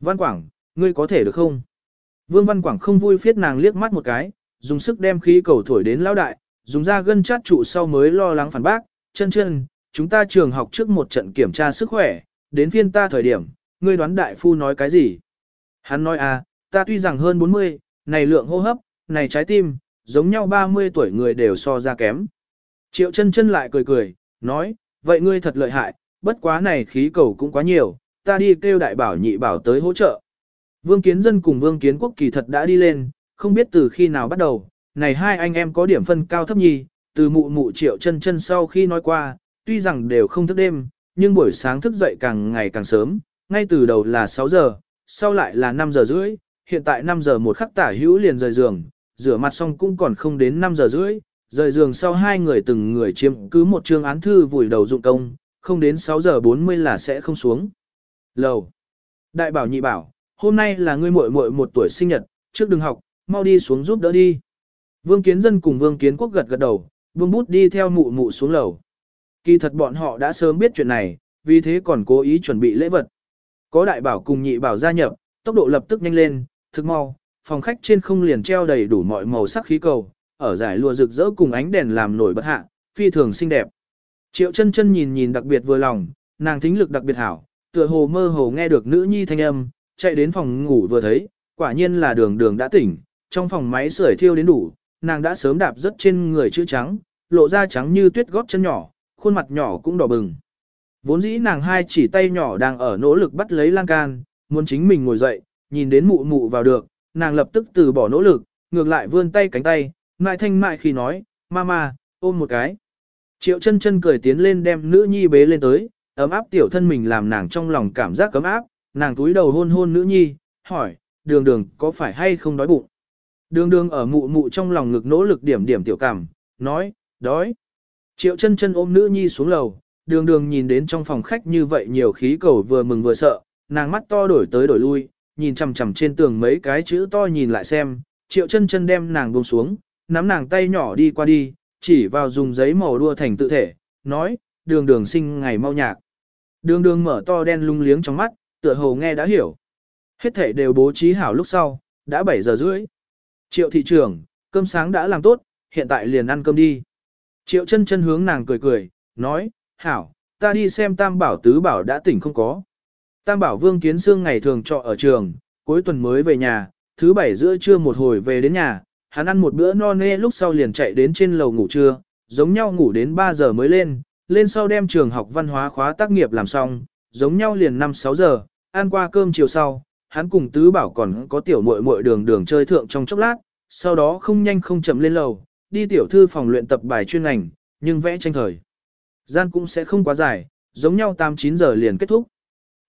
Văn Quảng, ngươi có thể được không? Vương Văn Quảng không vui phiết nàng liếc mắt một cái, dùng sức đem khí cầu thổi đến lão đại, dùng ra gân chát trụ sau mới lo lắng phản bác, chân chân, chúng ta trường học trước một trận kiểm tra sức khỏe, đến phiên ta thời điểm, ngươi đoán đại phu nói cái gì? Hắn nói à, ta tuy rằng hơn 40, này lượng hô hấp, này trái tim, giống nhau 30 tuổi người đều so ra kém. Triệu chân chân lại cười cười, nói, vậy ngươi thật lợi hại, bất quá này khí cầu cũng quá nhiều, ta đi kêu đại bảo nhị bảo tới hỗ trợ. Vương Kiến Dân cùng Vương Kiến Quốc kỳ thật đã đi lên, không biết từ khi nào bắt đầu, này hai anh em có điểm phân cao thấp nhì, từ mụ mụ triệu chân chân sau khi nói qua, tuy rằng đều không thức đêm, nhưng buổi sáng thức dậy càng ngày càng sớm, ngay từ đầu là 6 giờ, sau lại là 5 giờ rưỡi, hiện tại 5 giờ một khắc tả hữu liền rời giường, rửa mặt xong cũng còn không đến 5 giờ rưỡi, rời giường sau hai người từng người chiếm cứ một chương án thư vùi đầu dụng công, không đến 6 giờ 40 là sẽ không xuống. Lầu. Đại bảo nhị bảo, hôm nay là ngươi muội muội một tuổi sinh nhật, trước đừng học, mau đi xuống giúp đỡ đi. Vương Kiến Dân cùng Vương Kiến Quốc gật gật đầu, Vương Bút đi theo mụ mụ xuống lầu. Kỳ thật bọn họ đã sớm biết chuyện này, vì thế còn cố ý chuẩn bị lễ vật. Có đại bảo cùng nhị bảo gia nhập, tốc độ lập tức nhanh lên, thực mau, phòng khách trên không liền treo đầy đủ mọi màu sắc khí cầu, ở giải lụa rực rỡ cùng ánh đèn làm nổi bật hạ, phi thường xinh đẹp. Triệu chân chân nhìn nhìn đặc biệt vừa lòng, nàng thính lực đặc biệt hảo, tựa hồ mơ hồ nghe được nữ nhi thanh âm, chạy đến phòng ngủ vừa thấy, quả nhiên là đường đường đã tỉnh, trong phòng máy sưởi thiêu đến đủ, nàng đã sớm đạp rất trên người chữ trắng, lộ ra trắng như tuyết gót chân nhỏ, khuôn mặt nhỏ cũng đỏ bừng. Vốn dĩ nàng hai chỉ tay nhỏ đang ở nỗ lực bắt lấy lan can, muốn chính mình ngồi dậy, nhìn đến mụ mụ vào được, nàng lập tức từ bỏ nỗ lực, ngược lại vươn tay cánh tay, ngại thanh mại khi nói, mama, ôm một cái. Triệu chân chân cười tiến lên đem nữ nhi bế lên tới, ấm áp tiểu thân mình làm nàng trong lòng cảm giác cấm áp, nàng túi đầu hôn hôn nữ nhi, hỏi, đường đường có phải hay không đói bụng? Đường đường ở mụ mụ trong lòng ngực nỗ lực điểm điểm tiểu cảm, nói, đói. Triệu chân chân ôm nữ nhi xuống lầu, đường đường nhìn đến trong phòng khách như vậy nhiều khí cầu vừa mừng vừa sợ, nàng mắt to đổi tới đổi lui, nhìn chằm chằm trên tường mấy cái chữ to nhìn lại xem, triệu chân chân đem nàng buông xuống, nắm nàng tay nhỏ đi qua đi, chỉ vào dùng giấy màu đua thành tự thể, nói, đường đường sinh ngày mau nhạc. Đường đường mở to đen lung liếng trong mắt, tựa hồ nghe đã hiểu. Hết thể đều bố trí hảo lúc sau, đã 7 giờ rưỡi. Triệu thị trưởng, cơm sáng đã làm tốt, hiện tại liền ăn cơm đi. Triệu chân chân hướng nàng cười cười, nói, hảo, ta đi xem tam bảo tứ bảo đã tỉnh không có. Tam bảo vương kiến xương ngày thường trọ ở trường, cuối tuần mới về nhà, thứ bảy giữa trưa một hồi về đến nhà, hắn ăn một bữa no nê lúc sau liền chạy đến trên lầu ngủ trưa, giống nhau ngủ đến 3 giờ mới lên, lên sau đem trường học văn hóa khóa tác nghiệp làm xong, giống nhau liền 5-6 giờ, ăn qua cơm chiều sau, hắn cùng tứ bảo còn có tiểu muội muội đường đường chơi thượng trong chốc lát, sau đó không nhanh không chậm lên lầu, đi tiểu thư phòng luyện tập bài chuyên ngành, nhưng vẽ tranh thời. Gian cũng sẽ không quá dài, giống nhau 8-9 giờ liền kết thúc.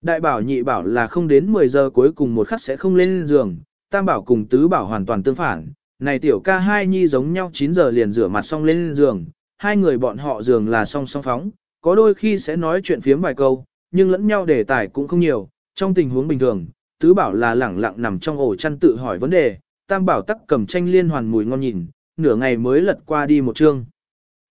Đại bảo nhị bảo là không đến 10 giờ cuối cùng một khắc sẽ không lên giường, tam bảo cùng tứ bảo hoàn toàn tương phản. Này tiểu ca hai nhi giống nhau 9 giờ liền rửa mặt xong lên giường, hai người bọn họ giường là song song phóng, có đôi khi sẽ nói chuyện phiếm vài câu, nhưng lẫn nhau đề tài cũng không nhiều, Trong tình huống bình thường, tứ bảo là lẳng lặng nằm trong ổ chăn tự hỏi vấn đề, tam bảo tắc cầm tranh liên hoàn mùi ngon nhìn, nửa ngày mới lật qua đi một chương.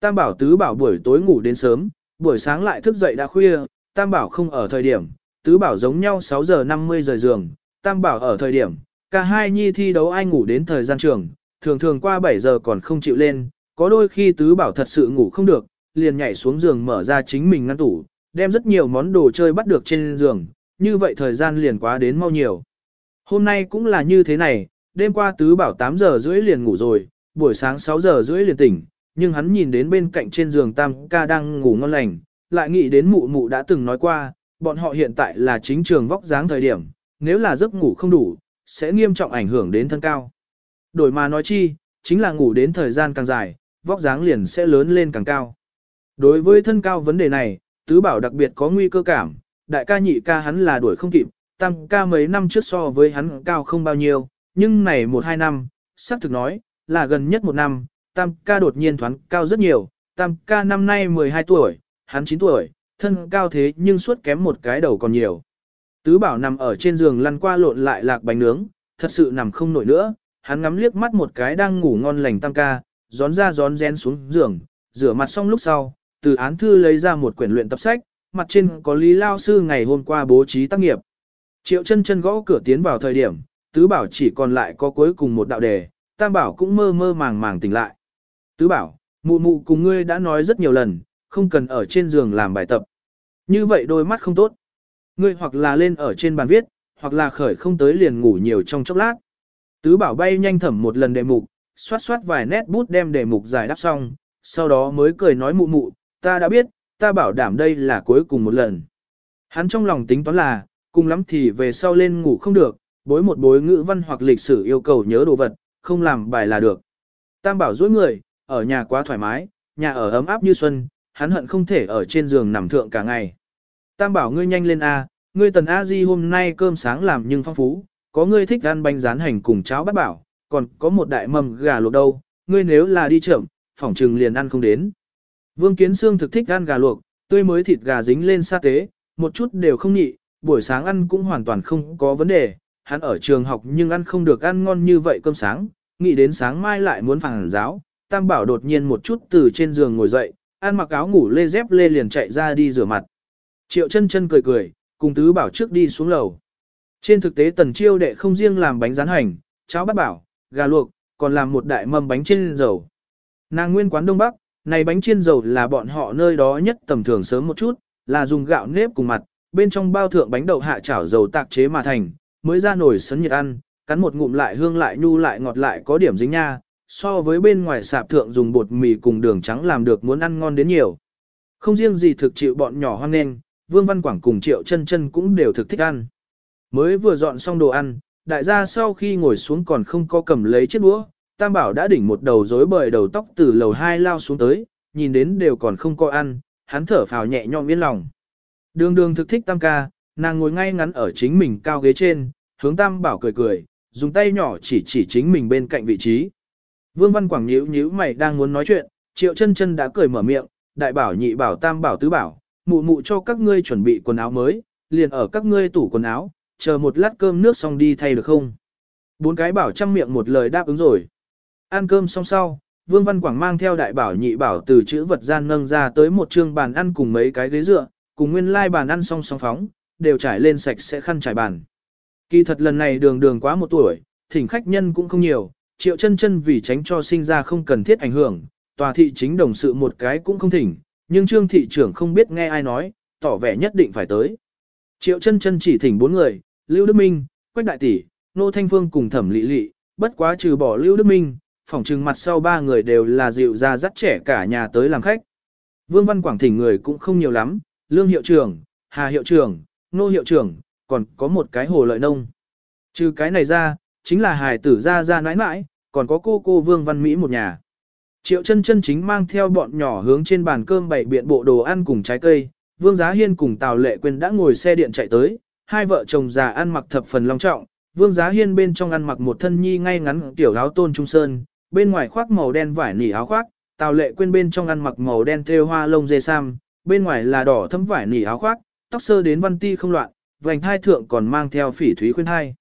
Tam bảo tứ bảo buổi tối ngủ đến sớm, buổi sáng lại thức dậy đã khuya, tam bảo không ở thời điểm, tứ bảo giống nhau 6 giờ 50 rời giường, tam bảo ở thời điểm, cả hai nhi thi đấu ai ngủ đến thời gian trường, thường thường qua 7 giờ còn không chịu lên, có đôi khi tứ bảo thật sự ngủ không được, liền nhảy xuống giường mở ra chính mình ngăn tủ, đem rất nhiều món đồ chơi bắt được trên giường, như vậy thời gian liền quá đến mau nhiều. Hôm nay cũng là như thế này, đêm qua tứ bảo 8 giờ rưỡi liền ngủ rồi, buổi sáng 6 giờ rưỡi liền tỉnh, nhưng hắn nhìn đến bên cạnh trên giường tam ca đang ngủ ngon lành, lại nghĩ đến mụ mụ đã từng nói qua, bọn họ hiện tại là chính trường vóc dáng thời điểm, nếu là giấc ngủ không đủ, sẽ nghiêm trọng ảnh hưởng đến thân cao. Đổi mà nói chi, chính là ngủ đến thời gian càng dài, vóc dáng liền sẽ lớn lên càng cao. Đối với thân cao vấn đề này, tứ bảo đặc biệt có nguy cơ cảm, đại ca nhị ca hắn là đuổi không kịp, tam ca mấy năm trước so với hắn cao không bao nhiêu, nhưng này một hai năm, xác thực nói, là gần nhất một năm, tam ca đột nhiên thoáng cao rất nhiều, tam ca năm nay 12 tuổi, hắn 9 tuổi, thân cao thế nhưng suốt kém một cái đầu còn nhiều. Tứ bảo nằm ở trên giường lăn qua lộn lại lạc bánh nướng, thật sự nằm không nổi nữa, hắn ngắm liếc mắt một cái đang ngủ ngon lành tam ca, gión ra gión rén xuống giường, rửa mặt xong lúc sau, từ án thư lấy ra một quyển luyện tập sách, mặt trên có lý lao sư ngày hôm qua bố trí tác nghiệp. Triệu chân chân gõ cửa tiến vào thời điểm, tứ bảo chỉ còn lại có cuối cùng một đạo đề, tam bảo cũng mơ mơ màng màng tỉnh lại. Tứ bảo, mụ mụ cùng ngươi đã nói rất nhiều lần, không cần ở trên giường làm bài tập. Như vậy đôi mắt không tốt. Ngươi hoặc là lên ở trên bàn viết, hoặc là khởi không tới liền ngủ nhiều trong chốc lát. Tứ bảo bay nhanh thẩm một lần đề mục, xoát xoát vài nét bút đem đề mục giải đáp xong, sau đó mới cười nói mụ mụ, ta đã biết, ta bảo đảm đây là cuối cùng một lần. Hắn trong lòng tính toán là, cùng lắm thì về sau lên ngủ không được, bối một bối ngữ văn hoặc lịch sử yêu cầu nhớ đồ vật, không làm bài là được. Tam bảo dối người, ở nhà quá thoải mái, nhà ở ấm áp như xuân, hắn hận không thể ở trên giường nằm thượng cả ngày. Tam bảo ngươi nhanh lên A, ngươi tần A Di hôm nay cơm sáng làm nhưng phong phú, có ngươi thích ăn bánh rán hành cùng cháo bát bảo, còn có một đại mầm gà luộc đâu, ngươi nếu là đi chậm, phỏng trừng liền ăn không đến. Vương Kiến Sương thực thích ăn gà luộc, tươi mới thịt gà dính lên sa tế, một chút đều không nhị, buổi sáng ăn cũng hoàn toàn không có vấn đề, hắn ở trường học nhưng ăn không được ăn ngon như vậy cơm sáng, nghĩ đến sáng mai lại muốn phản giáo, Tam Bảo đột nhiên một chút từ trên giường ngồi dậy, ăn mặc áo ngủ lê dép lê liền chạy ra đi rửa mặt. Triệu chân chân cười cười, cùng Tứ Bảo trước đi xuống lầu. Trên thực tế tần chiêu đệ không riêng làm bánh rán hành, cháo bát bảo, gà luộc, còn làm một đại mâm bánh trên dầu. Nàng nguyên quán Đông Bắc, này bánh chiên dầu là bọn họ nơi đó nhất tầm thường sớm một chút, là dùng gạo nếp cùng mặt, bên trong bao thượng bánh đậu hạ chảo dầu tạc chế mà thành, mới ra nổi sấn nhiệt ăn, cắn một ngụm lại hương lại nhu lại ngọt lại có điểm dính nha, so với bên ngoài sạp thượng dùng bột mì cùng đường trắng làm được muốn ăn ngon đến nhiều. Không riêng gì thực chịu bọn nhỏ hoang nên, Vương Văn Quảng cùng Triệu chân chân cũng đều thực thích ăn. Mới vừa dọn xong đồ ăn, đại gia sau khi ngồi xuống còn không có cầm lấy chiếc đũa, Tam Bảo đã đỉnh một đầu rối bời đầu tóc từ lầu hai lao xuống tới, nhìn đến đều còn không có ăn, hắn thở phào nhẹ nhõm yên lòng. Đường đường thực thích Tam ca, nàng ngồi ngay ngắn ở chính mình cao ghế trên, hướng Tam Bảo cười cười, dùng tay nhỏ chỉ chỉ chính mình bên cạnh vị trí. Vương Văn Quảng nhíu nhíu mày đang muốn nói chuyện, Triệu chân chân đã cười mở miệng, đại bảo nhị bảo tam bảo tứ bảo, mụ mụ cho các ngươi chuẩn bị quần áo mới, liền ở các ngươi tủ quần áo, chờ một lát cơm nước xong đi thay được không? Bốn cái bảo chăm miệng một lời đáp ứng rồi. Ăn cơm xong sau, Vương Văn Quảng mang theo đại bảo nhị bảo từ chữ vật gian nâng ra tới một trương bàn ăn cùng mấy cái ghế dựa, cùng nguyên lai bàn ăn xong song phóng, đều trải lên sạch sẽ khăn trải bàn. Kỳ thật lần này đường đường quá một tuổi, thỉnh khách nhân cũng không nhiều, triệu chân chân vì tránh cho sinh ra không cần thiết ảnh hưởng, tòa thị chính đồng sự một cái cũng không thỉnh, nhưng trương thị trưởng không biết nghe ai nói, tỏ vẻ nhất định phải tới. Triệu chân chân chỉ thỉnh bốn người, Lưu Đức Minh, Quách Đại Tỷ, Nô Thanh Phương cùng Thẩm Lị Lị, bất quá trừ bỏ Lưu Đức Minh, Phỏng trừng mặt sau ba người đều là dịu ra dắt trẻ cả nhà tới làm khách. Vương Văn Quảng thỉnh người cũng không nhiều lắm, Lương Hiệu trưởng, Hà Hiệu trưởng, Nô Hiệu trưởng, còn có một cái hồ lợi nông. Trừ cái này ra, chính là hài tử ra ra nãi nãi, còn có cô cô Vương Văn Mỹ một nhà. Triệu chân chân chính mang theo bọn nhỏ hướng trên bàn cơm bày biện bộ đồ ăn cùng trái cây, Vương Giá Hiên cùng Tào Lệ Quyên đã ngồi xe điện chạy tới, hai vợ chồng già ăn mặc thập phần long trọng, Vương Giá Hiên bên trong ăn mặc một thân nhi ngay ngắn tiểu áo tôn trung sơn, bên ngoài khoác màu đen vải nỉ áo khoác, Tào Lệ Quyên bên trong ăn mặc màu đen thêu hoa lông dê sam, bên ngoài là đỏ thấm vải nỉ áo khoác, tóc sơ đến văn ti không loạn, vành thai thượng còn mang theo phỉ thúy khuyên thai.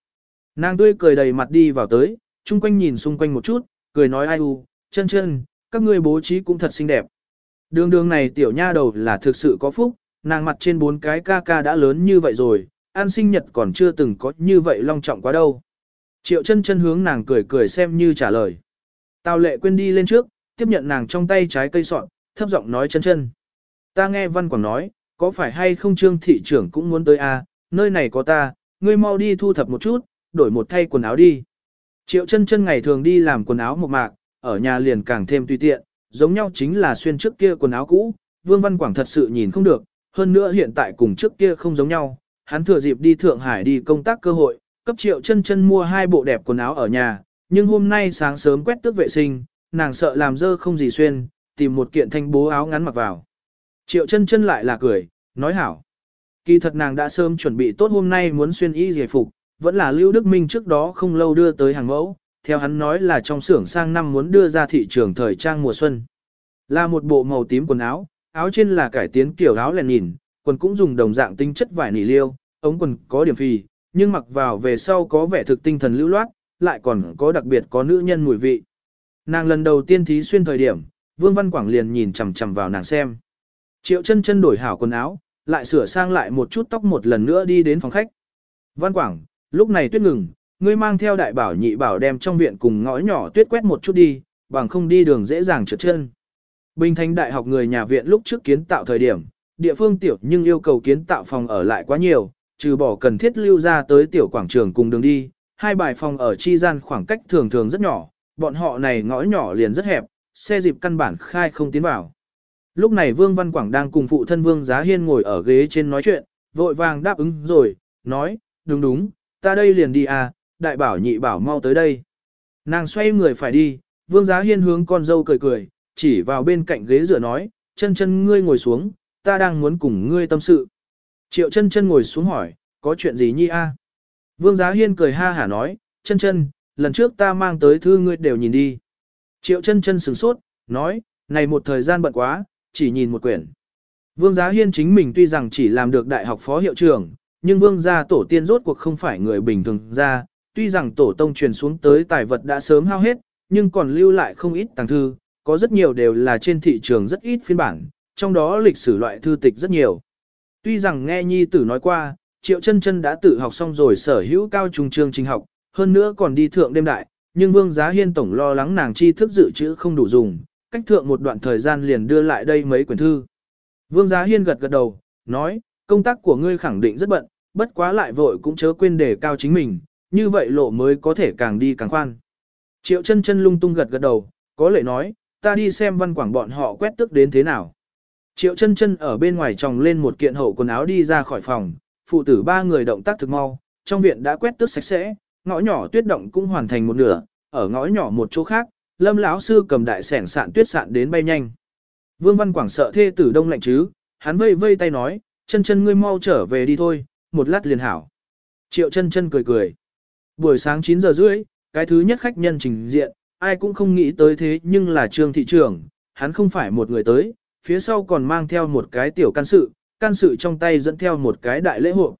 Nàng tươi cười đầy mặt đi vào tới, chung quanh nhìn xung quanh một chút, cười nói ai u, chân chân, các ngươi bố trí cũng thật xinh đẹp. Đường đường này tiểu nha đầu là thực sự có phúc, nàng mặt trên bốn cái ca ca đã lớn như vậy rồi, an sinh nhật còn chưa từng có như vậy long trọng quá đâu. Triệu chân chân hướng nàng cười cười xem như trả lời. Tào lệ quên đi lên trước, tiếp nhận nàng trong tay trái cây sọn, thấp giọng nói chân chân. Ta nghe văn quảng nói, có phải hay không trương thị trưởng cũng muốn tới a à, nơi này có ta, ngươi mau đi thu thập một chút, đổi một thay quần áo đi. Triệu chân chân ngày thường đi làm quần áo một mạc, ở nhà liền càng thêm tùy tiện, giống nhau chính là xuyên trước kia quần áo cũ, Vương Văn Quảng thật sự nhìn không được, hơn nữa hiện tại cùng trước kia không giống nhau, hắn thừa dịp đi Thượng Hải đi công tác cơ hội, cấp triệu chân chân mua hai bộ đẹp quần áo ở nhà, nhưng hôm nay sáng sớm quét tước vệ sinh, nàng sợ làm dơ không gì xuyên, tìm một kiện thanh bố áo ngắn mặc vào. Triệu chân chân lại là cười, nói hảo. Kỳ thật nàng đã sớm chuẩn bị tốt hôm nay muốn xuyên y giải phục, vẫn là Lưu Đức Minh trước đó không lâu đưa tới hàng mẫu, theo hắn nói là trong xưởng sang năm muốn đưa ra thị trường thời trang mùa xuân. Là một bộ màu tím quần áo, áo trên là cải tiến kiểu áo lèn nhìn, quần cũng dùng đồng dạng tinh chất vải nỉ liêu, ống quần có điểm phì, nhưng mặc vào về sau có vẻ thực tinh thần lưu loát, lại còn có đặc biệt có nữ nhân mùi vị. Nàng lần đầu tiên thí xuyên thời điểm, Vương Văn Quảng liền nhìn chằm chằm vào nàng xem. Triệu chân chân đổi hảo quần áo, lại sửa sang lại một chút tóc một lần nữa đi đến phòng khách. Văn Quảng, lúc này tuyết ngừng, ngươi mang theo đại bảo nhị bảo đem trong viện cùng ngõ nhỏ tuyết quét một chút đi, bằng không đi đường dễ dàng trượt chân. Bình Thành Đại học người nhà viện lúc trước kiến tạo thời điểm, địa phương tiểu nhưng yêu cầu kiến tạo phòng ở lại quá nhiều, trừ bỏ cần thiết lưu ra tới tiểu quảng trường cùng đường đi, hai bài phòng ở chi gian khoảng cách thường thường rất nhỏ, bọn họ này ngõ nhỏ liền rất hẹp, xe dịp căn bản khai không tiến vào. Lúc này Vương Văn Quảng đang cùng phụ thân Vương Giá Hiên ngồi ở ghế trên nói chuyện, vội vàng đáp ứng rồi, nói, đúng đúng, ta đây liền đi à, đại bảo nhị bảo mau tới đây. Nàng xoay người phải đi, Vương Giá Hiên hướng con dâu cười cười, chỉ vào bên cạnh ghế rửa nói, chân chân ngươi ngồi xuống, ta đang muốn cùng ngươi tâm sự. Triệu chân chân ngồi xuống hỏi, có chuyện gì nhi a? Vương Giá Hiên cười ha hả nói, chân chân, lần trước ta mang tới thư ngươi đều nhìn đi. Triệu chân chân sửng sốt, nói, này một thời gian bận quá, chỉ nhìn một quyển. Vương Giá Hiên chính mình tuy rằng chỉ làm được đại học phó hiệu trưởng, nhưng vương gia tổ tiên rốt cuộc không phải người bình thường ra, tuy rằng tổ tông truyền xuống tới tài vật đã sớm hao hết, nhưng còn lưu lại không ít tàng thư, có rất nhiều đều là trên thị trường rất ít phiên bản, trong đó lịch sử loại thư tịch rất nhiều. Tuy rằng nghe nhi tử nói qua, Triệu chân chân đã tự học xong rồi sở hữu cao trung chương trình học, hơn nữa còn đi thượng đêm đại, nhưng Vương Giá Hiên tổng lo lắng nàng tri thức dự trữ không đủ dùng, cách thượng một đoạn thời gian liền đưa lại đây mấy quyển thư. Vương Giá Hiên gật gật đầu, nói, công tác của ngươi khẳng định rất bận, bất quá lại vội cũng chớ quên đề cao chính mình, như vậy lộ mới có thể càng đi càng khoan. Triệu chân chân lung tung gật gật đầu, có lệ nói, ta đi xem văn quảng bọn họ quét tức đến thế nào. Triệu chân chân ở bên ngoài tròng lên một kiện hậu quần áo đi ra khỏi phòng, phụ tử ba người động tác thực mau, trong viện đã quét tước sạch sẽ, ngõ nhỏ tuyết động cũng hoàn thành một nửa, ở ngõ nhỏ một chỗ khác, Lâm lão sư cầm đại sẻng sạn tuyết sạn đến bay nhanh. Vương Văn Quảng sợ thê tử đông lạnh chứ, hắn vây vây tay nói, chân chân ngươi mau trở về đi thôi, một lát liền hảo. Triệu chân chân cười cười. Buổi sáng 9 giờ rưỡi, cái thứ nhất khách nhân trình diện, ai cũng không nghĩ tới thế nhưng là trương thị trưởng, hắn không phải một người tới, phía sau còn mang theo một cái tiểu can sự, can sự trong tay dẫn theo một cái đại lễ hộ.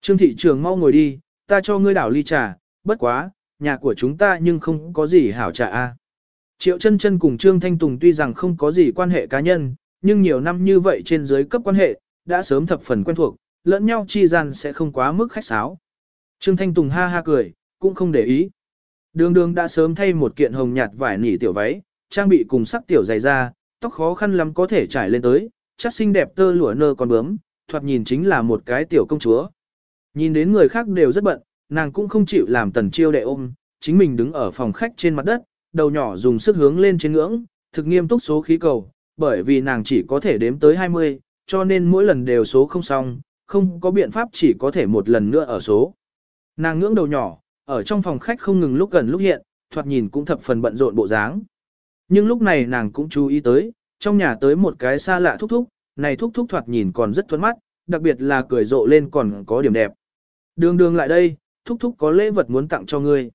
Trương thị trường mau ngồi đi, ta cho ngươi đảo ly trà, bất quá, nhà của chúng ta nhưng không có gì hảo trà a. Triệu chân chân cùng Trương Thanh Tùng tuy rằng không có gì quan hệ cá nhân, nhưng nhiều năm như vậy trên dưới cấp quan hệ, đã sớm thập phần quen thuộc, lẫn nhau chi gian sẽ không quá mức khách sáo. Trương Thanh Tùng ha ha cười, cũng không để ý. Đường đường đã sớm thay một kiện hồng nhạt vải nỉ tiểu váy, trang bị cùng sắc tiểu dày da, tóc khó khăn lắm có thể trải lên tới, chắc xinh đẹp tơ lụa nơ con bướm, thoạt nhìn chính là một cái tiểu công chúa. Nhìn đến người khác đều rất bận, nàng cũng không chịu làm tần chiêu đệ ôm, chính mình đứng ở phòng khách trên mặt đất, đầu nhỏ dùng sức hướng lên trên ngưỡng, thực nghiêm túc số khí cầu, bởi vì nàng chỉ có thể đếm tới 20, cho nên mỗi lần đều số không xong, không có biện pháp chỉ có thể một lần nữa ở số. Nàng ngưỡng đầu nhỏ, ở trong phòng khách không ngừng lúc gần lúc hiện, thoạt nhìn cũng thập phần bận rộn bộ dáng. Nhưng lúc này nàng cũng chú ý tới, trong nhà tới một cái xa lạ thúc thúc, này thúc thúc thoạt nhìn còn rất thuẫn mắt, đặc biệt là cười rộ lên còn có điểm đẹp. Đường đường lại đây, thúc thúc có lễ vật muốn tặng cho ngươi.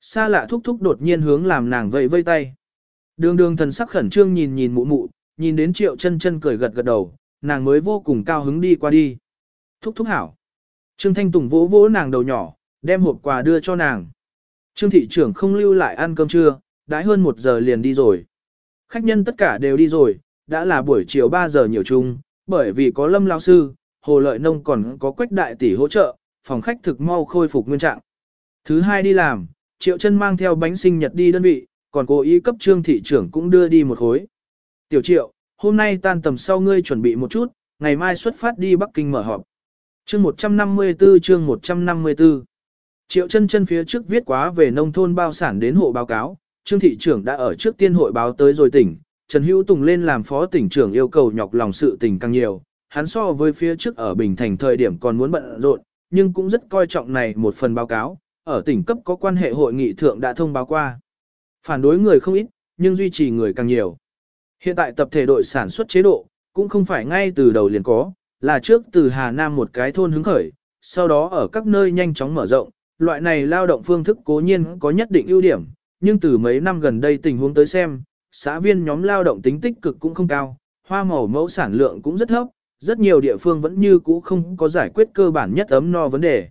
Xa lạ thúc thúc đột nhiên hướng làm nàng vẫy vây tay. Đường đường thần sắc khẩn trương nhìn nhìn mụ mụ, nhìn đến triệu chân chân cười gật gật đầu, nàng mới vô cùng cao hứng đi qua đi. Thúc thúc hảo. Trương Thanh Tùng vỗ vỗ nàng đầu nhỏ, đem hộp quà đưa cho nàng. Trương thị trưởng không lưu lại ăn cơm trưa, đãi hơn một giờ liền đi rồi. Khách nhân tất cả đều đi rồi, đã là buổi chiều 3 giờ nhiều chung, bởi vì có lâm lao sư, hồ lợi nông còn có quách đại tỷ hỗ trợ, phòng khách thực mau khôi phục nguyên trạng. Thứ hai đi làm, triệu chân mang theo bánh sinh nhật đi đơn vị, còn cố ý cấp trương thị trưởng cũng đưa đi một khối. Tiểu triệu, hôm nay tan tầm sau ngươi chuẩn bị một chút, ngày mai xuất phát đi Bắc Kinh mở họp. Chương 154 chương 154 Triệu chân chân phía trước viết quá về nông thôn bao sản đến hộ báo cáo, trương thị trưởng đã ở trước tiên hội báo tới rồi tỉnh, Trần Hữu Tùng lên làm phó tỉnh trưởng yêu cầu nhọc lòng sự tình càng nhiều, hắn so với phía trước ở Bình Thành thời điểm còn muốn bận rộn, nhưng cũng rất coi trọng này một phần báo cáo, ở tỉnh cấp có quan hệ hội nghị thượng đã thông báo qua. Phản đối người không ít, nhưng duy trì người càng nhiều. Hiện tại tập thể đội sản xuất chế độ, cũng không phải ngay từ đầu liền có, là trước từ Hà Nam một cái thôn hứng khởi, sau đó ở các nơi nhanh chóng mở rộng, loại này lao động phương thức cố nhiên có nhất định ưu điểm, nhưng từ mấy năm gần đây tình huống tới xem, xã viên nhóm lao động tính tích cực cũng không cao, hoa màu mẫu sản lượng cũng rất thấp, rất nhiều địa phương vẫn như cũ không có giải quyết cơ bản nhất ấm no vấn đề.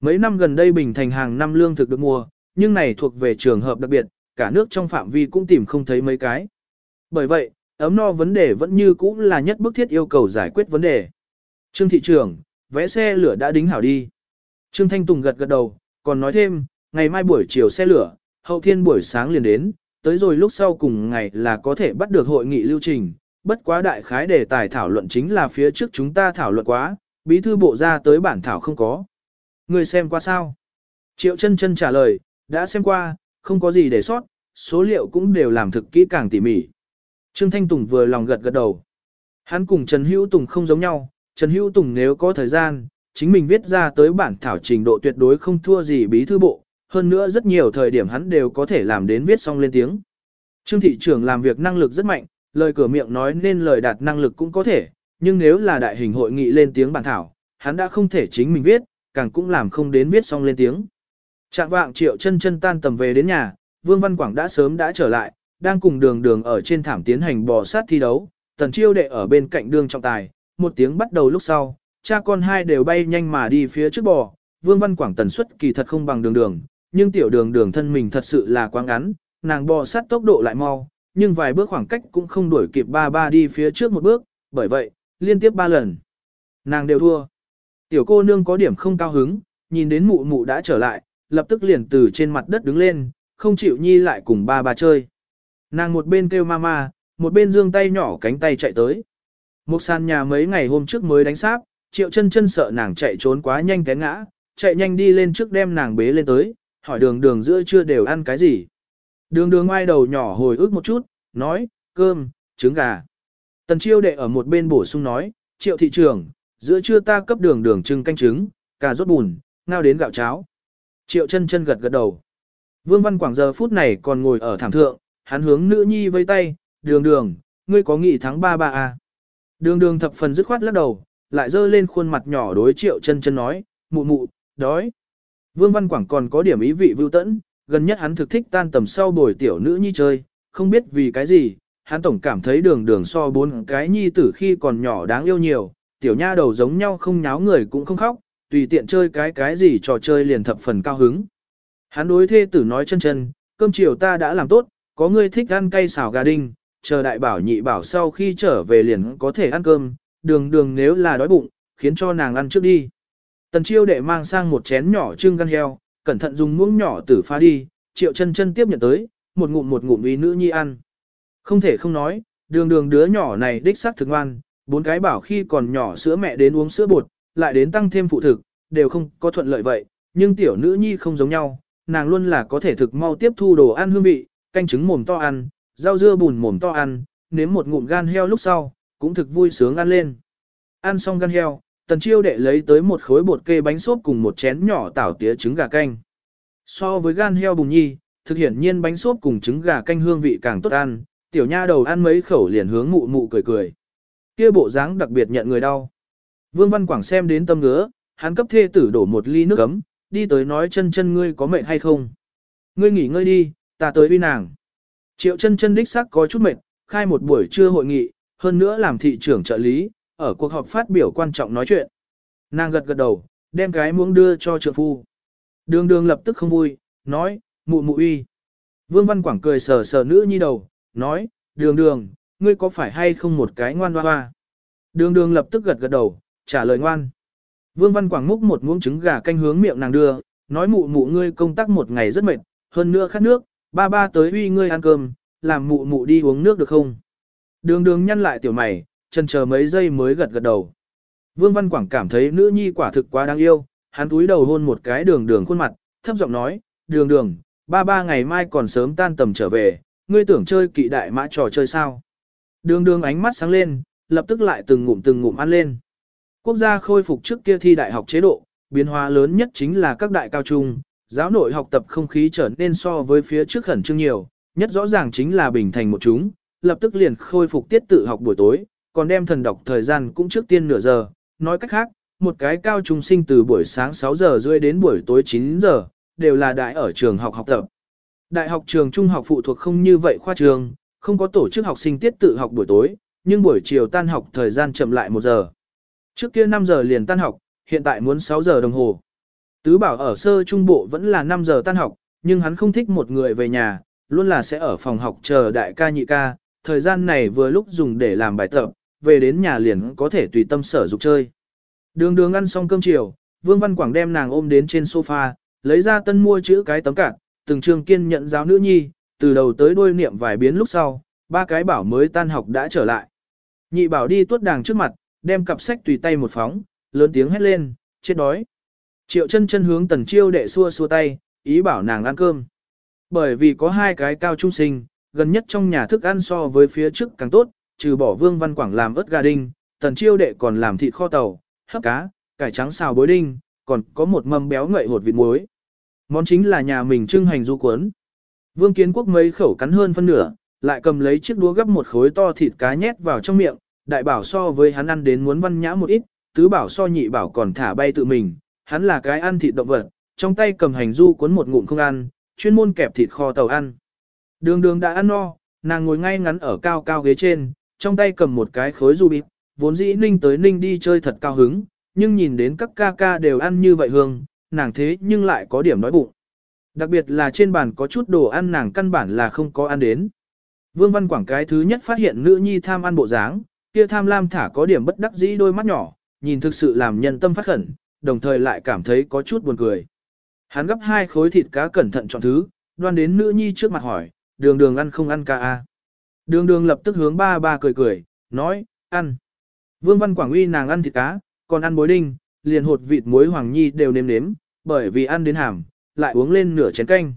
Mấy năm gần đây Bình Thành hàng năm lương thực được mua, nhưng này thuộc về trường hợp đặc biệt, cả nước trong phạm vi cũng tìm không thấy mấy cái. Bởi vậy, ấm no vấn đề vẫn như cũ là nhất bức thiết yêu cầu giải quyết vấn đề. Trương thị trường, vẽ xe lửa đã đính hảo đi. Trương Thanh Tùng gật gật đầu, còn nói thêm, ngày mai buổi chiều xe lửa, hậu thiên buổi sáng liền đến, tới rồi lúc sau cùng ngày là có thể bắt được hội nghị lưu trình, bất quá đại khái đề tài thảo luận chính là phía trước chúng ta thảo luận quá, bí thư bộ ra tới bản thảo không có. Người xem qua sao? Triệu chân chân trả lời, đã xem qua, không có gì để sót, số liệu cũng đều làm thực kỹ càng tỉ mỉ. Trương Thanh Tùng vừa lòng gật gật đầu. Hắn cùng Trần Hữu Tùng không giống nhau, Trần Hữu Tùng nếu có thời gian, chính mình viết ra tới bản thảo trình độ tuyệt đối không thua gì bí thư bộ, hơn nữa rất nhiều thời điểm hắn đều có thể làm đến viết xong lên tiếng. Trương thị trưởng làm việc năng lực rất mạnh, lời cửa miệng nói nên lời đạt năng lực cũng có thể, nhưng nếu là đại hình hội nghị lên tiếng bản thảo, hắn đã không thể chính mình viết, càng cũng làm không đến viết xong lên tiếng. Trạng vạng triệu chân chân tan tầm về đến nhà, Vương Văn Quảng đã sớm đã trở lại, đang cùng đường đường ở trên thảm tiến hành bò sát thi đấu, tần chiêu đệ ở bên cạnh đường trọng tài, một tiếng bắt đầu lúc sau, cha con hai đều bay nhanh mà đi phía trước bò, Vương Văn Quảng tần suất kỳ thật không bằng đường đường, nhưng tiểu đường đường thân mình thật sự là quá ngắn, nàng bò sát tốc độ lại mau, nhưng vài bước khoảng cách cũng không đuổi kịp ba ba đi phía trước một bước, bởi vậy, liên tiếp ba lần. Nàng đều thua. Tiểu cô nương có điểm không cao hứng, nhìn đến mụ mụ đã trở lại, lập tức liền từ trên mặt đất đứng lên, không chịu nhi lại cùng ba ba chơi. Nàng một bên kêu mama, một bên dương tay nhỏ cánh tay chạy tới. Một sàn nhà mấy ngày hôm trước mới đánh sáp, triệu chân chân sợ nàng chạy trốn quá nhanh té ngã, chạy nhanh đi lên trước đem nàng bế lên tới, hỏi đường đường giữa chưa đều ăn cái gì. Đường đường ngoài đầu nhỏ hồi ức một chút, nói, cơm, trứng gà. Tần chiêu đệ ở một bên bổ sung nói, triệu thị trường, giữa trưa ta cấp đường đường trưng canh trứng, cà rốt bùn, ngao đến gạo cháo. Triệu chân chân gật gật đầu. Vương Văn Quảng giờ phút này còn ngồi ở thảm thượng, hắn hướng nữ nhi vây tay, đường đường, ngươi có nghị thắng ba ba à. Đường đường thập phần dứt khoát lắc đầu, lại dơ lên khuôn mặt nhỏ đối triệu chân chân nói, mụ mụ, đói. Vương Văn Quảng còn có điểm ý vị vưu tẫn, gần nhất hắn thực thích tan tầm sau bồi tiểu nữ nhi chơi, không biết vì cái gì, hắn tổng cảm thấy đường đường so bốn cái nhi tử khi còn nhỏ đáng yêu nhiều, tiểu nha đầu giống nhau không nháo người cũng không khóc, tùy tiện chơi cái cái gì trò chơi liền thập phần cao hứng. Hắn đối thê tử nói chân chân, cơm chiều ta đã làm tốt, có người thích ăn cay xào gà đinh, chờ đại bảo nhị bảo sau khi trở về liền có thể ăn cơm, đường đường nếu là đói bụng, khiến cho nàng ăn trước đi. Tần chiêu đệ mang sang một chén nhỏ trưng gan heo, cẩn thận dùng muỗng nhỏ tử phá đi, triệu chân chân tiếp nhận tới, một ngụm một ngụm ý nữ nhi ăn. Không thể không nói, đường đường đứa nhỏ này đích xác thực ngoan, bốn cái bảo khi còn nhỏ sữa mẹ đến uống sữa bột, lại đến tăng thêm phụ thực, đều không có thuận lợi vậy, nhưng tiểu nữ nhi không giống nhau, nàng luôn là có thể thực mau tiếp thu đồ ăn hương vị, canh trứng mồm to ăn, rau dưa bùn mồm to ăn, nếm một ngụm gan heo lúc sau, cũng thực vui sướng ăn lên. Ăn xong gan heo, tần chiêu đệ lấy tới một khối bột kê bánh xốp cùng một chén nhỏ tảo tía trứng gà canh. So với gan heo bùn nhi, thực hiện nhiên bánh xốp cùng trứng gà canh hương vị càng tốt ăn, tiểu nha đầu ăn mấy khẩu liền hướng mụ mụ cười cười. Kia bộ dáng đặc biệt nhận người đau. Vương Văn Quảng xem đến tâm ngứa, hắn cấp thê tử đổ một ly nước ấm, đi tới nói chân chân ngươi có mệt hay không. Ngươi nghỉ ngơi đi, ta tới uy nàng. Triệu chân chân đích xác có chút mệt, khai một buổi trưa hội nghị, hơn nữa làm thị trưởng trợ lý, ở cuộc họp phát biểu quan trọng nói chuyện. Nàng gật gật đầu, đem cái muỗng đưa cho trượng phu. Đường đường lập tức không vui, nói, mụ mụ uy. Vương Văn Quảng cười sờ sờ nữ nhi đầu, nói, đường đường, ngươi có phải hay không một cái ngoan hoa hoa. Đường đường lập tức gật gật đầu, trả lời ngoan. Vương Văn Quảng múc một muỗng trứng gà canh hướng miệng nàng đưa, nói mụ mụ ngươi công tác một ngày rất mệt, hơn nữa khát nước, ba ba tới uy ngươi ăn cơm, làm mụ mụ đi uống nước được không? Đường đường nhăn lại tiểu mày, chân chờ mấy giây mới gật gật đầu. Vương Văn Quảng cảm thấy nữ nhi quả thực quá đáng yêu, hắn túi đầu hôn một cái đường đường khuôn mặt, thấp giọng nói, đường đường, ba ba ngày mai còn sớm tan tầm trở về, ngươi tưởng chơi kỵ đại mã trò chơi sao? Đường đường ánh mắt sáng lên, lập tức lại từng ngụm từng ngụm ăn lên. Quốc gia khôi phục trước kia thi đại học chế độ, biến hóa lớn nhất chính là các đại cao trung, giáo nội học tập không khí trở nên so với phía trước khẩn trương nhiều, nhất rõ ràng chính là bình thành một chúng, lập tức liền khôi phục tiết tự học buổi tối, còn đem thần đọc thời gian cũng trước tiên nửa giờ, nói cách khác, một cái cao trung sinh từ buổi sáng 6 giờ rưỡi đến buổi tối 9 giờ, đều là đại ở trường học học tập. Đại học trường trung học phụ thuộc không như vậy khoa trường, không có tổ chức học sinh tiết tự học buổi tối, nhưng buổi chiều tan học thời gian chậm lại 1 giờ. Trước kia 5 giờ liền tan học, hiện tại muốn 6 giờ đồng hồ. Tứ bảo ở sơ trung bộ vẫn là 5 giờ tan học, nhưng hắn không thích một người về nhà, luôn là sẽ ở phòng học chờ đại ca nhị ca, thời gian này vừa lúc dùng để làm bài tập, về đến nhà liền có thể tùy tâm sở dục chơi. Đường đường ăn xong cơm chiều, Vương Văn Quảng đem nàng ôm đến trên sofa, lấy ra tân mua chữ cái tấm cạn, từng trường kiên nhận giáo nữ nhi, từ đầu tới đuôi niệm vài biến lúc sau, ba cái bảo mới tan học đã trở lại. Nhị bảo đi tuốt đàng trước mặt, đem cặp sách tùy tay một phóng, lớn tiếng hét lên, chết đói. Triệu chân chân hướng tần chiêu đệ xua xua tay, ý bảo nàng ăn cơm. Bởi vì có hai cái cao trung sinh, gần nhất trong nhà thức ăn so với phía trước càng tốt, trừ bỏ vương văn quảng làm ớt gà đinh, tần chiêu đệ còn làm thịt kho tàu, hấp cá, cải trắng xào bối đinh, còn có một mâm béo ngậy hột vịt muối. Món chính là nhà mình trưng hành du cuốn. Vương kiến quốc mấy khẩu cắn hơn phân nửa, lại cầm lấy chiếc đũa gấp một khối to thịt cá nhét vào trong miệng, đại bảo so với hắn ăn đến muốn văn nhã một ít, tứ bảo so nhị bảo còn thả bay tự mình, hắn là cái ăn thịt động vật, trong tay cầm hành du cuốn một ngụm không ăn, chuyên môn kẹp thịt kho tàu ăn. Đường đường đã ăn no, nàng ngồi ngay ngắn ở cao cao ghế trên, trong tay cầm một cái khối du bịp, vốn dĩ ninh tới ninh đi chơi thật cao hứng, nhưng nhìn đến các ca ca đều ăn như vậy hương, nàng thế nhưng lại có điểm nói bụng. Đặc biệt là trên bàn có chút đồ ăn nàng căn bản là không có ăn đến. Vương Văn Quảng cái thứ nhất phát hiện nữ nhi tham ăn bộ dáng, kia tham lam thả có điểm bất đắc dĩ đôi mắt nhỏ, nhìn thực sự làm nhân tâm phát khẩn, đồng thời lại cảm thấy có chút buồn cười. Hắn gấp hai khối thịt cá cẩn thận chọn thứ, đoan đến nữ nhi trước mặt hỏi, đường đường ăn không ăn ca a? Đường đường lập tức hướng ba ba cười cười, nói, ăn. Vương Văn Quảng uy nàng ăn thịt cá, còn ăn bối đinh, liền hột vịt muối hoàng nhi đều nếm nếm, bởi vì ăn đến hàm, lại uống lên nửa chén canh.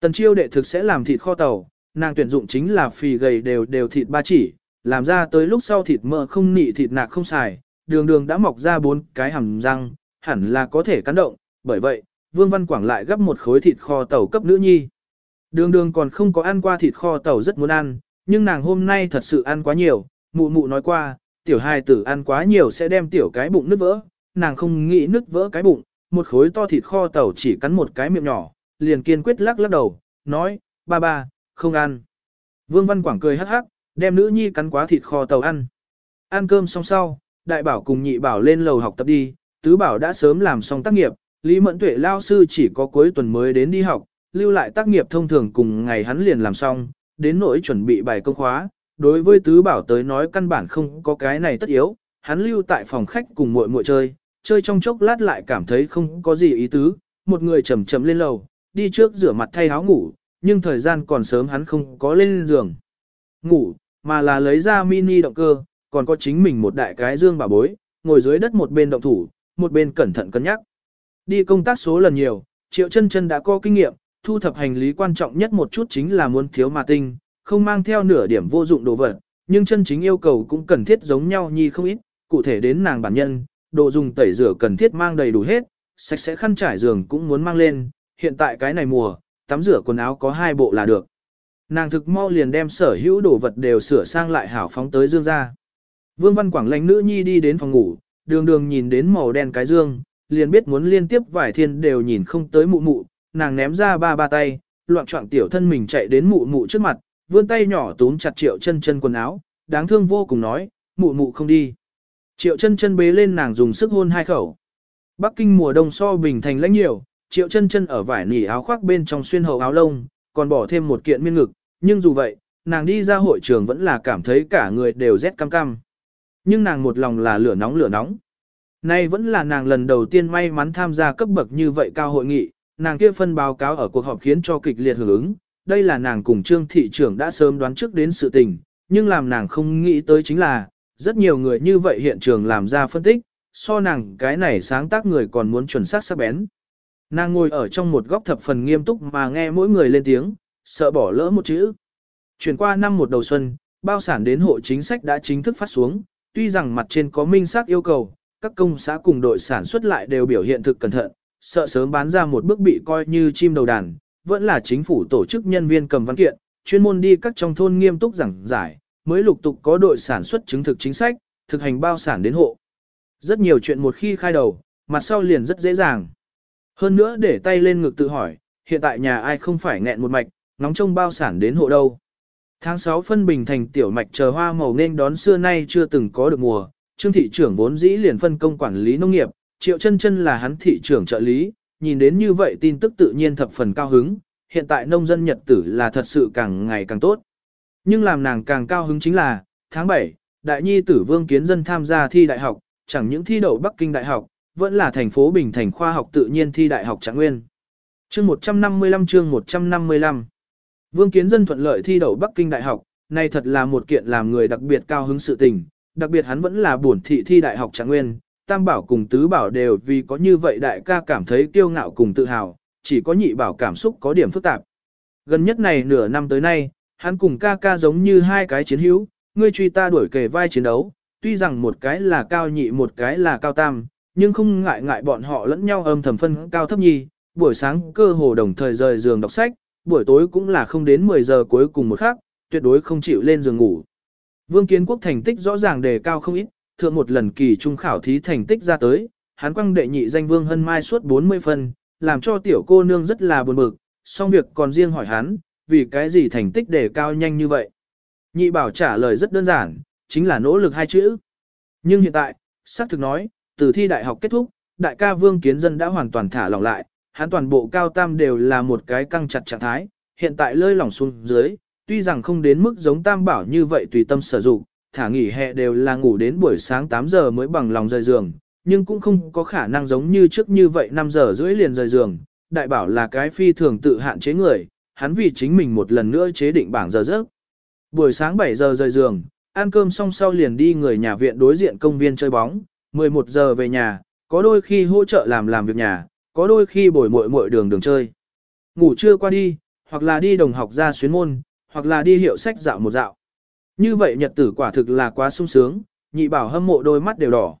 Tần chiêu đệ thực sẽ làm thịt kho tàu, nàng tuyển dụng chính là phì gầy đều đều thịt ba chỉ, làm ra tới lúc sau thịt mỡ không nị thịt nạc không xài, đường đường đã mọc ra bốn cái hàm răng, hẳn là có thể cắn động, bởi vậy, Vương Văn Quảng lại gấp một khối thịt kho tàu cấp nữ nhi. Đường đường còn không có ăn qua thịt kho tàu rất muốn ăn, nhưng nàng hôm nay thật sự ăn quá nhiều, mụ mụ nói qua, tiểu hài tử ăn quá nhiều sẽ đem tiểu cái bụng nứt vỡ, nàng không nghĩ nứt vỡ cái bụng, một khối to thịt kho tàu chỉ cắn một cái miệng nhỏ, liền kiên quyết lắc lắc đầu, nói, ba ba, không ăn. Vương Văn Quảng cười hắc hắc, đem nữ nhi cắn quá thịt kho tàu ăn. Ăn cơm xong sau, đại bảo cùng nhị bảo lên lầu học tập đi, tứ bảo đã sớm làm xong tác nghiệp, Lý Mẫn Tuệ lao sư chỉ có cuối tuần mới đến đi học, lưu lại tác nghiệp thông thường cùng ngày hắn liền làm xong, đến nỗi chuẩn bị bài công khóa, đối với tứ bảo tới nói căn bản không có cái này tất yếu, hắn lưu tại phòng khách cùng muội muội chơi, chơi trong chốc lát lại cảm thấy không có gì ý tứ, một người chậm chậm lên lầu, đi trước rửa mặt thay áo ngủ, nhưng thời gian còn sớm hắn không có lên giường. Ngủ, mà là lấy ra mini động cơ, còn có chính mình một đại cái dương bà bối, ngồi dưới đất một bên động thủ, một bên cẩn thận cân nhắc. Đi công tác số lần nhiều, triệu chân chân đã có kinh nghiệm, thu thập hành lý quan trọng nhất một chút chính là muốn thiếu mà tinh, không mang theo nửa điểm vô dụng đồ vật, nhưng chân chính yêu cầu cũng cần thiết giống nhau nhi không ít, cụ thể đến nàng bản nhân, đồ dùng tẩy rửa cần thiết mang đầy đủ hết, sạch sẽ khăn trải giường cũng muốn mang lên, hiện tại cái này mùa, tắm rửa quần áo có hai bộ là được. Nàng thực mau liền đem sở hữu đồ vật đều sửa sang lại hảo phóng tới dương ra. Vương Văn Quảng lãnh nữ nhi đi đến phòng ngủ, đường đường nhìn đến màu đen cái dương, liền biết muốn liên tiếp vài thiên đều nhìn không tới mụ mụ, nàng ném ra ba ba tay, loạn trọng tiểu thân mình chạy đến mụ mụ trước mặt, vươn tay nhỏ túm chặt triệu chân chân quần áo, đáng thương vô cùng nói, mụ mụ không đi. Triệu chân chân bế lên nàng dùng sức hôn hai khẩu. Bắc Kinh mùa đông so bình thành lãnh nhiều, triệu chân chân ở vải nỉ áo khoác bên trong xuyên hậu áo lông, còn bỏ thêm một kiện miên ngực, nhưng dù vậy, nàng đi ra hội trường vẫn là cảm thấy cả người đều rét cam cam. Nhưng nàng một lòng là lửa nóng lửa nóng. Nay vẫn là nàng lần đầu tiên may mắn tham gia cấp bậc như vậy cao hội nghị, nàng kia phân báo cáo ở cuộc họp khiến cho kịch liệt hưởng ứng, đây là nàng cùng trương thị trưởng đã sớm đoán trước đến sự tình, nhưng làm nàng không nghĩ tới chính là, rất nhiều người như vậy hiện trường làm ra phân tích, so nàng cái này sáng tác người còn muốn chuẩn xác sắc bén. Nàng ngồi ở trong một góc thập phần nghiêm túc mà nghe mỗi người lên tiếng, sợ bỏ lỡ một chữ. Chuyển qua năm một đầu xuân, bao sản đến hộ chính sách đã chính thức phát xuống, tuy rằng mặt trên có minh xác yêu cầu, các công xã cùng đội sản xuất lại đều biểu hiện thực cẩn thận, sợ sớm bán ra một bước bị coi như chim đầu đàn, vẫn là chính phủ tổ chức nhân viên cầm văn kiện, chuyên môn đi các trong thôn nghiêm túc giảng giải, mới lục tục có đội sản xuất chứng thực chính sách, thực hành bao sản đến hộ. Rất nhiều chuyện một khi khai đầu, mặt sau liền rất dễ dàng. Hơn nữa để tay lên ngực tự hỏi, hiện tại nhà ai không phải nghẹn một mạch, nóng trông bao sản đến hộ đâu. Tháng 6 phân bình thành tiểu mạch chờ hoa màu nên đón xưa nay chưa từng có được mùa, trương thị trưởng vốn dĩ liền phân công quản lý nông nghiệp, triệu chân chân là hắn thị trưởng trợ lý, nhìn đến như vậy tin tức tự nhiên thập phần cao hứng, hiện tại nông dân nhật tử là thật sự càng ngày càng tốt. Nhưng làm nàng càng cao hứng chính là, tháng 7, đại nhi tử vương kiến dân tham gia thi đại học, chẳng những thi đậu Bắc Kinh Đại học, vẫn là thành phố Bình Thành khoa học tự nhiên thi đại học Trạng Nguyên. Chương 155 chương 155 Vương Kiến Dân thuận lợi thi đậu Bắc Kinh Đại học, này thật là một kiện làm người đặc biệt cao hứng sự tình, đặc biệt hắn vẫn là bổn thị thi đại học Trạng Nguyên, Tam Bảo cùng Tứ Bảo đều vì có như vậy đại ca cảm thấy kiêu ngạo cùng tự hào, chỉ có nhị bảo cảm xúc có điểm phức tạp. Gần nhất này nửa năm tới nay, hắn cùng ca ca giống như hai cái chiến hữu, ngươi truy ta đuổi kề vai chiến đấu, tuy rằng một cái là cao nhị một cái là cao tam, nhưng không ngại ngại bọn họ lẫn nhau âm thầm phân cao thấp nhì, buổi sáng cơ hồ đồng thời rời giường đọc sách, buổi tối cũng là không đến 10 giờ cuối cùng một khắc, tuyệt đối không chịu lên giường ngủ. Vương Kiến Quốc thành tích rõ ràng đề cao không ít, thượng một lần kỳ trung khảo thí thành tích ra tới, hắn quăng đệ nhị danh Vương Hân Mai suốt 40 phân, làm cho tiểu cô nương rất là buồn bực, xong việc còn riêng hỏi hắn, vì cái gì thành tích đề cao nhanh như vậy. Nhị bảo trả lời rất đơn giản, chính là nỗ lực hai chữ. Nhưng hiện tại, xác thực nói, từ thi đại học kết thúc, đại ca Vương Kiến Dân đã hoàn toàn thả lỏng lại, hắn toàn bộ cao tam đều là một cái căng chặt trạng thái, hiện tại lơi lỏng xuống dưới, tuy rằng không đến mức giống tam bảo như vậy tùy tâm sử dụng, thả nghỉ hè đều là ngủ đến buổi sáng 8 giờ mới bằng lòng rời giường, nhưng cũng không có khả năng giống như trước như vậy 5 giờ rưỡi liền rời giường. Đại bảo là cái phi thường tự hạn chế người, hắn vì chính mình một lần nữa chế định bảng giờ giấc. Buổi sáng 7 giờ rời giường, ăn cơm xong sau liền đi người nhà viện đối diện công viên chơi bóng, 11 giờ về nhà, có đôi khi hỗ trợ làm làm việc nhà, có đôi khi bồi muội muội đường đường chơi. Ngủ trưa qua đi, hoặc là đi đồng học ra xuyến môn, hoặc là đi hiệu sách dạo một dạo. Như vậy nhật tử quả thực là quá sung sướng, nhị bảo hâm mộ đôi mắt đều đỏ.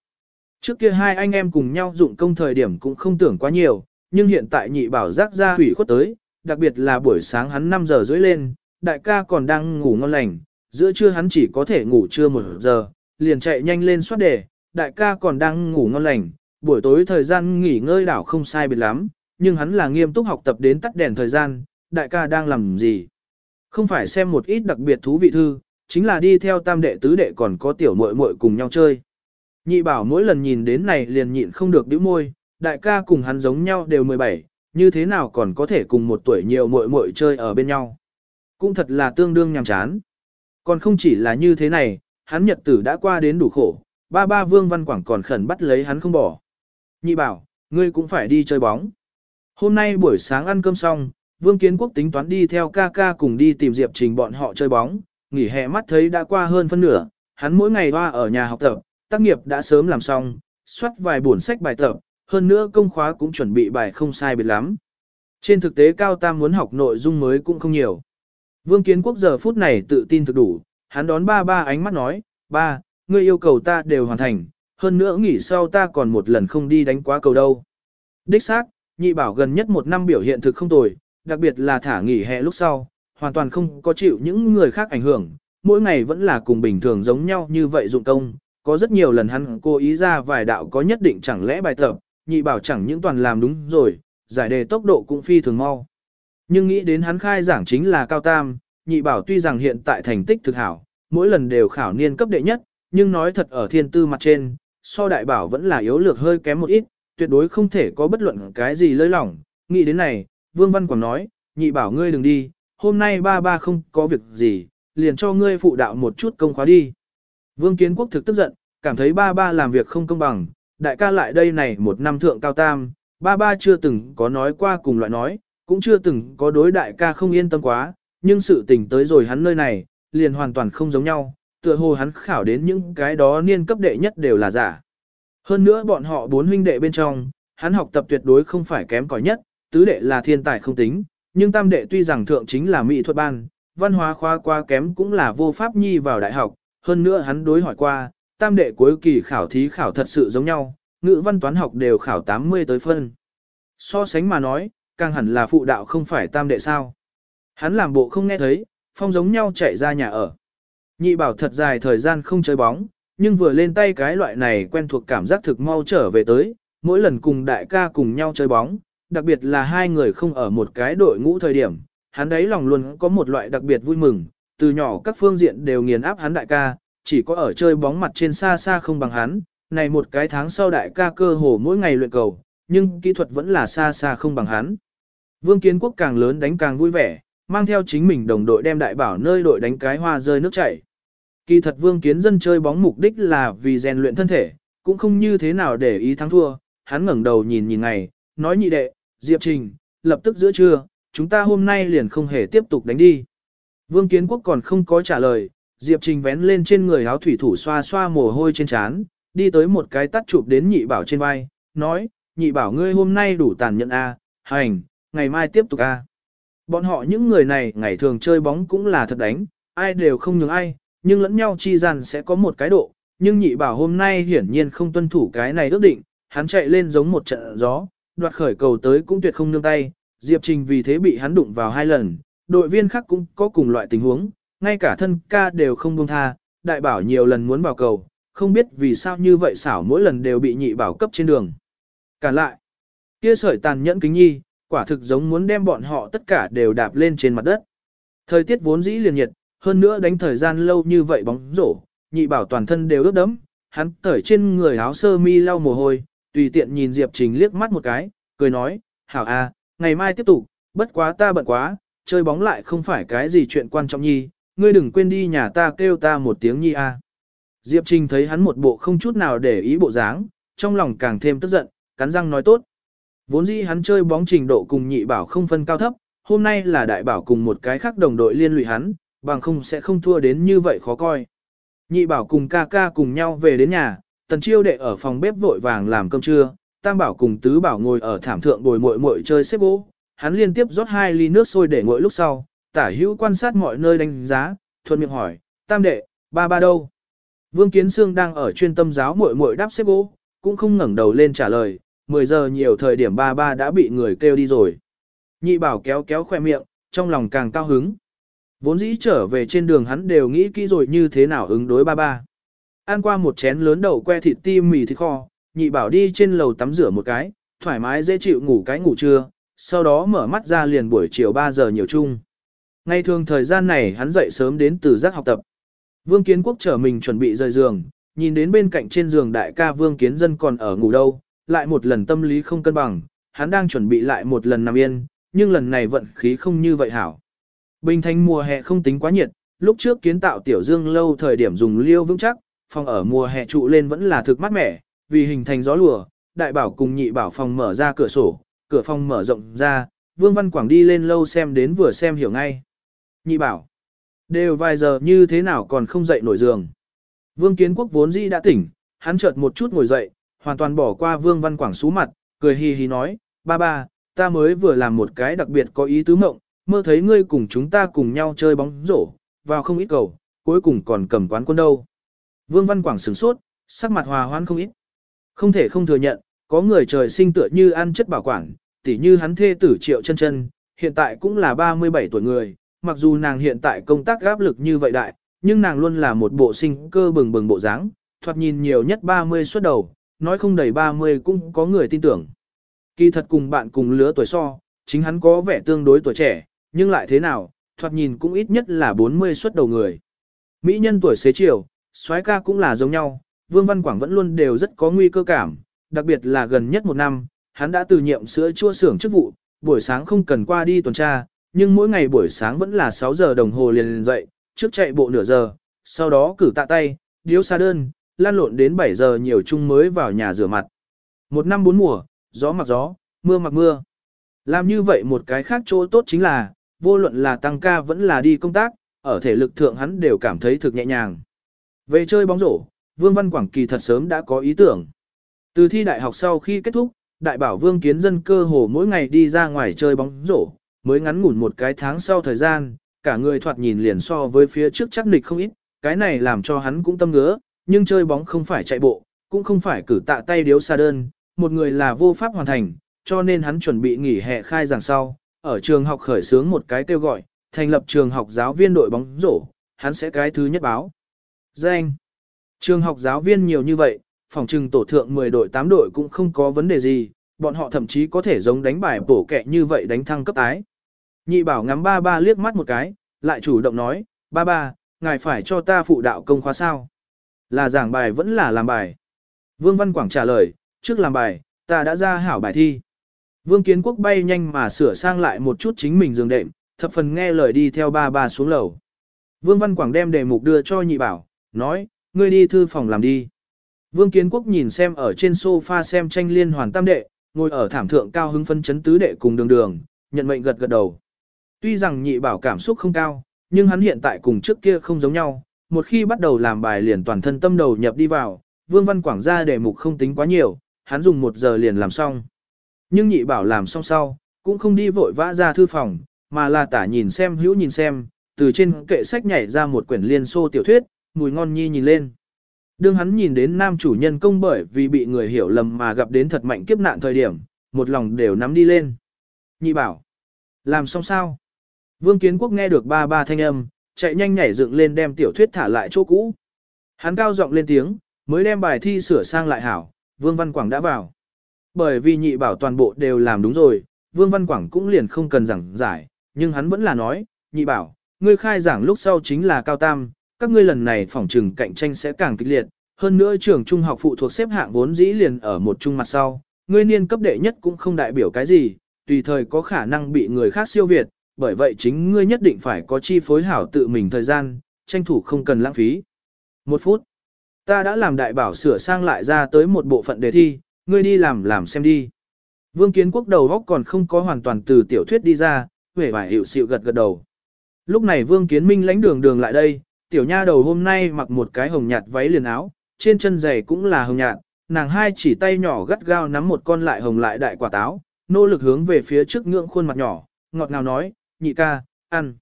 Trước kia hai anh em cùng nhau dụng công thời điểm cũng không tưởng quá nhiều, nhưng hiện tại nhị bảo rác ra hủy khuất tới, đặc biệt là buổi sáng hắn 5 giờ rưỡi lên, đại ca còn đang ngủ ngon lành, giữa trưa hắn chỉ có thể ngủ trưa một giờ, liền chạy nhanh lên soát đề, đại ca còn đang ngủ ngon lành, buổi tối thời gian nghỉ ngơi đảo không sai biệt lắm, nhưng hắn là nghiêm túc học tập đến tắt đèn thời gian, đại ca đang làm gì? Không phải xem một ít đặc biệt thú vị thư, chính là đi theo tam đệ tứ đệ còn có tiểu muội muội cùng nhau chơi. Nhị bảo mỗi lần nhìn đến này liền nhịn không được bĩu môi, đại ca cùng hắn giống nhau đều 17, như thế nào còn có thể cùng một tuổi nhiều muội muội chơi ở bên nhau. Cũng thật là tương đương nhàm chán. Còn không chỉ là như thế này, hắn nhật tử đã qua đến đủ khổ, ba ba vương văn quảng còn khẩn bắt lấy hắn không bỏ. Nhị bảo, ngươi cũng phải đi chơi bóng. Hôm nay buổi sáng ăn cơm xong, vương kiến quốc tính toán đi theo ca ca cùng đi tìm Diệp Trình bọn họ chơi bóng, nghỉ hè mắt thấy đã qua hơn phân nửa, hắn mỗi ngày hoa ở nhà học tập, tác nghiệp đã sớm làm xong, soát vài buồn sách bài tập, hơn nữa công khóa cũng chuẩn bị bài không sai biệt lắm. Trên thực tế Cao Tam muốn học nội dung mới cũng không nhiều. Vương Kiến Quốc giờ phút này tự tin thực đủ, hắn đón ba ba ánh mắt nói, ba, ngươi yêu cầu ta đều hoàn thành, hơn nữa nghỉ sau ta còn một lần không đi đánh quá cầu đâu. Đích xác, nhị bảo gần nhất một năm biểu hiện thực không tồi, đặc biệt là thả nghỉ hè lúc sau, hoàn toàn không có chịu những người khác ảnh hưởng, mỗi ngày vẫn là cùng bình thường giống nhau như vậy dụng công, có rất nhiều lần hắn cố ý ra vài đạo có nhất định chẳng lẽ bài tập, nhị bảo chẳng những toàn làm đúng rồi, giải đề tốc độ cũng phi thường mau. Nhưng nghĩ đến hắn khai giảng chính là cao tam, nhị bảo tuy rằng hiện tại thành tích thực hảo, mỗi lần đều khảo niên cấp đệ nhất, nhưng nói thật ở thiên tư mặt trên, so đại bảo vẫn là yếu lược hơi kém một ít, tuyệt đối không thể có bất luận cái gì lơi lỏng. Nghĩ đến này, Vương Văn Quảng nói, nhị bảo ngươi đừng đi, hôm nay ba ba không có việc gì, liền cho ngươi phụ đạo một chút công khóa đi. Vương Kiến Quốc thực tức giận, cảm thấy ba ba làm việc không công bằng, đại ca lại đây này một năm thượng cao tam, ba ba chưa từng có nói qua cùng loại nói, cũng chưa từng có đối đại ca không yên tâm quá, nhưng sự tình tới rồi hắn nơi này, liền hoàn toàn không giống nhau, tựa hồ hắn khảo đến những cái đó niên cấp đệ nhất đều là giả. Hơn nữa bọn họ bốn huynh đệ bên trong, hắn học tập tuyệt đối không phải kém cỏi nhất, tứ đệ là thiên tài không tính, nhưng tam đệ tuy rằng thượng chính là mỹ thuật ban, văn hóa khoa qua kém cũng là vô pháp nhi vào đại học, hơn nữa hắn đối hỏi qua, tam đệ cuối kỳ khảo thí khảo thật sự giống nhau, ngữ văn toán học đều khảo 80 tới phân. So sánh mà nói, càng hẳn là phụ đạo không phải tam đệ sao. Hắn làm bộ không nghe thấy, phong giống nhau chạy ra nhà ở. Nhị bảo thật dài thời gian không chơi bóng, nhưng vừa lên tay cái loại này quen thuộc cảm giác thực mau trở về tới, mỗi lần cùng đại ca cùng nhau chơi bóng, đặc biệt là hai người không ở một cái đội ngũ thời điểm, hắn đấy lòng luôn có một loại đặc biệt vui mừng, từ nhỏ các phương diện đều nghiền áp hắn đại ca, chỉ có ở chơi bóng mặt trên xa xa không bằng hắn, này một cái tháng sau đại ca cơ hồ mỗi ngày luyện cầu, nhưng kỹ thuật vẫn là xa xa không bằng hắn. Vương Kiến Quốc càng lớn đánh càng vui vẻ, mang theo chính mình đồng đội đem đại bảo nơi đội đánh cái hoa rơi nước chảy. Kỳ thật Vương Kiến dân chơi bóng mục đích là vì rèn luyện thân thể, cũng không như thế nào để ý thắng thua, hắn ngẩng đầu nhìn nhìn ngày, nói nhị đệ, Diệp Trình, lập tức giữa trưa, chúng ta hôm nay liền không hề tiếp tục đánh đi. Vương Kiến Quốc còn không có trả lời, Diệp Trình vén lên trên người áo thủy thủ xoa xoa mồ hôi trên trán, đi tới một cái tắt chụp đến nhị bảo trên vai, nói, nhị bảo ngươi hôm nay đủ tàn nhẫn a, hành, ngày mai tiếp tục a. Bọn họ những người này ngày thường chơi bóng cũng là thật đánh, ai đều không nhường ai, nhưng lẫn nhau chi rằng sẽ có một cái độ, nhưng nhị bảo hôm nay hiển nhiên không tuân thủ cái này ước định, hắn chạy lên giống một trận gió, đoạt khởi cầu tới cũng tuyệt không nương tay, Diệp Trình vì thế bị hắn đụng vào hai lần, đội viên khác cũng có cùng loại tình huống, ngay cả thân ca đều không buông tha, đại bảo nhiều lần muốn vào cầu, không biết vì sao như vậy xảo mỗi lần đều bị nhị bảo cấp trên đường. Cả lại, kia sợi tàn nhẫn kính nhi, quả thực giống muốn đem bọn họ tất cả đều đạp lên trên mặt đất. Thời tiết vốn dĩ liền nhiệt, hơn nữa đánh thời gian lâu như vậy bóng rổ, nhị bảo toàn thân đều ướt đẫm, hắn cởi trên người áo sơ mi lau mồ hôi, tùy tiện nhìn Diệp Trình liếc mắt một cái, cười nói, hảo a, ngày mai tiếp tục, bất quá ta bận quá, chơi bóng lại không phải cái gì chuyện quan trọng nhi, ngươi đừng quên đi nhà ta kêu ta một tiếng nhi a. Diệp Trình thấy hắn một bộ không chút nào để ý bộ dáng, trong lòng càng thêm tức giận, cắn răng nói tốt. Vốn dĩ hắn chơi bóng trình độ cùng nhị bảo không phân cao thấp, hôm nay là đại bảo cùng một cái khác đồng đội liên lụy hắn, bằng không sẽ không thua đến như vậy khó coi. Nhị bảo cùng ca ca cùng nhau về đến nhà, tần chiêu đệ ở phòng bếp vội vàng làm cơm trưa, tam bảo cùng tứ bảo ngồi ở thảm thượng bồi muội muội chơi xếp gỗ, hắn liên tiếp rót hai ly nước sôi để nguội lúc sau, tả hữu quan sát mọi nơi đánh giá, thuận miệng hỏi, tam đệ, ba ba đâu? Vương Kiến Sương đang ở chuyên tâm giáo muội muội đáp xếp gỗ, cũng không ngẩng đầu lên trả lời, 10 giờ nhiều thời điểm ba ba đã bị người kêu đi rồi. Nhị bảo kéo kéo khoe miệng, trong lòng càng cao hứng. Vốn dĩ trở về trên đường hắn đều nghĩ kỹ rồi như thế nào ứng đối ba ba. Ăn qua một chén lớn đậu que thịt tim mì thịt kho, nhị bảo đi trên lầu tắm rửa một cái, thoải mái dễ chịu ngủ cái ngủ trưa, sau đó mở mắt ra liền buổi chiều 3 giờ nhiều chung. Ngay thường thời gian này hắn dậy sớm đến từ giác học tập. Vương Kiến Quốc trở mình chuẩn bị rời giường, nhìn đến bên cạnh trên giường đại ca Vương Kiến Dân còn ở ngủ đâu, lại một lần tâm lý không cân bằng, hắn đang chuẩn bị lại một lần nằm yên, nhưng lần này vận khí không như vậy hảo. Bình thành mùa hè không tính quá nhiệt, lúc trước kiến tạo tiểu dương lâu thời điểm dùng liêu vững chắc, phòng ở mùa hè trụ lên vẫn là thực mát mẻ, vì hình thành gió lùa, đại bảo cùng nhị bảo phòng mở ra cửa sổ, cửa phòng mở rộng ra, Vương Văn Quảng đi lên lâu xem đến vừa xem hiểu ngay. Nhị bảo, đều vài giờ như thế nào còn không dậy nổi giường. Vương Kiến Quốc vốn dĩ đã tỉnh, hắn chợt một chút ngồi dậy, hoàn toàn bỏ qua Vương Văn Quảng sú mặt, cười hì hì nói, ba ba, ta mới vừa làm một cái đặc biệt có ý tứ mộng, mơ thấy ngươi cùng chúng ta cùng nhau chơi bóng rổ, vào không ít cầu, cuối cùng còn cầm quán quân đâu. Vương Văn Quảng sửng sốt, sắc mặt hòa hoãn không ít. Không thể không thừa nhận, có người trời sinh tựa như ăn chất bảo quản, tỉ như hắn thê tử triệu chân chân, hiện tại cũng là 37 tuổi người, mặc dù nàng hiện tại công tác áp lực như vậy đại, nhưng nàng luôn là một bộ sinh cơ bừng bừng bộ dáng, thoạt nhìn nhiều nhất 30 xuất đầu, nói không đầy 30 cũng có người tin tưởng. Kỳ thật cùng bạn cùng lứa tuổi so, chính hắn có vẻ tương đối tuổi trẻ, nhưng lại thế nào, thoạt nhìn cũng ít nhất là 40 xuất đầu người. Mỹ nhân tuổi xế chiều, soái ca cũng là giống nhau, Vương Văn Quảng vẫn luôn đều rất có nguy cơ cảm, đặc biệt là gần nhất một năm, hắn đã từ nhiệm sữa chua xưởng chức vụ, buổi sáng không cần qua đi tuần tra, nhưng mỗi ngày buổi sáng vẫn là 6 giờ đồng hồ liền liền dậy, trước chạy bộ nửa giờ, sau đó cử tạ tay, điếu xa đơn, lan lộn đến 7 giờ nhiều chung mới vào nhà rửa mặt. Một năm bốn mùa, gió mặc gió, mưa mặc mưa. Làm như vậy một cái khác chỗ tốt chính là, vô luận là tăng ca vẫn là đi công tác, ở thể lực thượng hắn đều cảm thấy thực nhẹ nhàng. Về chơi bóng rổ, Vương Văn Quảng kỳ thật sớm đã có ý tưởng. Từ thi đại học sau khi kết thúc, đại bảo Vương Kiến Dân cơ hồ mỗi ngày đi ra ngoài chơi bóng rổ, mới ngắn ngủn một cái tháng sau thời gian, cả người thoạt nhìn liền so với phía trước chắc nịch không ít, cái này làm cho hắn cũng tâm ngứa, nhưng chơi bóng không phải chạy bộ, cũng không phải cử tạ tay điếu xa đơn, một người là vô pháp hoàn thành, cho nên hắn chuẩn bị nghỉ hè khai giảng sau, ở trường học khởi xướng một cái kêu gọi, thành lập trường học giáo viên đội bóng rổ, hắn sẽ cái thứ nhất báo. Danh. Trường học giáo viên nhiều như vậy, phòng trừng tổ thượng 10 đội 8 đội cũng không có vấn đề gì, bọn họ thậm chí có thể giống đánh bài bổ kẹ như vậy đánh thăng cấp ái. Nhị bảo ngắm ba ba liếc mắt một cái, lại chủ động nói, ba ba, ngài phải cho ta phụ đạo công khóa sao? Là giảng bài vẫn là làm bài. Vương Văn Quảng trả lời, trước làm bài, ta đã ra hảo bài thi. Vương Kiến Quốc bay nhanh mà sửa sang lại một chút chính mình giường đệm, thập phần nghe lời đi theo ba ba xuống lầu. Vương Văn Quảng đem đề mục đưa cho nhị bảo, nói, ngươi đi thư phòng làm đi. Vương Kiến Quốc nhìn xem ở trên sofa xem tranh liên hoàn tam đệ, ngồi ở thảm thượng cao hứng phân chấn tứ đệ cùng đường đường, nhận mệnh gật gật đầu. Tuy rằng nhị bảo cảm xúc không cao, nhưng hắn hiện tại cùng trước kia không giống nhau, một khi bắt đầu làm bài liền toàn thân tâm đầu nhập đi vào, Vương Văn Quảng ra đề mục không tính quá nhiều, hắn dùng một giờ liền làm xong. Nhưng nhị bảo làm xong sau, cũng không đi vội vã ra thư phòng, mà là tả nhìn xem hữu nhìn xem, từ trên kệ sách nhảy ra một quyển liên xô tiểu thuyết, mùi ngon nhi nhìn lên. Đương hắn nhìn đến nam chủ nhân công bởi vì bị người hiểu lầm mà gặp đến thật mạnh kiếp nạn thời điểm, một lòng đều nắm đi lên. Nhị bảo, làm xong sao? Vương Kiến Quốc nghe được ba ba thanh âm, chạy nhanh nhảy dựng lên đem tiểu thuyết thả lại chỗ cũ. Hắn cao giọng lên tiếng, mới đem bài thi sửa sang lại hảo, Vương Văn Quảng đã vào. Bởi vì nhị bảo toàn bộ đều làm đúng rồi, Vương Văn Quảng cũng liền không cần giảng giải, nhưng hắn vẫn là nói, nhị bảo, ngươi khai giảng lúc sau chính là cao tam, các ngươi lần này phỏng trừng cạnh tranh sẽ càng kịch liệt, hơn nữa trường trung học phụ thuộc xếp hạng vốn dĩ liền ở một trung mặt sau, ngươi niên cấp đệ nhất cũng không đại biểu cái gì, tùy thời có khả năng bị người khác siêu việt, bởi vậy chính ngươi nhất định phải có chi phối hảo tự mình thời gian, tranh thủ không cần lãng phí. Một phút. Ta đã làm đại bảo sửa sang lại ra tới một bộ phận đề thi, ngươi đi làm làm xem đi. Vương Kiến Quốc đầu góc còn không có hoàn toàn từ tiểu thuyết đi ra, vẻ vải hiệu xịu gật gật đầu. Lúc này Vương Kiến Minh lãnh đường đường lại đây, tiểu nha đầu hôm nay mặc một cái hồng nhạt váy liền áo, trên chân giày cũng là hồng nhạt, nàng hai chỉ tay nhỏ gắt gao nắm một con lại hồng lại đại quả táo, nỗ lực hướng về phía trước ngưỡng khuôn mặt nhỏ, ngọt ngào nói, nhị ca, ăn.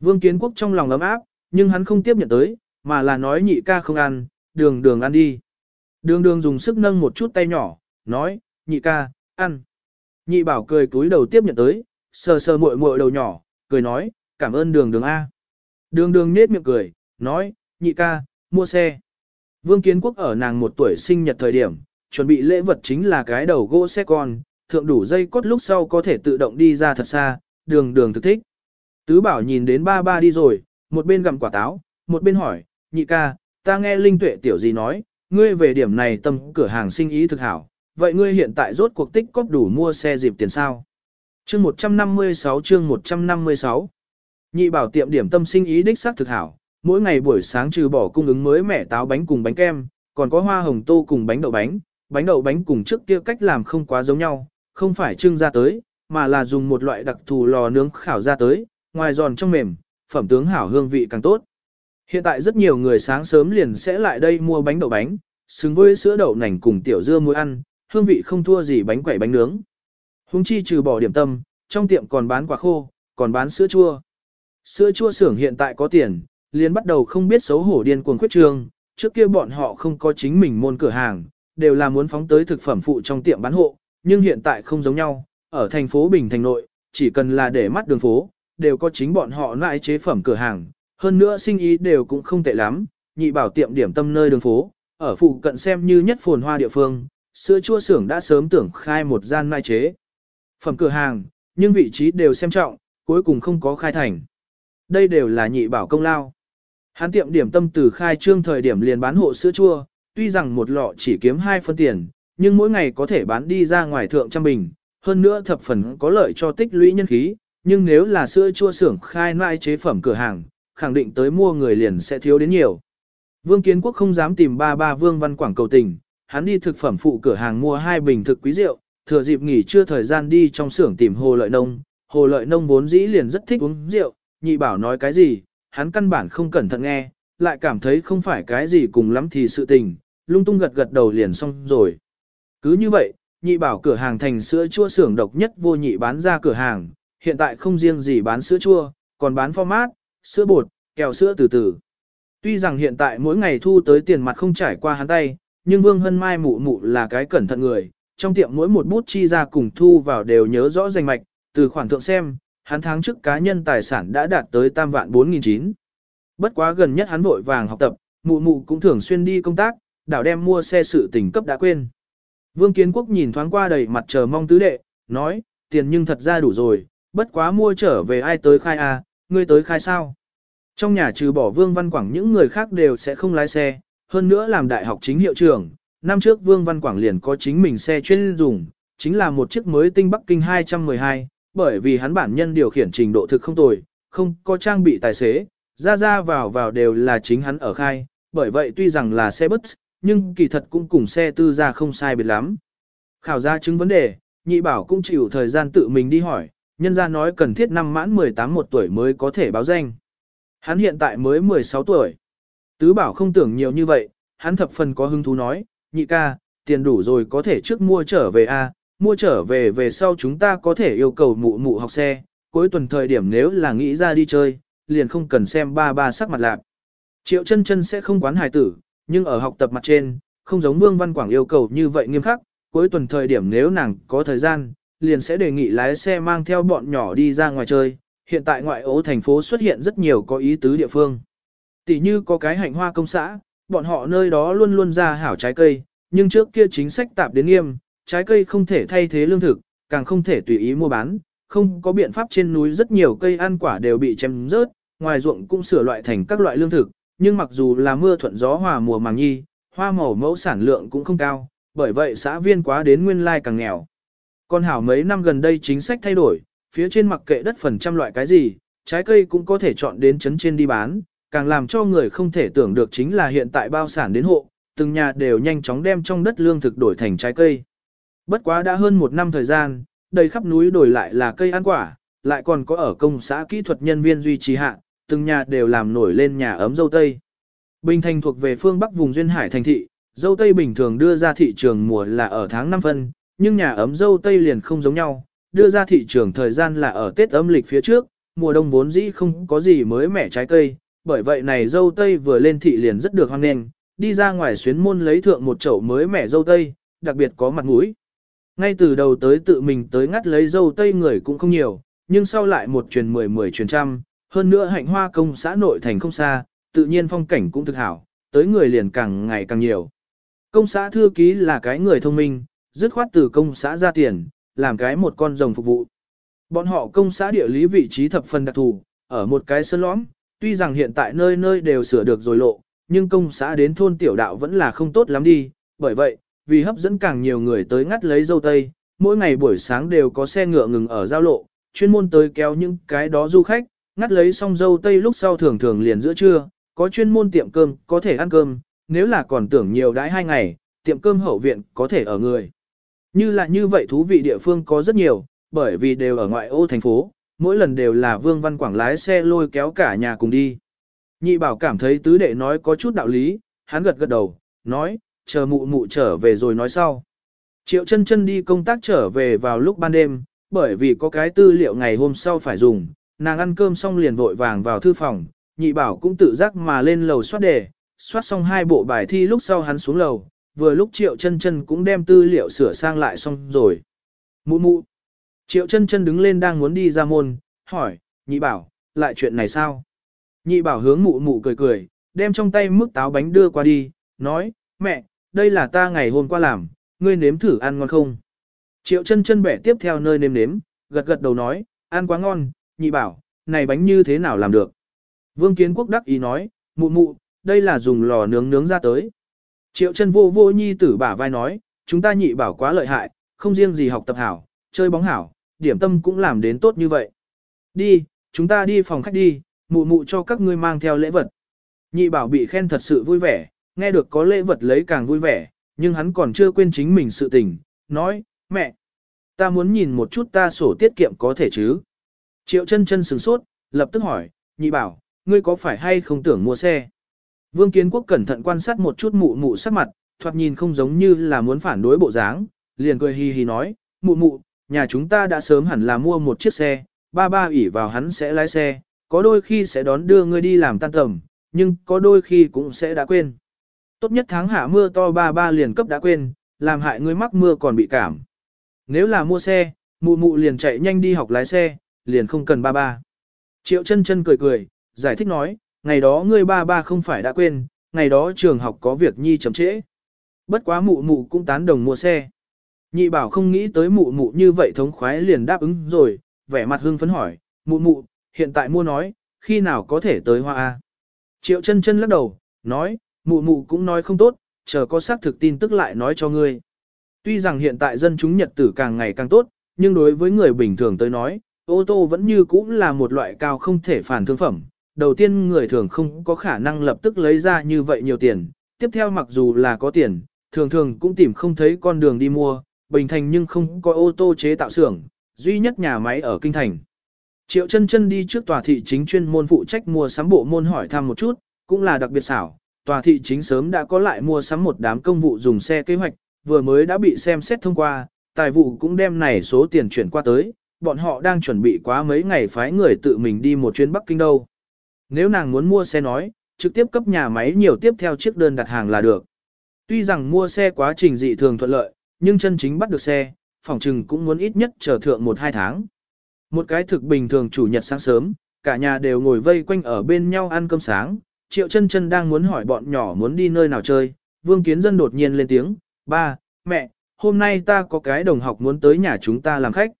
Vương Kiến Quốc trong lòng ấm áp, nhưng hắn không tiếp nhận tới, mà là nói nhị ca không ăn, đường đường ăn đi. Đường đường dùng sức nâng một chút tay nhỏ, nói, nhị ca, ăn. Nhị bảo cười cúi đầu tiếp nhận tới, sờ sờ muội muội đầu nhỏ, cười nói, cảm ơn đường đường A. Đường đường nết miệng cười, nói, nhị ca, mua xe. Vương Kiến Quốc ở nàng một tuổi sinh nhật thời điểm, chuẩn bị lễ vật chính là cái đầu gỗ xe con, thượng đủ dây cốt lúc sau có thể tự động đi ra thật xa, đường đường thực thích. Tứ bảo nhìn đến ba ba đi rồi, một bên gặm quả táo, một bên hỏi, nhị ca, ta nghe linh tuệ tiểu gì nói, ngươi về điểm này tâm cửa hàng sinh ý thực hảo, vậy ngươi hiện tại rốt cuộc tích cóp đủ mua xe dịp tiền sao? Chương 156 chương 156 Nhị bảo tiệm điểm tâm sinh ý đích xác thực hảo, mỗi ngày buổi sáng trừ bỏ cung ứng mới mẻ táo bánh cùng bánh kem, còn có hoa hồng tô cùng bánh đậu bánh, bánh đậu bánh cùng trước kia cách làm không quá giống nhau, không phải trưng ra tới, mà là dùng một loại đặc thù lò nướng khảo ra tới, ngoài giòn trong mềm, phẩm tướng hảo hương vị càng tốt. Hiện tại rất nhiều người sáng sớm liền sẽ lại đây mua bánh đậu bánh, xứng với sữa đậu nành cùng tiểu dưa muối ăn, hương vị không thua gì bánh quẩy bánh nướng. Hùng chi trừ bỏ điểm tâm, trong tiệm còn bán quả khô, còn bán sữa chua. Sữa chua xưởng hiện tại có tiền, liền bắt đầu không biết xấu hổ điên cuồng khuyết trương, trước kia bọn họ không có chính mình môn cửa hàng, đều là muốn phóng tới thực phẩm phụ trong tiệm bán hộ, nhưng hiện tại không giống nhau, ở thành phố Bình Thành nội, chỉ cần là để mắt đường phố, đều có chính bọn họ lại chế phẩm cửa hàng, hơn nữa sinh ý đều cũng không tệ lắm, nhị bảo tiệm điểm tâm nơi đường phố, ở phụ cận xem như nhất phồn hoa địa phương, sữa chua xưởng đã sớm tưởng khai một gian mai chế. Phẩm cửa hàng, nhưng vị trí đều xem trọng, cuối cùng không có khai thành. Đây đều là nhị bảo công lao. Hắn tiệm điểm tâm từ khai trương thời điểm liền bán hộ sữa chua, tuy rằng một lọ chỉ kiếm 2 phân tiền, nhưng mỗi ngày có thể bán đi ra ngoài thượng trăm bình, hơn nữa thập phần có lợi cho tích lũy nhân khí, nhưng nếu là sữa chua xưởng khai nại chế phẩm cửa hàng, khẳng định tới mua người liền sẽ thiếu đến nhiều. Vương Kiến Quốc không dám tìm ba ba Vương Văn Quảng cầu tình, hắn đi thực phẩm phụ cửa hàng mua hai bình thực quý rượu, thừa dịp nghỉ trưa thời gian đi trong xưởng tìm Hồ Lợi Nông. Hồ Lợi Nông vốn dĩ liền rất thích uống rượu, nhị bảo nói cái gì, hắn căn bản không cẩn thận nghe, lại cảm thấy không phải cái gì cùng lắm thì sự tình, lung tung gật gật đầu liền xong rồi. Cứ như vậy, nhị bảo cửa hàng thành sữa chua xưởng độc nhất vô nhị bán ra cửa hàng, hiện tại không riêng gì bán sữa chua, còn bán format, sữa bột, kẹo sữa từ từ. Tuy rằng hiện tại mỗi ngày thu tới tiền mặt không trải qua hắn tay, nhưng Vương Hân Mai mụ mụ là cái cẩn thận người, trong tiệm mỗi một bút chi ra cùng thu vào đều nhớ rõ danh mạch, từ khoản thượng xem, hắn tháng trước cá nhân tài sản đã đạt tới tam vạn 4.900. Bất quá gần nhất hắn vội vàng học tập, mụ mụ cũng thường xuyên đi công tác, đảo đem mua xe sự tình cấp đã quên. Vương Kiến Quốc nhìn thoáng qua đầy mặt chờ mong tứ đệ, nói, tiền nhưng thật ra đủ rồi, bất quá mua trở về ai tới khai à, ngươi tới khai sao? Trong nhà trừ bỏ Vương Văn Quảng những người khác đều sẽ không lái xe, hơn nữa làm đại học chính hiệu trưởng, năm trước Vương Văn Quảng liền có chính mình xe chuyên dùng, chính là một chiếc mới tinh Bắc Kinh 212, bởi vì hắn bản nhân điều khiển trình độ thực không tồi, không có trang bị tài xế, ra ra vào vào đều là chính hắn ở khai, bởi vậy tuy rằng là xe bus, nhưng kỳ thật cũng cùng xe tư ra không sai biệt lắm. Khảo ra chứng vấn đề, nhị bảo cũng chịu thời gian tự mình đi hỏi, nhân ra nói cần thiết năm mãn 18 một tuổi mới có thể báo danh. Hắn hiện tại mới 16 tuổi. Tứ bảo không tưởng nhiều như vậy, hắn thập phần có hứng thú nói, nhị ca, tiền đủ rồi có thể trước mua trở về a, mua trở về về sau chúng ta có thể yêu cầu mụ mụ học xe, cuối tuần thời điểm nếu là nghĩ ra đi chơi, liền không cần xem ba ba sắc mặt lạc. Triệu chân chân sẽ không quán hài tử, nhưng ở học tập mặt trên, không giống Vương Văn Quảng yêu cầu như vậy nghiêm khắc, cuối tuần thời điểm nếu nàng có thời gian, liền sẽ đề nghị lái xe mang theo bọn nhỏ đi ra ngoài chơi. Hiện tại ngoại ố thành phố xuất hiện rất nhiều có ý tứ địa phương. Tỷ như có cái hạnh hoa công xã, bọn họ nơi đó luôn luôn ra hảo trái cây, nhưng trước kia chính sách tạp đến nghiêm, trái cây không thể thay thế lương thực, càng không thể tùy ý mua bán, không có biện pháp trên núi rất nhiều cây ăn quả đều bị chém rớt, ngoài ruộng cũng sửa loại thành các loại lương thực, nhưng mặc dù là mưa thuận gió hòa mùa màng nhi, hoa màu mẫu sản lượng cũng không cao, bởi vậy xã viên quá đến nguyên lai càng nghèo. Còn hảo mấy năm gần đây chính sách thay đổi, phía trên mặc kệ đất phần trăm loại cái gì, trái cây cũng có thể chọn đến chấn trên đi bán, càng làm cho người không thể tưởng được chính là hiện tại bao sản đến hộ, từng nhà đều nhanh chóng đem trong đất lương thực đổi thành trái cây. Bất quá đã hơn một năm thời gian, đầy khắp núi đổi lại là cây ăn quả, lại còn có ở công xã kỹ thuật nhân viên duy trì hạ, từng nhà đều làm nổi lên nhà ấm dâu tây. Bình thành thuộc về phương Bắc vùng duyên hải thành thị, dâu tây bình thường đưa ra thị trường mùa là ở tháng 5 phân, nhưng nhà ấm dâu tây liền không giống nhau, đưa ra thị trường thời gian là ở Tết âm lịch phía trước, mùa đông vốn dĩ không có gì mới mẻ trái cây, bởi vậy này dâu tây vừa lên thị liền rất được hoan nghênh, đi ra ngoài xuyến môn lấy thượng một chậu mới mẻ dâu tây, đặc biệt có mặt mũi. Ngay từ đầu tới tự mình tới ngắt lấy dâu tây người cũng không nhiều, nhưng sau lại một truyền mười mười truyền trăm, hơn nữa hạnh hoa công xã nội thành không xa, tự nhiên phong cảnh cũng thực hảo, tới người liền càng ngày càng nhiều. Công xã thư ký là cái người thông minh, dứt khoát từ công xã ra tiền, làm cái một con rồng phục vụ. Bọn họ công xã địa lý vị trí thập phần đặc thù, ở một cái sơn lõm, tuy rằng hiện tại nơi nơi đều sửa được rồi lộ, nhưng công xã đến thôn tiểu đạo vẫn là không tốt lắm đi, bởi vậy, vì hấp dẫn càng nhiều người tới ngắt lấy dâu tây, mỗi ngày buổi sáng đều có xe ngựa ngừng ở giao lộ, chuyên môn tới kéo những cái đó du khách, ngắt lấy xong dâu tây lúc sau thường thường liền giữa trưa, có chuyên môn tiệm cơm, có thể ăn cơm, nếu là còn tưởng nhiều đãi hai ngày, tiệm cơm hậu viện có thể ở người. Như là như vậy thú vị địa phương có rất nhiều, bởi vì đều ở ngoại ô thành phố, mỗi lần đều là Vương Văn Quảng lái xe lôi kéo cả nhà cùng đi. Nhị bảo cảm thấy tứ đệ nói có chút đạo lý, hắn gật gật đầu, nói, chờ mụ mụ trở về rồi nói sau. Triệu chân chân đi công tác trở về vào lúc ban đêm, bởi vì có cái tư liệu ngày hôm sau phải dùng, nàng ăn cơm xong liền vội vàng vào thư phòng, nhị bảo cũng tự giác mà lên lầu soát đề, soát xong hai bộ bài thi lúc sau hắn xuống lầu, vừa lúc triệu chân chân cũng đem tư liệu sửa sang lại xong rồi. Mụ mụ. Triệu chân chân đứng lên đang muốn đi ra môn, hỏi, nhị bảo, lại chuyện này sao? Nhị bảo hướng mụ mụ cười cười, đem trong tay mức táo bánh đưa qua đi, nói, mẹ, đây là ta ngày hôm qua làm, ngươi nếm thử ăn ngon không? Triệu chân chân bẻ tiếp theo nơi nếm nếm, gật gật đầu nói, ăn quá ngon, nhị bảo, này bánh như thế nào làm được? Vương Kiến Quốc đắc ý nói, mụ mụ, đây là dùng lò nướng nướng ra tới. Triệu chân vô vô nhi tử bả vai nói, chúng ta nhị bảo quá lợi hại, không riêng gì học tập hảo, chơi bóng hảo, điểm tâm cũng làm đến tốt như vậy. Đi, chúng ta đi phòng khách đi, mụ mụ cho các ngươi mang theo lễ vật. Nhị bảo bị khen thật sự vui vẻ, nghe được có lễ vật lấy càng vui vẻ, nhưng hắn còn chưa quên chính mình sự tình, nói, mẹ, ta muốn nhìn một chút ta sổ tiết kiệm có thể chứ. Triệu chân chân sửng sốt, lập tức hỏi, nhị bảo, ngươi có phải hay không tưởng mua xe? Vương Kiến Quốc cẩn thận quan sát một chút mụ mụ sắc mặt, thoạt nhìn không giống như là muốn phản đối bộ dáng, liền cười hì hì nói, mụ mụ, nhà chúng ta đã sớm hẳn là mua một chiếc xe, ba ba ủy vào hắn sẽ lái xe, có đôi khi sẽ đón đưa ngươi đi làm tan tầm, nhưng có đôi khi cũng sẽ đã quên. Tốt nhất tháng hạ mưa to ba ba liền cấp đã quên, làm hại ngươi mắc mưa còn bị cảm. Nếu là mua xe, mụ mụ liền chạy nhanh đi học lái xe, liền không cần ba ba. Triệu chân chân cười cười, giải thích nói, ngày đó ngươi ba ba không phải đã quên, ngày đó trường học có việc nhi chậm trễ. Bất quá mụ mụ cũng tán đồng mua xe. Nhị bảo không nghĩ tới mụ mụ như vậy thống khoái liền đáp ứng rồi, vẻ mặt hưng phấn hỏi, mụ mụ, hiện tại mua nói, khi nào có thể tới hoa A. Triệu chân chân lắc đầu, nói, mụ mụ cũng nói không tốt, chờ có xác thực tin tức lại nói cho ngươi. Tuy rằng hiện tại dân chúng Nhật tử càng ngày càng tốt, nhưng đối với người bình thường tới nói, ô tô vẫn như cũ là một loại cao không thể phản thương phẩm. Đầu tiên người thường không có khả năng lập tức lấy ra như vậy nhiều tiền, tiếp theo mặc dù là có tiền, thường thường cũng tìm không thấy con đường đi mua, bình thành nhưng không có ô tô chế tạo xưởng, duy nhất nhà máy ở kinh thành. Triệu chân chân đi trước tòa thị chính chuyên môn phụ trách mua sắm bộ môn hỏi thăm một chút, cũng là đặc biệt xảo. Tòa thị chính sớm đã có lại mua sắm một đám công vụ dùng xe kế hoạch, vừa mới đã bị xem xét thông qua, tài vụ cũng đem này số tiền chuyển qua tới, bọn họ đang chuẩn bị quá mấy ngày phái người tự mình đi một chuyến Bắc Kinh đâu. Nếu nàng muốn mua xe nói, trực tiếp cấp nhà máy nhiều tiếp theo chiếc đơn đặt hàng là được. Tuy rằng mua xe quá trình dị thường thuận lợi, nhưng chân chính bắt được xe, phòng trừng cũng muốn ít nhất chờ thượng một hai tháng. Một cái thực bình thường chủ nhật sáng sớm, cả nhà đều ngồi vây quanh ở bên nhau ăn cơm sáng, triệu chân chân đang muốn hỏi bọn nhỏ muốn đi nơi nào chơi, vương kiến dân đột nhiên lên tiếng, ba, mẹ, hôm nay ta có cái đồng học muốn tới nhà chúng ta làm khách.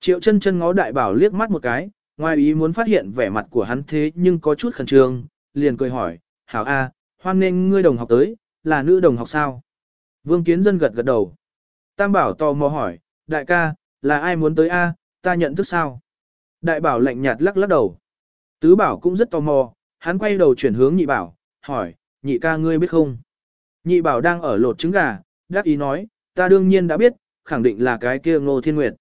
Triệu chân chân ngó đại bảo liếc mắt một cái, ngoài ý muốn phát hiện vẻ mặt của hắn thế nhưng có chút khẩn trương, liền cười hỏi, hảo a, hoan nên ngươi đồng học tới, là nữ đồng học sao? Vương kiến dân gật gật đầu. Tam bảo tò mò hỏi, đại ca, là ai muốn tới a? ta nhận thức sao? Đại bảo lạnh nhạt lắc lắc đầu. Tứ bảo cũng rất tò mò, hắn quay đầu chuyển hướng nhị bảo, hỏi, nhị ca ngươi biết không? Nhị bảo đang ở lột trứng gà, đáp ý nói, ta đương nhiên đã biết, khẳng định là cái kia ngô thiên nguyệt.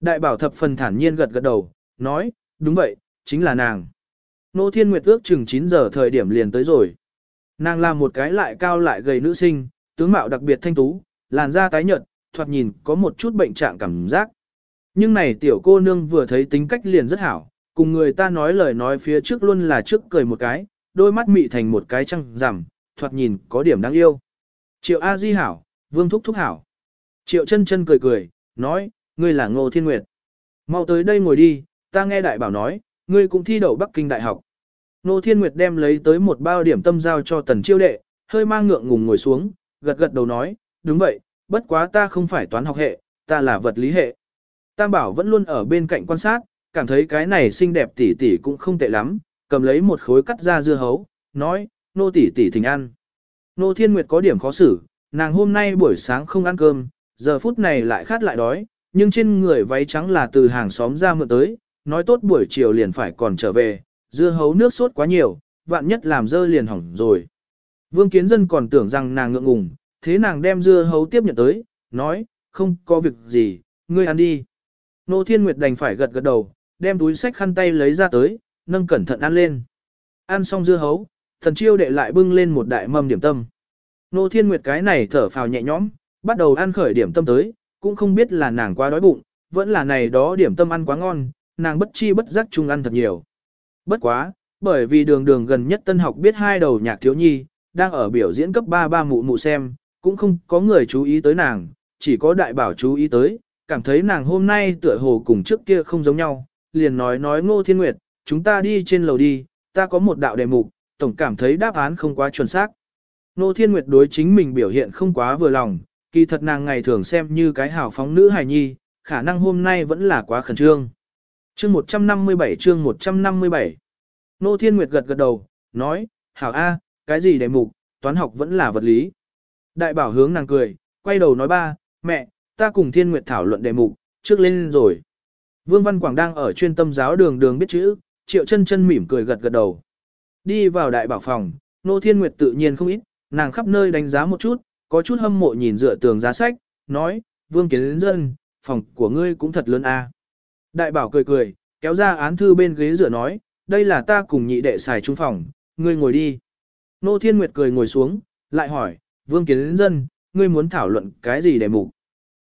Đại bảo thập phần thản nhiên gật gật đầu, nói, đúng vậy, chính là nàng. Ngô thiên nguyệt ước chừng 9 giờ thời điểm liền tới rồi. Nàng là một cái lại cao lại gầy nữ sinh, tướng mạo đặc biệt thanh tú, làn da tái nhợt, thoạt nhìn có một chút bệnh trạng cảm giác. Nhưng này tiểu cô nương vừa thấy tính cách liền rất hảo, cùng người ta nói lời nói phía trước luôn là trước cười một cái, đôi mắt mị thành một cái trăng rằm, thoạt nhìn có điểm đáng yêu. Triệu A Di hảo, Vương Thúc Thúc hảo. Triệu chân chân cười cười, nói, ngươi là Ngô Thiên Nguyệt. Mau tới đây ngồi đi, ta nghe đại bảo nói, ngươi cũng thi đậu Bắc Kinh Đại học. Ngô Thiên Nguyệt đem lấy tới một bao điểm tâm giao cho tần chiêu đệ, hơi mang ngượng ngùng ngồi xuống, gật gật đầu nói, đúng vậy, bất quá ta không phải toán học hệ, ta là vật lý hệ. Tam Bảo vẫn luôn ở bên cạnh quan sát, cảm thấy cái này xinh đẹp tỷ tỷ cũng không tệ lắm, cầm lấy một khối cắt ra dưa hấu, nói, nô tỷ tỷ thỉnh ăn. Nô Thiên Nguyệt có điểm khó xử, nàng hôm nay buổi sáng không ăn cơm, giờ phút này lại khát lại đói, nhưng trên người váy trắng là từ hàng xóm ra mượn tới, nói tốt buổi chiều liền phải còn trở về, dưa hấu nước sốt quá nhiều, vạn nhất làm dơ liền hỏng rồi. Vương Kiến Dân còn tưởng rằng nàng ngượng ngùng, thế nàng đem dưa hấu tiếp nhận tới, nói, không có việc gì, ngươi ăn đi. Nô Thiên Nguyệt đành phải gật gật đầu, đem túi sách khăn tay lấy ra tới, nâng cẩn thận ăn lên. Ăn xong dưa hấu, thần chiêu đệ lại bưng lên một đại mâm điểm tâm. Nô Thiên Nguyệt cái này thở phào nhẹ nhõm, bắt đầu ăn khởi điểm tâm tới, cũng không biết là nàng quá đói bụng, vẫn là này đó điểm tâm ăn quá ngon, nàng bất chi bất giác chung ăn thật nhiều. Bất quá, bởi vì đường đường gần nhất tân học biết hai đầu nhạc thiếu nhi, đang ở biểu diễn cấp 3 ba mụ mụ xem, cũng không có người chú ý tới nàng, chỉ có đại bảo chú ý tới, cảm thấy nàng hôm nay tựa hồ cùng trước kia không giống nhau, liền nói nói Ngô Thiên Nguyệt, chúng ta đi trên lầu đi, ta có một đạo đề mục, tổng cảm thấy đáp án không quá chuẩn xác. Ngô Thiên Nguyệt đối chính mình biểu hiện không quá vừa lòng, kỳ thật nàng ngày thường xem như cái hào phóng nữ hài nhi, khả năng hôm nay vẫn là quá khẩn trương. Chương 157 chương 157 Nô Thiên Nguyệt gật gật đầu, nói, hảo A, cái gì đề mục, toán học vẫn là vật lý. Đại bảo hướng nàng cười, quay đầu nói ba, mẹ, ta cùng Thiên Nguyệt thảo luận đề mục, trước lên rồi. Vương Văn Quảng đang ở chuyên tâm giáo đường đường biết chữ, triệu chân chân mỉm cười gật gật đầu. Đi vào đại bảo phòng, Nô Thiên Nguyệt tự nhiên không ít, nàng khắp nơi đánh giá một chút, có chút hâm mộ nhìn dựa tường giá sách, nói, Vương Kiến Dân, phòng của ngươi cũng thật lớn a. Đại bảo cười cười, kéo ra án thư bên ghế dựa nói, đây là ta cùng nhị đệ xài chung phòng, ngươi ngồi đi. Nô Thiên Nguyệt cười ngồi xuống, lại hỏi, Vương Kiến Dân, ngươi muốn thảo luận cái gì để mục?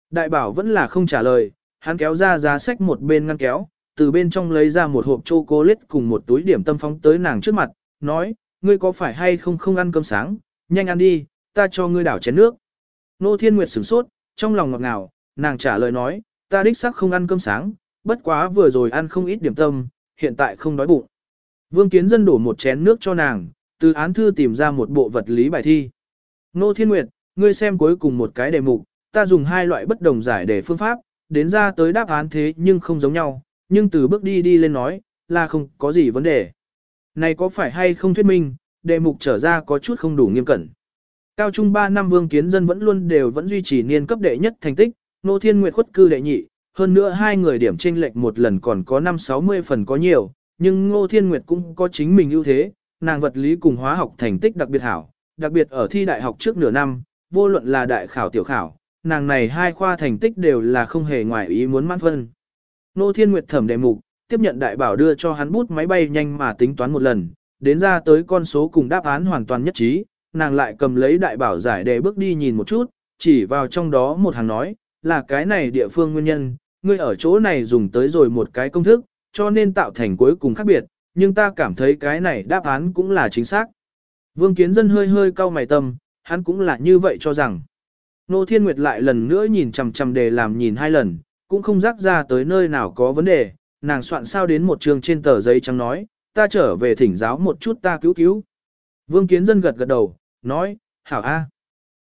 Đại bảo vẫn là không trả lời, hắn kéo ra giá sách một bên ngăn kéo, từ bên trong lấy ra một hộp chocolate cùng một túi điểm tâm phóng tới nàng trước mặt, nói, ngươi có phải hay không không ăn cơm sáng, nhanh ăn đi, ta cho ngươi đảo chén nước. Nô Thiên Nguyệt sửng sốt, trong lòng ngọt ngào, nàng trả lời nói, ta đích xác không ăn cơm sáng, bất quá vừa rồi ăn không ít điểm tâm, hiện tại không đói bụng. Vương Kiến Dân đổ một chén nước cho nàng, từ án thư tìm ra một bộ vật lý bài thi. Nô Thiên Nguyệt, ngươi xem cuối cùng một cái đề mục, ta dùng hai loại bất đồng giải để phương pháp, đến ra tới đáp án thế nhưng không giống nhau, nhưng từ bước đi đi lên nói, là không có gì vấn đề. Này có phải hay không thuyết minh, đề mục trở ra có chút không đủ nghiêm cẩn. Cao trung 3 năm Vương Kiến Dân vẫn luôn đều vẫn duy trì niên cấp đệ nhất thành tích, Nô Thiên Nguyệt khuất cư đệ nhị, hơn nữa hai người điểm chênh lệch một lần còn có 5-60 phần có nhiều, nhưng Ngô Thiên Nguyệt cũng có chính mình ưu thế, nàng vật lý cùng hóa học thành tích đặc biệt hảo, đặc biệt ở thi đại học trước nửa năm, vô luận là đại khảo tiểu khảo, nàng này hai khoa thành tích đều là không hề ngoài ý muốn mãn phân. Nô Thiên Nguyệt thẩm đề mục, tiếp nhận đại bảo đưa cho hắn bút máy bay nhanh mà tính toán một lần, đến ra tới con số cùng đáp án hoàn toàn nhất trí, nàng lại cầm lấy đại bảo giải đề bước đi nhìn một chút, chỉ vào trong đó một hàng nói, là cái này địa phương nguyên nhân, ngươi ở chỗ này dùng tới rồi một cái công thức, cho nên tạo thành cuối cùng khác biệt, nhưng ta cảm thấy cái này đáp án cũng là chính xác. Vương Kiến Dân hơi hơi cau mày tâm, hắn cũng là như vậy cho rằng. Nô Thiên Nguyệt lại lần nữa nhìn chằm chằm đề làm nhìn hai lần, cũng không rắc ra tới nơi nào có vấn đề, nàng soạn sao đến một trường trên tờ giấy trắng nói, ta trở về thỉnh giáo một chút ta cứu cứu. Vương Kiến Dân gật gật đầu, nói, hảo a.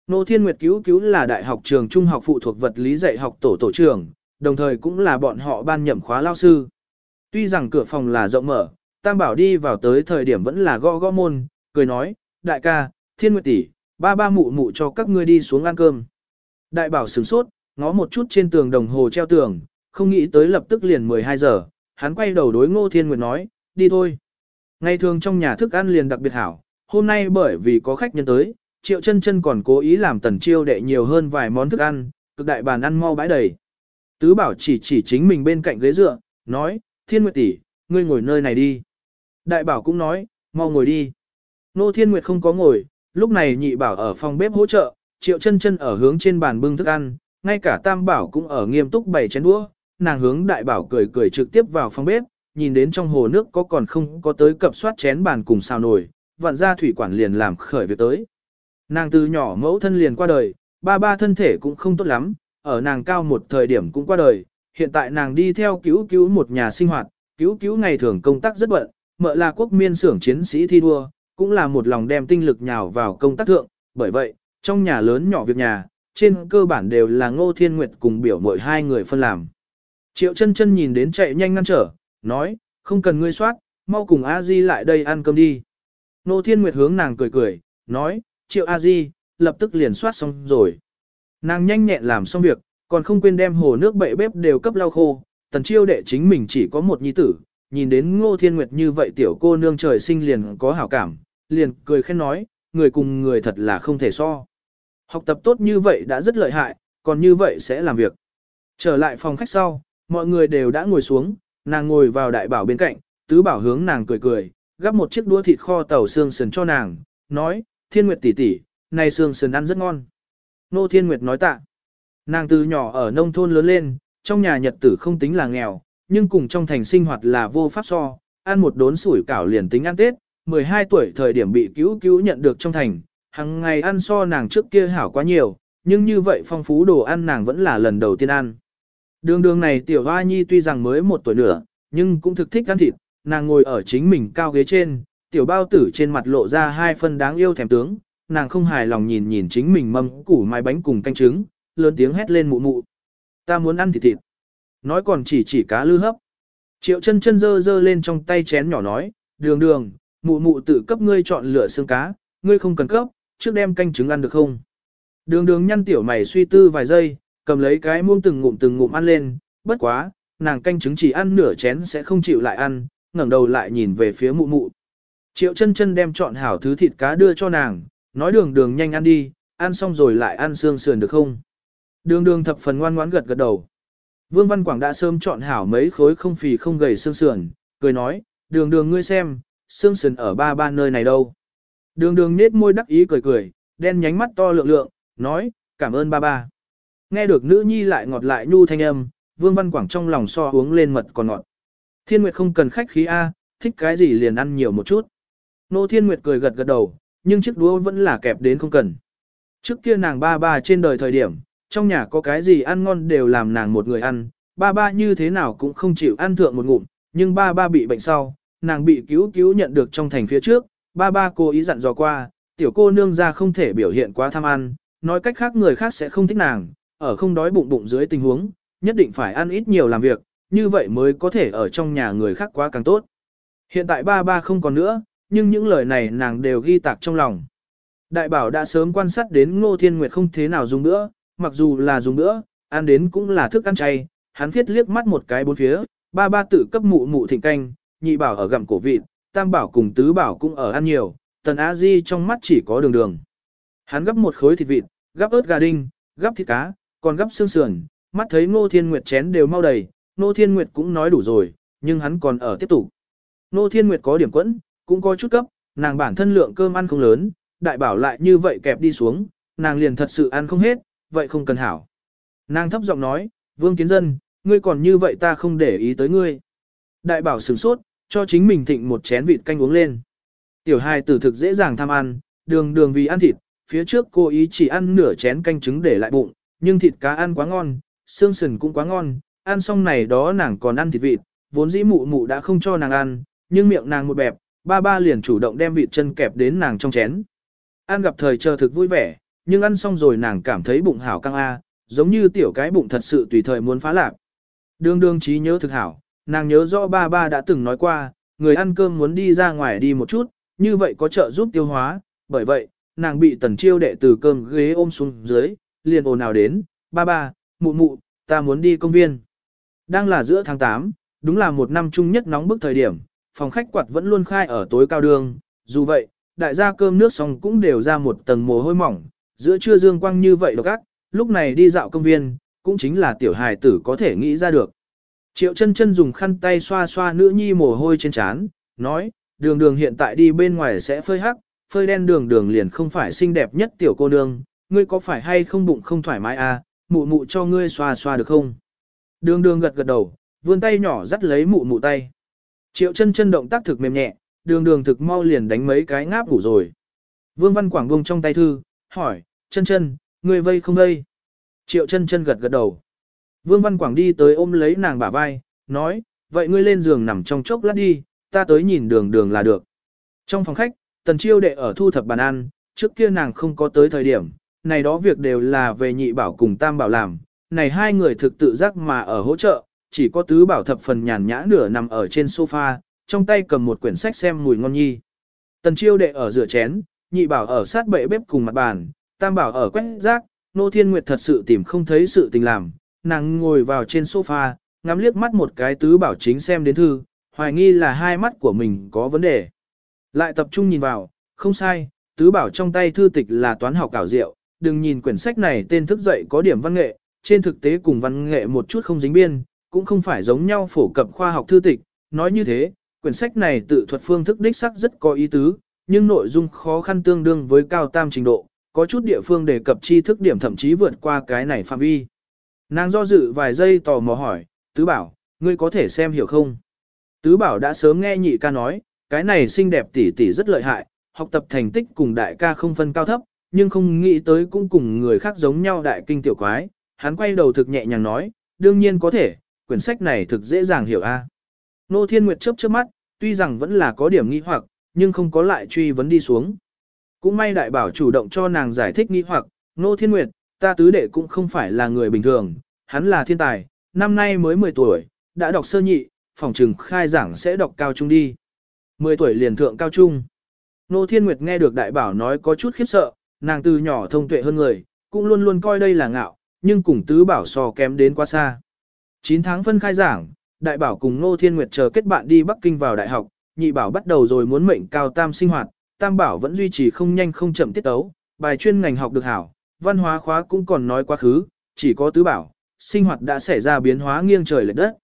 Nô Thiên Nguyệt cứu cứu là đại học trường trung học phụ thuộc vật lý dạy học tổ tổ trưởng, đồng thời cũng là bọn họ ban nhậm khóa lao sư. Tuy rằng cửa phòng là rộng mở, Tam Bảo đi vào tới thời điểm vẫn là gõ gõ môn, cười nói, đại ca, Thiên Nguyệt tỷ, ba ba mụ mụ cho các ngươi đi xuống ăn cơm. Đại Bảo sửng sốt, ngó một chút trên tường đồng hồ treo tường, không nghĩ tới lập tức liền 12 giờ, hắn quay đầu đối Ngô Thiên Nguyệt nói, đi thôi. Ngày thường trong nhà thức ăn liền đặc biệt hảo, hôm nay bởi vì có khách nhân tới, Triệu chân chân còn cố ý làm tần chiêu đệ nhiều hơn vài món thức ăn, cực đại bàn ăn mau bãi đầy. Tứ bảo chỉ chỉ chính mình bên cạnh ghế dựa, nói, Thiên Nguyệt tỷ, ngươi ngồi nơi này đi. Đại bảo cũng nói, mau ngồi đi. Nô Thiên Nguyệt không có ngồi, lúc này nhị bảo ở phòng bếp hỗ trợ, triệu chân chân ở hướng trên bàn bưng thức ăn, ngay cả tam bảo cũng ở nghiêm túc bày chén đũa, nàng hướng đại bảo cười cười trực tiếp vào phòng bếp, nhìn đến trong hồ nước có còn không có tới cập soát chén bàn cùng xào nồi, vặn ra thủy quản liền làm khởi việc tới. Nàng từ nhỏ mẫu thân liền qua đời, ba ba thân thể cũng không tốt lắm, ở nàng cao một thời điểm cũng qua đời, hiện tại nàng đi theo cứu cứu một nhà sinh hoạt, cứu cứu ngày thường công tác rất bận, mợ là quốc miên xưởng chiến sĩ thi đua, cũng là một lòng đem tinh lực nhào vào công tác thượng, bởi vậy, trong nhà lớn nhỏ việc nhà, trên cơ bản đều là Ngô Thiên Nguyệt cùng biểu mội hai người phân làm. Triệu chân chân nhìn đến chạy nhanh ngăn trở, nói, không cần ngươi soát, mau cùng A Di lại đây ăn cơm đi. Ngô Thiên Nguyệt hướng nàng cười cười, nói, Triệu A Di, lập tức liền soát xong rồi. Nàng nhanh nhẹn làm xong việc, còn không quên đem hồ nước bậy bếp đều cấp lau khô, tần chiêu đệ chính mình chỉ có một nhi tử, nhìn đến ngô thiên nguyệt như vậy tiểu cô nương trời sinh liền có hảo cảm, liền cười khen nói, người cùng người thật là không thể so. Học tập tốt như vậy đã rất lợi hại, còn như vậy sẽ làm việc. Trở lại phòng khách sau, mọi người đều đã ngồi xuống, nàng ngồi vào đại bảo bên cạnh, tứ bảo hướng nàng cười cười, gắp một chiếc đũa thịt kho tàu xương sườn cho nàng, nói, thiên nguyệt tỷ tỷ, này xương sườn ăn rất ngon. Nô thiên nguyệt nói tạ. Nàng từ nhỏ ở nông thôn lớn lên, trong nhà nhật tử không tính là nghèo, nhưng cùng trong thành sinh hoạt là vô pháp so, ăn một đốn sủi cảo liền tính ăn Tết, 12 tuổi thời điểm bị cứu cứu nhận được trong thành, hằng ngày ăn so nàng trước kia hảo quá nhiều, nhưng như vậy phong phú đồ ăn nàng vẫn là lần đầu tiên ăn. Đường đường này tiểu hoa nhi tuy rằng mới một tuổi nữa, nhưng cũng thực thích ăn thịt, nàng ngồi ở chính mình cao ghế trên, tiểu bao tử trên mặt lộ ra hai phân đáng yêu thèm tướng, nàng không hài lòng nhìn nhìn chính mình mâm củ mai bánh cùng canh trứng, lớn tiếng hét lên mụ mụ. Ta muốn ăn thịt thịt. Nói còn chỉ chỉ cá lư hấp. Triệu chân chân dơ dơ lên trong tay chén nhỏ nói, đường đường, mụ mụ tự cấp ngươi chọn lựa xương cá, ngươi không cần cấp, trước đem canh trứng ăn được không? Đường đường nhăn tiểu mày suy tư vài giây, cầm lấy cái muông từng ngụm từng ngụm ăn lên, bất quá, nàng canh trứng chỉ ăn nửa chén sẽ không chịu lại ăn, ngẩng đầu lại nhìn về phía mụ mụ. Triệu chân chân đem chọn hảo thứ thịt cá đưa cho nàng, nói đường đường nhanh ăn đi, ăn xong rồi lại ăn xương sườn được không? Đường đường thập phần ngoan ngoãn gật gật đầu. Vương Văn Quảng đã sớm chọn hảo mấy khối không phì không gầy xương sườn, cười nói, đường đường ngươi xem, xương sườn ở ba ba nơi này đâu. Đường đường nết môi đắc ý cười cười, đen nhánh mắt to lượng lượng, nói, cảm ơn ba ba. Nghe được nữ nhi lại ngọt lại nhu thanh âm, Vương Văn Quảng trong lòng so uống lên mật còn ngọt. Thiên Nguyệt không cần khách khí A, thích cái gì liền ăn nhiều một chút. Nô Thiên Nguyệt cười gật gật đầu, nhưng chiếc đũa vẫn là kẹp đến không cần. Trước kia nàng ba ba trên đời thời điểm, trong nhà có cái gì ăn ngon đều làm nàng một người ăn, ba ba như thế nào cũng không chịu ăn thượng một ngụm, nhưng ba ba bị bệnh sau, nàng bị cứu cứu nhận được trong thành phía trước, ba ba cô ý dặn dò qua, tiểu cô nương ra không thể biểu hiện quá tham ăn, nói cách khác người khác sẽ không thích nàng, ở không đói bụng bụng dưới tình huống, nhất định phải ăn ít nhiều làm việc, như vậy mới có thể ở trong nhà người khác quá càng tốt. Hiện tại ba ba không còn nữa, nhưng những lời này nàng đều ghi tạc trong lòng. Đại bảo đã sớm quan sát đến Ngô Thiên Nguyệt không thế nào dùng nữa, mặc dù là dùng nữa, ăn đến cũng là thức ăn chay, hắn viết liếc mắt một cái bốn phía, ba ba tự cấp mụ mụ thịnh canh, nhị bảo ở gặm cổ vịt, tam bảo cùng tứ bảo cũng ở ăn nhiều, tần á di trong mắt chỉ có đường đường. Hắn gấp một khối thịt vịt, gấp ớt gà đinh, gấp thịt cá, còn gấp xương sườn, mắt thấy Ngô Thiên Nguyệt chén đều mau đầy, Ngô Thiên Nguyệt cũng nói đủ rồi, nhưng hắn còn ở tiếp tục. Ngô Thiên Nguyệt có điểm quẫn, cũng có chút cấp, nàng bản thân lượng cơm ăn không lớn, đại bảo lại như vậy kẹp đi xuống, nàng liền thật sự ăn không hết, vậy không cần hảo. Nàng thấp giọng nói, Vương Kiến Dân, ngươi còn như vậy ta không để ý tới ngươi. Đại bảo sửng sốt, cho chính mình thịnh một chén vịt canh uống lên. Tiểu hài tử thực dễ dàng tham ăn, đường đường vì ăn thịt, phía trước cô ý chỉ ăn nửa chén canh trứng để lại bụng, nhưng thịt cá ăn quá ngon, xương sườn cũng quá ngon, ăn xong này đó nàng còn ăn thịt vịt, vốn dĩ mụ mụ đã không cho nàng ăn, nhưng miệng nàng một bẹp, ba ba liền chủ động đem vịt chân kẹp đến nàng trong chén. Ăn gặp thời chờ thực vui vẻ, nhưng ăn xong rồi nàng cảm thấy bụng hảo căng a, giống như tiểu cái bụng thật sự tùy thời muốn phá lạc. Đương đương trí nhớ thực hảo, nàng nhớ rõ ba ba đã từng nói qua, người ăn cơm muốn đi ra ngoài đi một chút, như vậy có trợ giúp tiêu hóa, bởi vậy, nàng bị tần chiêu đệ từ cơm ghế ôm xuống dưới, liền ồn ào đến, ba ba, mụ mụ, ta muốn đi công viên. Đang là giữa tháng 8, đúng là một năm chung nhất nóng bức thời điểm, phòng khách quạt vẫn luôn khai ở tối cao đường, dù vậy, đại gia cơm nước xong cũng đều ra một tầng mồ hôi mỏng, giữa trưa dương quang như vậy độc ác, lúc này đi dạo công viên, cũng chính là tiểu hài tử có thể nghĩ ra được. Triệu chân chân dùng khăn tay xoa xoa nữ nhi mồ hôi trên trán, nói, đường đường hiện tại đi bên ngoài sẽ phơi hắc, phơi đen đường đường liền không phải xinh đẹp nhất tiểu cô nương, ngươi có phải hay không bụng không thoải mái à, mụ mụ cho ngươi xoa xoa được không? Đường đường gật gật đầu, vươn tay nhỏ dắt lấy mụ mụ tay. Triệu chân chân động tác thực mềm nhẹ, đường đường thực mau liền đánh mấy cái ngáp ngủ rồi. Vương Văn Quảng buông trong tay thư, hỏi, chân chân, ngươi vây không vây? Triệu chân chân gật gật đầu. Vương Văn Quảng đi tới ôm lấy nàng bả vai, nói, vậy ngươi lên giường nằm trong chốc lát đi, ta tới nhìn đường đường là được. Trong phòng khách, tần chiêu đệ ở thu thập bàn ăn, trước kia nàng không có tới thời điểm, này đó việc đều là về nhị bảo cùng tam bảo làm, này hai người thực tự giác mà ở hỗ trợ, chỉ có tứ bảo thập phần nhàn nhã nửa nằm ở trên sofa, trong tay cầm một quyển sách xem mùi ngon nhi. Tần chiêu đệ ở rửa chén, nhị bảo ở sát bệ bếp cùng mặt bàn, tam bảo ở quét rác, nô thiên nguyệt thật sự tìm không thấy sự tình làm, nàng ngồi vào trên sofa, ngắm liếc mắt một cái tứ bảo chính xem đến thư, hoài nghi là hai mắt của mình có vấn đề. Lại tập trung nhìn vào, không sai, tứ bảo trong tay thư tịch là toán học ảo diệu, đừng nhìn quyển sách này tên thức dậy có điểm văn nghệ, trên thực tế cùng văn nghệ một chút không dính biên, cũng không phải giống nhau phổ cập khoa học thư tịch, nói như thế, quyển sách này tự thuật phương thức đích sắc rất có ý tứ, nhưng nội dung khó khăn tương đương với cao tam trình độ, có chút địa phương đề cập tri thức điểm thậm chí vượt qua cái này phạm vi. Nàng do dự vài giây tò mò hỏi, tứ bảo, ngươi có thể xem hiểu không? Tứ bảo đã sớm nghe nhị ca nói, cái này xinh đẹp tỷ tỷ rất lợi hại, học tập thành tích cùng đại ca không phân cao thấp, nhưng không nghĩ tới cũng cùng người khác giống nhau đại kinh tiểu quái. Hắn quay đầu thực nhẹ nhàng nói, đương nhiên có thể, quyển sách này thực dễ dàng hiểu a. Nô Thiên Nguyệt chớp chớp mắt, tuy rằng vẫn là có điểm nghi hoặc, nhưng không có lại truy vấn đi xuống. Cũng may đại bảo chủ động cho nàng giải thích nghi hoặc, Nô Thiên Nguyệt, ta tứ đệ cũng không phải là người bình thường, hắn là thiên tài, năm nay mới 10 tuổi, đã đọc sơ nhị, phòng trừng khai giảng sẽ đọc cao trung đi. 10 tuổi liền thượng cao trung. Nô Thiên Nguyệt nghe được đại bảo nói có chút khiếp sợ, nàng từ nhỏ thông tuệ hơn người, cũng luôn luôn coi đây là ngạo, nhưng cùng tứ bảo so kém đến quá xa. 9 tháng phân khai giảng, đại bảo cùng Nô Thiên Nguyệt chờ kết bạn đi Bắc Kinh vào đại học, nhị bảo bắt đầu rồi muốn mệnh cao tam sinh hoạt, tam bảo vẫn duy trì không nhanh không chậm tiết tấu, bài chuyên ngành học được hảo, văn hóa khóa cũng còn nói quá khứ, chỉ có tứ bảo, sinh hoạt đã xảy ra biến hóa nghiêng trời lệch đất.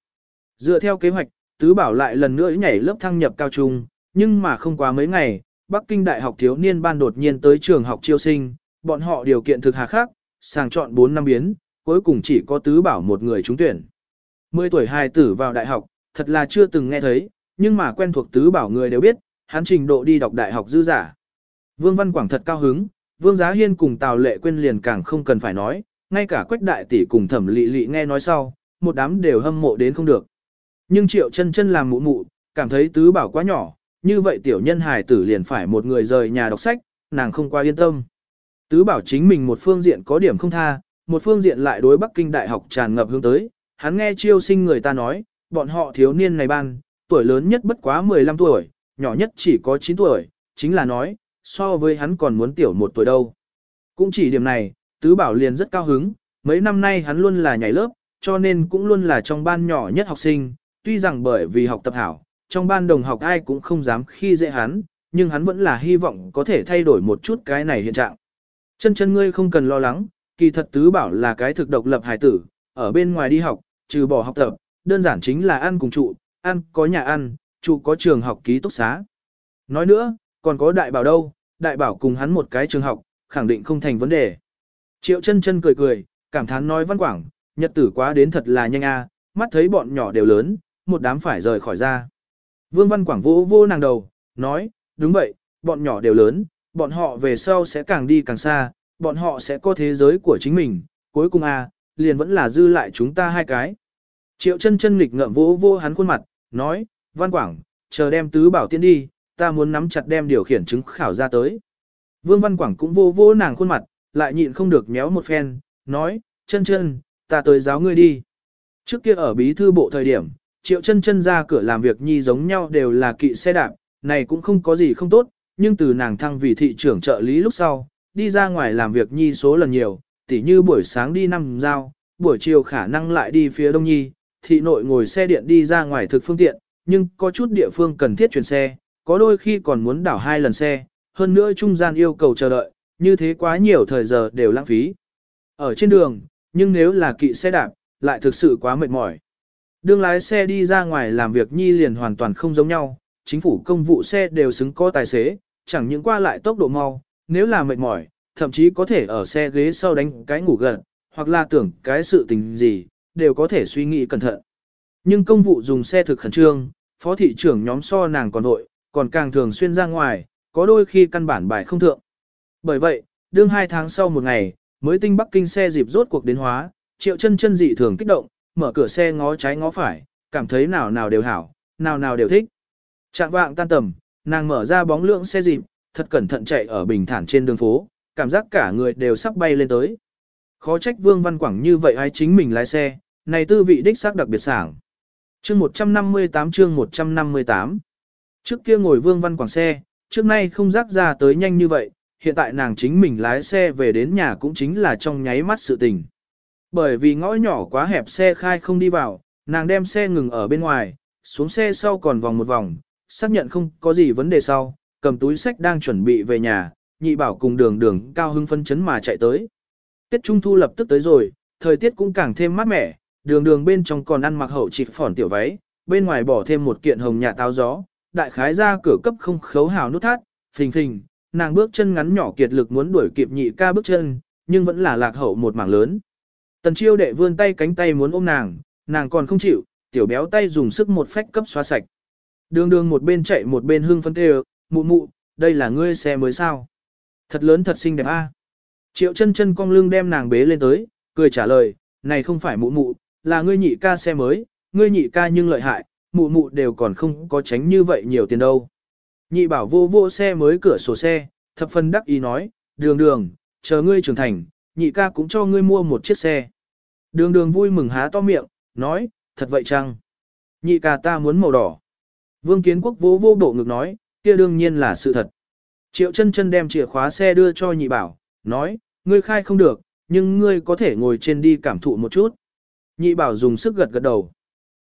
Dựa theo kế hoạch, tứ bảo lại lần nữa nhảy lớp thăng nhập cao trung, nhưng mà không quá mấy ngày, Bắc Kinh Đại học thiếu niên ban đột nhiên tới trường học chiêu sinh, bọn họ điều kiện thực hà khác, sàng chọn 4 năm biến, cuối cùng chỉ có tứ bảo một người trúng tuyển. 10 tuổi hài tử vào đại học, thật là chưa từng nghe thấy, nhưng mà quen thuộc tứ bảo người đều biết, hắn trình độ đi đọc đại học dư giả. Vương Văn Quảng thật cao hứng, Vương Giá Hiên cùng Tào Lệ Quyên liền càng không cần phải nói, ngay cả Quách Đại tỷ cùng Thẩm Lệ Lệ nghe nói sau, một đám đều hâm mộ đến không được. Nhưng Triệu Chân Chân làm mụ mụ, cảm thấy tứ bảo quá nhỏ, như vậy tiểu nhân hài tử liền phải một người rời nhà đọc sách, nàng không qua yên tâm. Tứ bảo chính mình một phương diện có điểm không tha, một phương diện lại đối Bắc Kinh Đại học tràn ngập hướng tới, hắn nghe chiêu sinh người ta nói, bọn họ thiếu niên này ban, tuổi lớn nhất bất quá 15 tuổi, nhỏ nhất chỉ có 9 tuổi, chính là nói, so với hắn còn muốn tiểu một tuổi đâu. Cũng chỉ điểm này, tứ bảo liền rất cao hứng, mấy năm nay hắn luôn là nhảy lớp, cho nên cũng luôn là trong ban nhỏ nhất học sinh, tuy rằng bởi vì học tập hảo, trong ban đồng học ai cũng không dám khi dễ hắn, nhưng hắn vẫn là hy vọng có thể thay đổi một chút cái này hiện trạng. Chân chân ngươi không cần lo lắng, kỳ thật tứ bảo là cái thực độc lập hài tử, ở bên ngoài đi học, trừ bỏ học tập, đơn giản chính là ăn cùng trụ, ăn có nhà ăn, trụ có trường học ký túc xá. Nói nữa, còn có đại bảo đâu, đại bảo cùng hắn một cái trường học, khẳng định không thành vấn đề. Triệu chân chân cười cười, cảm thán nói văn quảng, nhật tử quá đến thật là nhanh a, mắt thấy bọn nhỏ đều lớn, một đám phải rời khỏi ra. Vương văn quảng vỗ vô nàng đầu, nói, đúng vậy, bọn nhỏ đều lớn, bọn họ về sau sẽ càng đi càng xa, bọn họ sẽ có thế giới của chính mình, cuối cùng a, liền vẫn là dư lại chúng ta hai cái. Triệu chân chân nghịch ngợm vỗ vô hắn khuôn mặt, nói, Văn Quảng, chờ đem tứ bảo tiên đi, ta muốn nắm chặt đem điều khiển chứng khảo ra tới. Vương Văn Quảng cũng vô vô nàng khuôn mặt, lại nhịn không được méo một phen, nói, chân chân, ta tới giáo ngươi đi. Trước kia ở bí thư bộ thời điểm, triệu chân chân ra cửa làm việc nhi giống nhau đều là kỵ xe đạp, này cũng không có gì không tốt, nhưng từ nàng thăng vì thị trưởng trợ lý lúc sau, đi ra ngoài làm việc nhi số lần nhiều, tỉ như buổi sáng đi năm giao, buổi chiều khả năng lại đi phía đông nhi, thị nội ngồi xe điện đi ra ngoài thực phương tiện, nhưng có chút địa phương cần thiết chuyển xe, có đôi khi còn muốn đảo hai lần xe, hơn nữa trung gian yêu cầu chờ đợi, như thế quá nhiều thời giờ đều lãng phí. Ở trên đường, nhưng nếu là kỵ xe đạp, lại thực sự quá mệt mỏi. Đương lái xe đi ra ngoài làm việc nhi liền hoàn toàn không giống nhau, chính phủ công vụ xe đều xứng có tài xế, chẳng những qua lại tốc độ mau, nếu là mệt mỏi, thậm chí có thể ở xe ghế sau đánh cái ngủ gần, hoặc là tưởng cái sự tình gì, đều có thể suy nghĩ cẩn thận. Nhưng công vụ dùng xe thực khẩn trương, phó thị trưởng nhóm so nàng còn nội, còn càng thường xuyên ra ngoài, có đôi khi căn bản bài không thượng. Bởi vậy, đương hai tháng sau một ngày, mới tinh Bắc Kinh xe dịp rốt cuộc đến hóa, triệu chân chân dị thường kích động, mở cửa xe ngó trái ngó phải, cảm thấy nào nào đều hảo, nào nào đều thích. Trạng vạng tan tầm, nàng mở ra bóng lượng xe dịp, thật cẩn thận chạy ở bình thản trên đường phố, cảm giác cả người đều sắp bay lên tới. Khó trách Vương Văn Quảng như vậy ai chính mình lái xe, này tư vị đích xác đặc biệt sảng. Chương 158 chương 158 Trước kia ngồi Vương Văn Quảng xe, trước nay không rác ra tới nhanh như vậy, hiện tại nàng chính mình lái xe về đến nhà cũng chính là trong nháy mắt sự tình. Bởi vì ngõ nhỏ quá hẹp xe khai không đi vào, nàng đem xe ngừng ở bên ngoài, xuống xe sau còn vòng một vòng, xác nhận không có gì vấn đề sau, cầm túi sách đang chuẩn bị về nhà, nhị bảo cùng đường đường cao hưng phân chấn mà chạy tới. Tết Trung Thu lập tức tới rồi, thời tiết cũng càng thêm mát mẻ, đường đường bên trong còn ăn mặc hậu chỉ phỏn tiểu váy, bên ngoài bỏ thêm một kiện hồng nhà táo gió, đại khái ra cửa cấp không khấu hào nút thắt, phình phình, nàng bước chân ngắn nhỏ kiệt lực muốn đuổi kịp nhị ca bước chân, nhưng vẫn là lạc hậu một mảng lớn. Tần chiêu đệ vươn tay cánh tay muốn ôm nàng, nàng còn không chịu, tiểu béo tay dùng sức một phách cấp xóa sạch. Đường đường một bên chạy một bên hưng phân kêu, mụ mụ, đây là ngươi xe mới sao? Thật lớn thật xinh đẹp a. Triệu chân chân cong lưng đem nàng bế lên tới, cười trả lời, này không phải mụ mụ, là ngươi nhị ca xe mới, ngươi nhị ca nhưng lợi hại, mụ mụ đều còn không có tránh như vậy nhiều tiền đâu. Nhị bảo vô vô xe mới cửa sổ xe, thập phần đắc ý nói, đường đường, chờ ngươi trưởng thành, nhị ca cũng cho ngươi mua một chiếc xe. Đường đường vui mừng há to miệng, nói, thật vậy chăng? Nhị ca ta muốn màu đỏ. Vương kiến quốc vô vô bộ ngực nói, kia đương nhiên là sự thật. Triệu chân chân đem chìa khóa xe đưa cho nhị bảo, nói, ngươi khai không được, nhưng ngươi có thể ngồi trên đi cảm thụ một chút. Nhị bảo dùng sức gật gật đầu.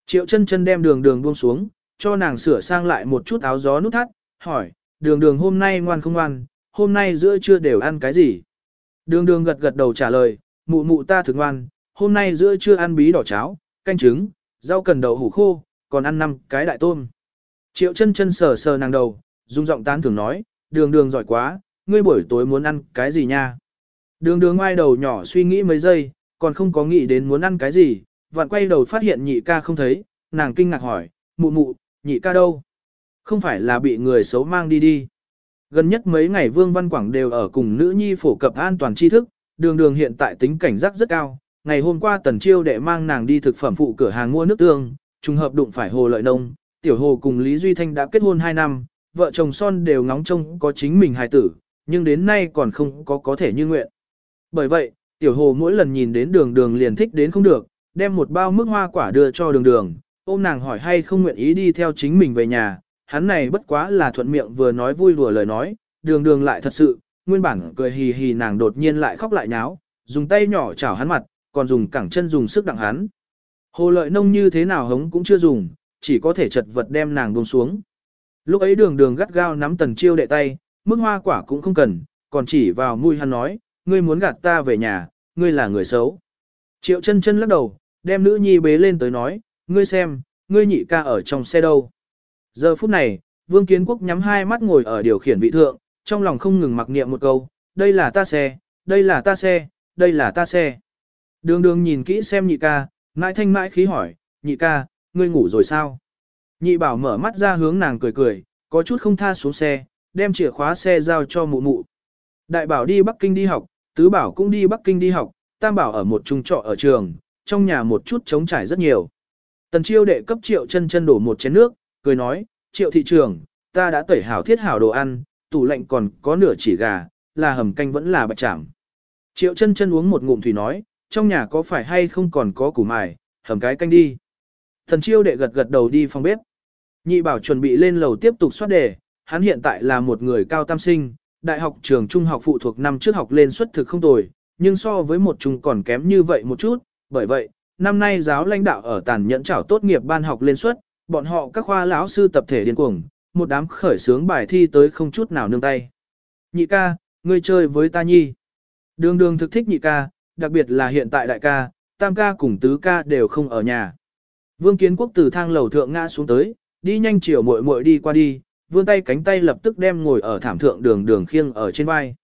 Triệu chân chân đem đường đường buông xuống, cho nàng sửa sang lại một chút áo gió nút thắt, hỏi, đường đường hôm nay ngoan không ngoan, hôm nay giữa trưa đều ăn cái gì? Đường đường gật gật đầu trả lời, mụ mụ ta thường ngoan, hôm nay giữa trưa ăn bí đỏ cháo, canh trứng, rau cần đậu hủ khô, còn ăn năm cái đại tôm. Triệu chân chân sờ sờ nàng đầu, dung giọng tán thường nói, đường đường giỏi quá, ngươi buổi tối muốn ăn cái gì nha? Đường đường ngoài đầu nhỏ suy nghĩ mấy giây, còn không có nghĩ đến muốn ăn cái gì, Vạn quay đầu phát hiện nhị ca không thấy, nàng kinh ngạc hỏi, mụ mụ, nhị ca đâu? Không phải là bị người xấu mang đi đi. Gần nhất mấy ngày Vương Văn Quảng đều ở cùng nữ nhi phổ cập an toàn tri thức, đường đường hiện tại tính cảnh giác rất cao. Ngày hôm qua Tần Chiêu đệ mang nàng đi thực phẩm phụ cửa hàng mua nước tương, trùng hợp đụng phải Hồ Lợi Nông, Tiểu Hồ cùng Lý Duy Thanh đã kết hôn 2 năm, vợ chồng son đều ngóng trông có chính mình hài tử, nhưng đến nay còn không có có thể như nguyện. Bởi vậy, Tiểu Hồ mỗi lần nhìn đến đường đường liền thích đến không được, đem một bao mức hoa quả đưa cho đường đường, ôm nàng hỏi hay không nguyện ý đi theo chính mình về nhà, hắn này bất quá là thuận miệng vừa nói vui đùa lời nói, đường đường lại thật sự, nguyên bản cười hì hì nàng đột nhiên lại khóc lại nháo, dùng tay nhỏ chảo hắn mặt, còn dùng cẳng chân dùng sức đặng hắn. Hồ lợi nông như thế nào hống cũng chưa dùng, chỉ có thể chật vật đem nàng buông xuống. Lúc ấy đường đường gắt gao nắm tần chiêu đệ tay, mức hoa quả cũng không cần, còn chỉ vào mũi hắn nói, ngươi muốn gạt ta về nhà, ngươi là người xấu. Triệu chân chân lắc đầu, đem nữ nhi bế lên tới nói, ngươi xem, ngươi nhị ca ở trong xe đâu. Giờ phút này, Vương Kiến Quốc nhắm hai mắt ngồi ở điều khiển vị thượng, trong lòng không ngừng mặc niệm một câu, đây là ta xe, đây là ta xe, đây là ta xe. Đường đường nhìn kỹ xem nhị ca, mãi thanh mãi khí hỏi, nhị ca, ngươi ngủ rồi sao? Nhị bảo mở mắt ra hướng nàng cười cười, có chút không tha xuống xe, đem chìa khóa xe giao cho mụ mụ. Đại bảo đi Bắc Kinh đi học, tứ bảo cũng đi Bắc Kinh đi học, tam bảo ở một trung trọ ở trường, trong nhà một chút trống trải rất nhiều. Tần chiêu đệ cấp triệu chân chân đổ một chén nước, cười nói, triệu thị trường, ta đã tẩy hảo thiết hảo đồ ăn, tủ lạnh còn có nửa chỉ gà, là hầm canh vẫn là bạch chảm. Triệu chân chân uống một ngụm thủy nói, trong nhà có phải hay không còn có củ mài, hầm cái canh đi. Thần chiêu đệ gật gật đầu đi phòng bếp. Nhị bảo chuẩn bị lên lầu tiếp tục soát đề, hắn hiện tại là một người cao tam sinh, đại học trường trung học phụ thuộc năm trước học lên xuất thực không tồi, nhưng so với một trung còn kém như vậy một chút, bởi vậy, năm nay giáo lãnh đạo ở tàn nhẫn trảo tốt nghiệp ban học lên suất, bọn họ các khoa lão sư tập thể điên cuồng, một đám khởi sướng bài thi tới không chút nào nương tay. Nhị ca, ngươi chơi với ta nhi. Đường đường thực thích nhị ca, đặc biệt là hiện tại đại ca, tam ca cùng tứ ca đều không ở nhà. Vương kiến quốc từ thang lầu thượng ngã xuống tới, đi nhanh chiều muội muội đi qua đi, vươn tay cánh tay lập tức đem ngồi ở thảm thượng đường đường khiêng ở trên vai.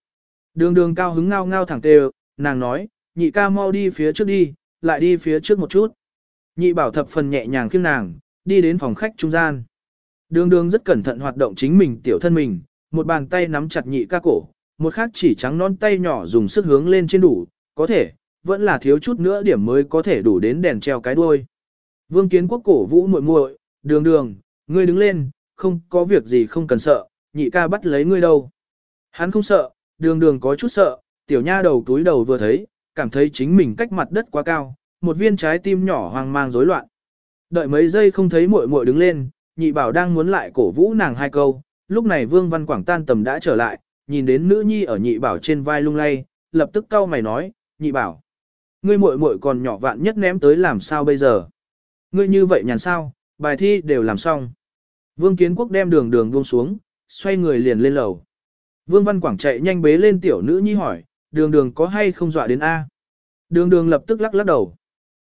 Đường đường cao hứng ngao ngao thẳng tê nàng nói, nhị ca mau đi phía trước đi, lại đi phía trước một chút. Nhị bảo thập phần nhẹ nhàng khiêng nàng, đi đến phòng khách trung gian. Đường đường rất cẩn thận hoạt động chính mình tiểu thân mình, một bàn tay nắm chặt nhị ca cổ, một khác chỉ trắng non tay nhỏ dùng sức hướng lên trên đủ, có thể, vẫn là thiếu chút nữa điểm mới có thể đủ đến đèn treo cái đuôi. Vương kiến quốc cổ vũ muội muội, đường đường, ngươi đứng lên, không có việc gì không cần sợ, nhị ca bắt lấy ngươi đâu. Hắn không sợ, đường đường có chút sợ, tiểu nha đầu túi đầu vừa thấy, cảm thấy chính mình cách mặt đất quá cao, một viên trái tim nhỏ hoang mang rối loạn. Đợi mấy giây không thấy muội muội đứng lên, nhị bảo đang muốn lại cổ vũ nàng hai câu, lúc này Vương Văn Quảng tan tầm đã trở lại, nhìn đến nữ nhi ở nhị bảo trên vai lung lay, lập tức cau mày nói, nhị bảo. Ngươi muội muội còn nhỏ vạn nhất ném tới làm sao bây giờ? Ngươi như vậy nhàn sao, bài thi đều làm xong. Vương Kiến Quốc đem đường đường buông xuống, xoay người liền lên lầu. Vương Văn Quảng chạy nhanh bế lên tiểu nữ nhi hỏi, đường đường có hay không dọa đến A? Đường đường lập tức lắc lắc đầu.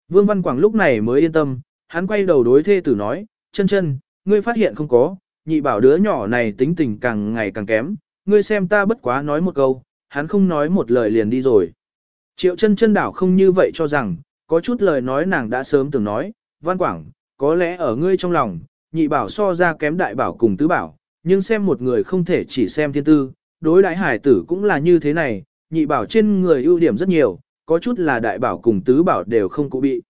Vương Văn Quảng lúc này mới yên tâm, hắn quay đầu đối thê tử nói, chân chân, ngươi phát hiện không có, nhị bảo đứa nhỏ này tính tình càng ngày càng kém, ngươi xem ta bất quá nói một câu, hắn không nói một lời liền đi rồi. Triệu chân chân đảo không như vậy cho rằng, có chút lời nói nàng đã sớm từng nói, Văn Quảng, có lẽ ở ngươi trong lòng, nhị bảo so ra kém đại bảo cùng tứ bảo, nhưng xem một người không thể chỉ xem thiên tư, đối đại hải tử cũng là như thế này, nhị bảo trên người ưu điểm rất nhiều, có chút là đại bảo cùng tứ bảo đều không cụ bị.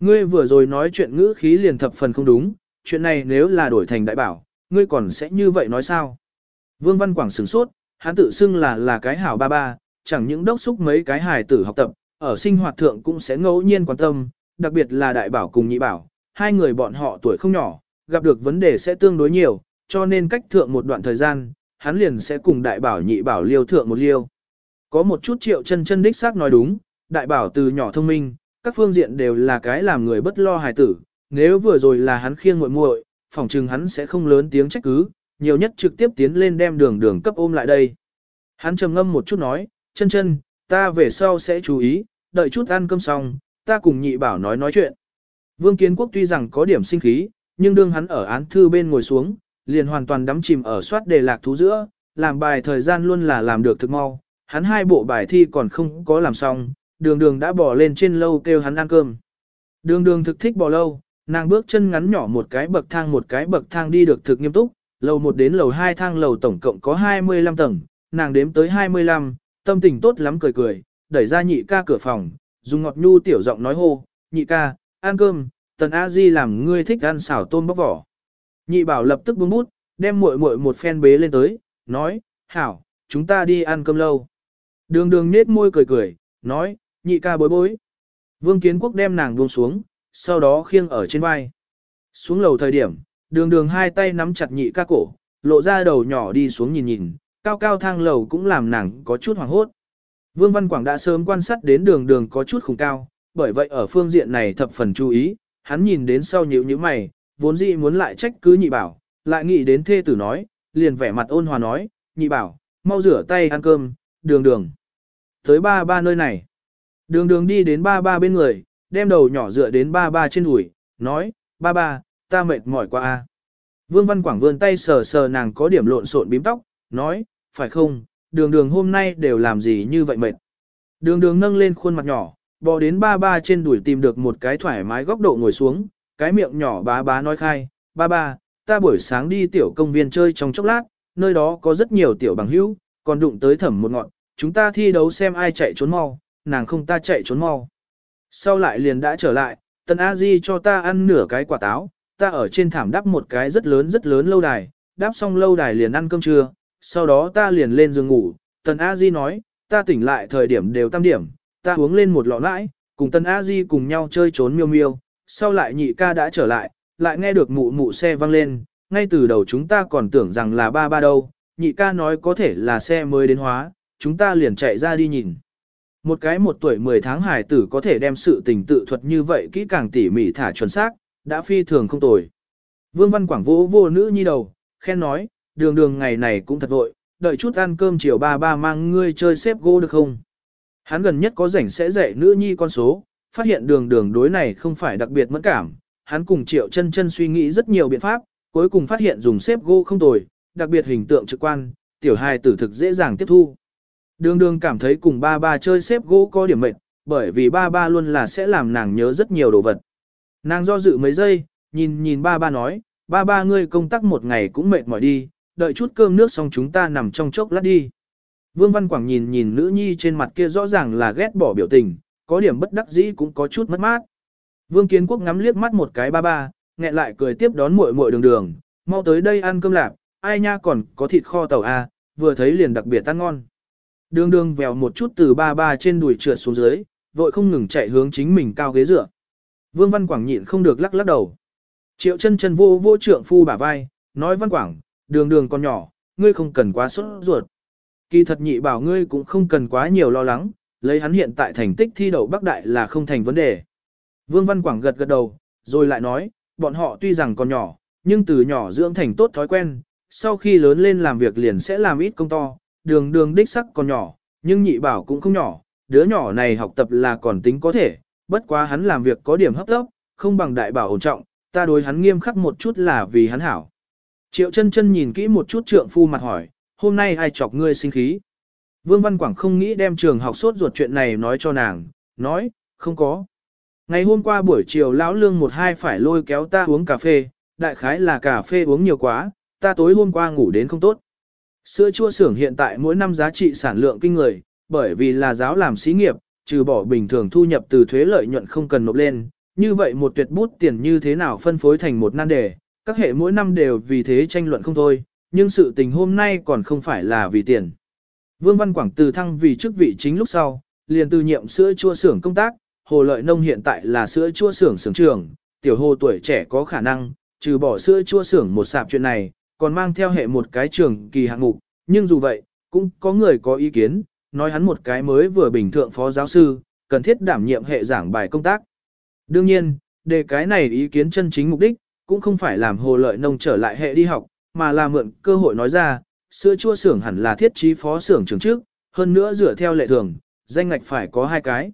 Ngươi vừa rồi nói chuyện ngữ khí liền thập phần không đúng, chuyện này nếu là đổi thành đại bảo, ngươi còn sẽ như vậy nói sao? Vương Văn Quảng sửng sốt, hắn tự xưng là là cái hảo ba ba, chẳng những đốc xúc mấy cái hài tử học tập, ở sinh hoạt thượng cũng sẽ ngẫu nhiên quan tâm, đặc biệt là đại bảo cùng nhị bảo, hai người bọn họ tuổi không nhỏ, gặp được vấn đề sẽ tương đối nhiều, cho nên cách thượng một đoạn thời gian, hắn liền sẽ cùng đại bảo nhị bảo liêu thượng một liêu. Có một chút triệu chân chân đích xác nói đúng, đại bảo từ nhỏ thông minh, các phương diện đều là cái làm người bất lo hài tử, nếu vừa rồi là hắn khiêng muội muội, phòng trừng hắn sẽ không lớn tiếng trách cứ, nhiều nhất trực tiếp tiến lên đem đường đường cấp ôm lại đây. Hắn trầm ngâm một chút nói, chân chân, ta về sau sẽ chú ý, đợi chút ăn cơm xong, ta cùng nhị bảo nói nói chuyện. Vương Kiến Quốc tuy rằng có điểm sinh khí, nhưng đương hắn ở án thư bên ngồi xuống, liền hoàn toàn đắm chìm ở soát đề lạc thú giữa, làm bài thời gian luôn là làm được thực mau. Hắn hai bộ bài thi còn không có làm xong, đường đường đã bỏ lên trên lâu kêu hắn ăn cơm. Đường đường thực thích bò lâu, nàng bước chân ngắn nhỏ một cái bậc thang một cái bậc thang đi được thực nghiêm túc, lầu một đến lầu hai thang lầu tổng cộng có 25 tầng, nàng đếm tới 25, tâm tình tốt lắm cười cười, đẩy ra nhị ca cửa phòng, dùng ngọt nhu tiểu giọng nói hô, nhị ca, ăn cơm, tần A Di làm ngươi thích ăn xào tôm bóc vỏ. Nhị bảo lập tức buông bút, đem muội muội một phen bế lên tới, nói, hảo, chúng ta đi ăn cơm lâu. Đường đường nết môi cười cười, nói, nhị ca bối bối. Vương Kiến Quốc đem nàng buông xuống, sau đó khiêng ở trên vai. Xuống lầu thời điểm, đường đường hai tay nắm chặt nhị ca cổ, lộ ra đầu nhỏ đi xuống nhìn nhìn, cao cao thang lầu cũng làm nàng có chút hoảng hốt. Vương Văn Quảng đã sớm quan sát đến đường đường có chút khủng cao, bởi vậy ở phương diện này thập phần chú ý, hắn nhìn đến sau nhíu như mày, vốn dĩ muốn lại trách cứ nhị bảo, lại nghĩ đến thê tử nói, liền vẻ mặt ôn hòa nói, nhị bảo, mau rửa tay ăn cơm, đường đường. Tới ba ba nơi này. Đường đường đi đến ba ba bên người, đem đầu nhỏ dựa đến ba ba trên đùi, nói, ba ba, ta mệt mỏi quá a. Vương Văn Quảng vươn tay sờ sờ nàng có điểm lộn xộn bím tóc, nói, phải không, đường đường hôm nay đều làm gì như vậy mệt. Đường đường nâng lên khuôn mặt nhỏ, bò đến ba ba trên đùi tìm được một cái thoải mái góc độ ngồi xuống, cái miệng nhỏ bá bá nói khai, ba ba, ta buổi sáng đi tiểu công viên chơi trong chốc lát, nơi đó có rất nhiều tiểu bằng hữu, còn đụng tới thẩm một ngọn, chúng ta thi đấu xem ai chạy trốn mau, nàng không ta chạy trốn mau. Sau lại liền đã trở lại, tần a di cho ta ăn nửa cái quả táo, ta ở trên thảm đắp một cái rất lớn rất lớn lâu đài, đáp xong lâu đài liền ăn cơm trưa, sau đó ta liền lên giường ngủ, tần a di nói, ta tỉnh lại thời điểm đều tam điểm, ta uống lên một lọ lãi, cùng tần a di cùng nhau chơi trốn miêu miêu, sau lại nhị ca đã trở lại, lại nghe được mụ mụ xe vang lên, ngay từ đầu chúng ta còn tưởng rằng là ba ba đâu, nhị ca nói có thể là xe mới đến hóa, chúng ta liền chạy ra đi nhìn. Một cái một tuổi 10 tháng hải tử có thể đem sự tình tự thuật như vậy kỹ càng tỉ mỉ thả chuẩn xác, đã phi thường không tồi. Vương Văn Quảng vỗ vô nữ nhi đầu, khen nói, đường đường ngày này cũng thật vội, đợi chút ăn cơm chiều ba ba mang ngươi chơi xếp gỗ được không? Hắn gần nhất có rảnh sẽ dạy nữ nhi con số, phát hiện đường đường đối này không phải đặc biệt mẫn cảm, hắn cùng triệu chân chân suy nghĩ rất nhiều biện pháp, cuối cùng phát hiện dùng xếp gỗ không tồi, đặc biệt hình tượng trực quan, tiểu hài tử thực dễ dàng tiếp thu. Đường đường cảm thấy cùng ba ba chơi xếp gỗ có điểm mệt, bởi vì ba ba luôn là sẽ làm nàng nhớ rất nhiều đồ vật. Nàng do dự mấy giây, nhìn nhìn ba ba nói, ba ba ngươi công tác một ngày cũng mệt mỏi đi, đợi chút cơm nước xong chúng ta nằm trong chốc lát đi. Vương Văn Quảng nhìn nhìn nữ nhi trên mặt kia rõ ràng là ghét bỏ biểu tình, có điểm bất đắc dĩ cũng có chút mất mát. Vương Kiến Quốc ngắm liếc mắt một cái ba ba, nghẹn lại cười tiếp đón muội muội đường đường, mau tới đây ăn cơm lạp, ai nha còn có thịt kho tàu a, vừa thấy liền đặc biệt ăn ngon. Đường đường vèo một chút từ ba ba trên đùi trượt xuống dưới, vội không ngừng chạy hướng chính mình cao ghế dựa. Vương Văn Quảng nhịn không được lắc lắc đầu. Triệu chân chân vô vô trượng phu bả vai, nói Văn Quảng, đường đường còn nhỏ, ngươi không cần quá sốt ruột. Kỳ thật nhị bảo ngươi cũng không cần quá nhiều lo lắng, lấy hắn hiện tại thành tích thi đậu Bắc Đại là không thành vấn đề. Vương Văn Quảng gật gật đầu, rồi lại nói, bọn họ tuy rằng còn nhỏ, nhưng từ nhỏ dưỡng thành tốt thói quen, sau khi lớn lên làm việc liền sẽ làm ít công to, đường đường đích sắc còn nhỏ, nhưng nhị bảo cũng không nhỏ, đứa nhỏ này học tập là còn tính có thể, bất quá hắn làm việc có điểm hấp tốc, không bằng đại bảo ổn trọng, ta đối hắn nghiêm khắc một chút là vì hắn hảo. Triệu chân chân nhìn kỹ một chút trượng phu mặt hỏi, hôm nay ai chọc ngươi sinh khí? Vương Văn Quảng không nghĩ đem trường học sốt ruột chuyện này nói cho nàng, nói, không có. Ngày hôm qua buổi chiều lão lương một hai phải lôi kéo ta uống cà phê, đại khái là cà phê uống nhiều quá, ta tối hôm qua ngủ đến không tốt. Sữa chua xưởng hiện tại mỗi năm giá trị sản lượng kinh người, bởi vì là giáo làm xí nghiệp, trừ bỏ bình thường thu nhập từ thuế lợi nhuận không cần nộp lên, như vậy một tuyệt bút tiền như thế nào phân phối thành một nan đề, các hệ mỗi năm đều vì thế tranh luận không thôi, nhưng sự tình hôm nay còn không phải là vì tiền. Vương Văn Quảng từ thăng vì chức vị chính lúc sau, liền từ nhiệm sữa chua xưởng công tác, Hồ Lợi Nông hiện tại là sữa chua xưởng xưởng trưởng, tiểu hồ tuổi trẻ có khả năng, trừ bỏ sữa chua xưởng một sạp chuyện này, còn mang theo hệ một cái trường kỳ hạng mục, nhưng dù vậy, cũng có người có ý kiến, nói hắn một cái mới vừa bình thượng phó giáo sư, cần thiết đảm nhiệm hệ giảng bài công tác. Đương nhiên, đề cái này ý kiến chân chính mục đích, cũng không phải làm hồ lợi nông trở lại hệ đi học, mà là mượn cơ hội nói ra, sữa chua xưởng hẳn là thiết trí phó xưởng trưởng trước, hơn nữa dựa theo lệ thường, danh ngạch phải có hai cái.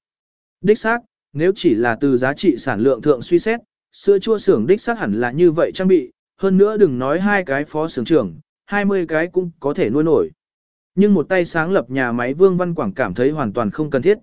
Đích xác, nếu chỉ là từ giá trị sản lượng thượng suy xét, sữa chua xưởng đích xác hẳn là như vậy trang bị, hơn nữa đừng nói hai cái phó xưởng trưởng, 20 cái cũng có thể nuôi nổi. Nhưng một tay sáng lập nhà máy Vương Văn Quảng cảm thấy hoàn toàn không cần thiết.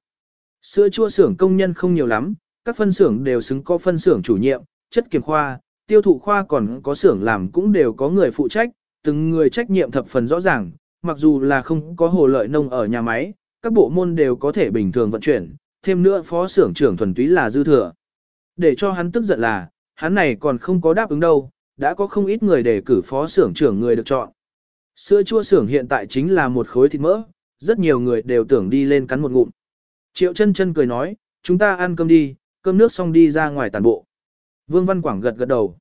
Sữa chua xưởng công nhân không nhiều lắm, các phân xưởng đều xứng có phân xưởng chủ nhiệm, chất kiểm khoa, tiêu thụ khoa còn có xưởng làm cũng đều có người phụ trách, từng người trách nhiệm thập phần rõ ràng, mặc dù là không có hồ lợi nông ở nhà máy, các bộ môn đều có thể bình thường vận chuyển, thêm nữa phó xưởng trưởng thuần túy là dư thừa. Để cho hắn tức giận là, hắn này còn không có đáp ứng đâu, đã có không ít người đề cử phó xưởng trưởng người được chọn. Sữa chua xưởng hiện tại chính là một khối thịt mỡ, rất nhiều người đều tưởng đi lên cắn một ngụm. Triệu chân chân cười nói, chúng ta ăn cơm đi, cơm nước xong đi ra ngoài tàn bộ. Vương Văn Quảng gật gật đầu.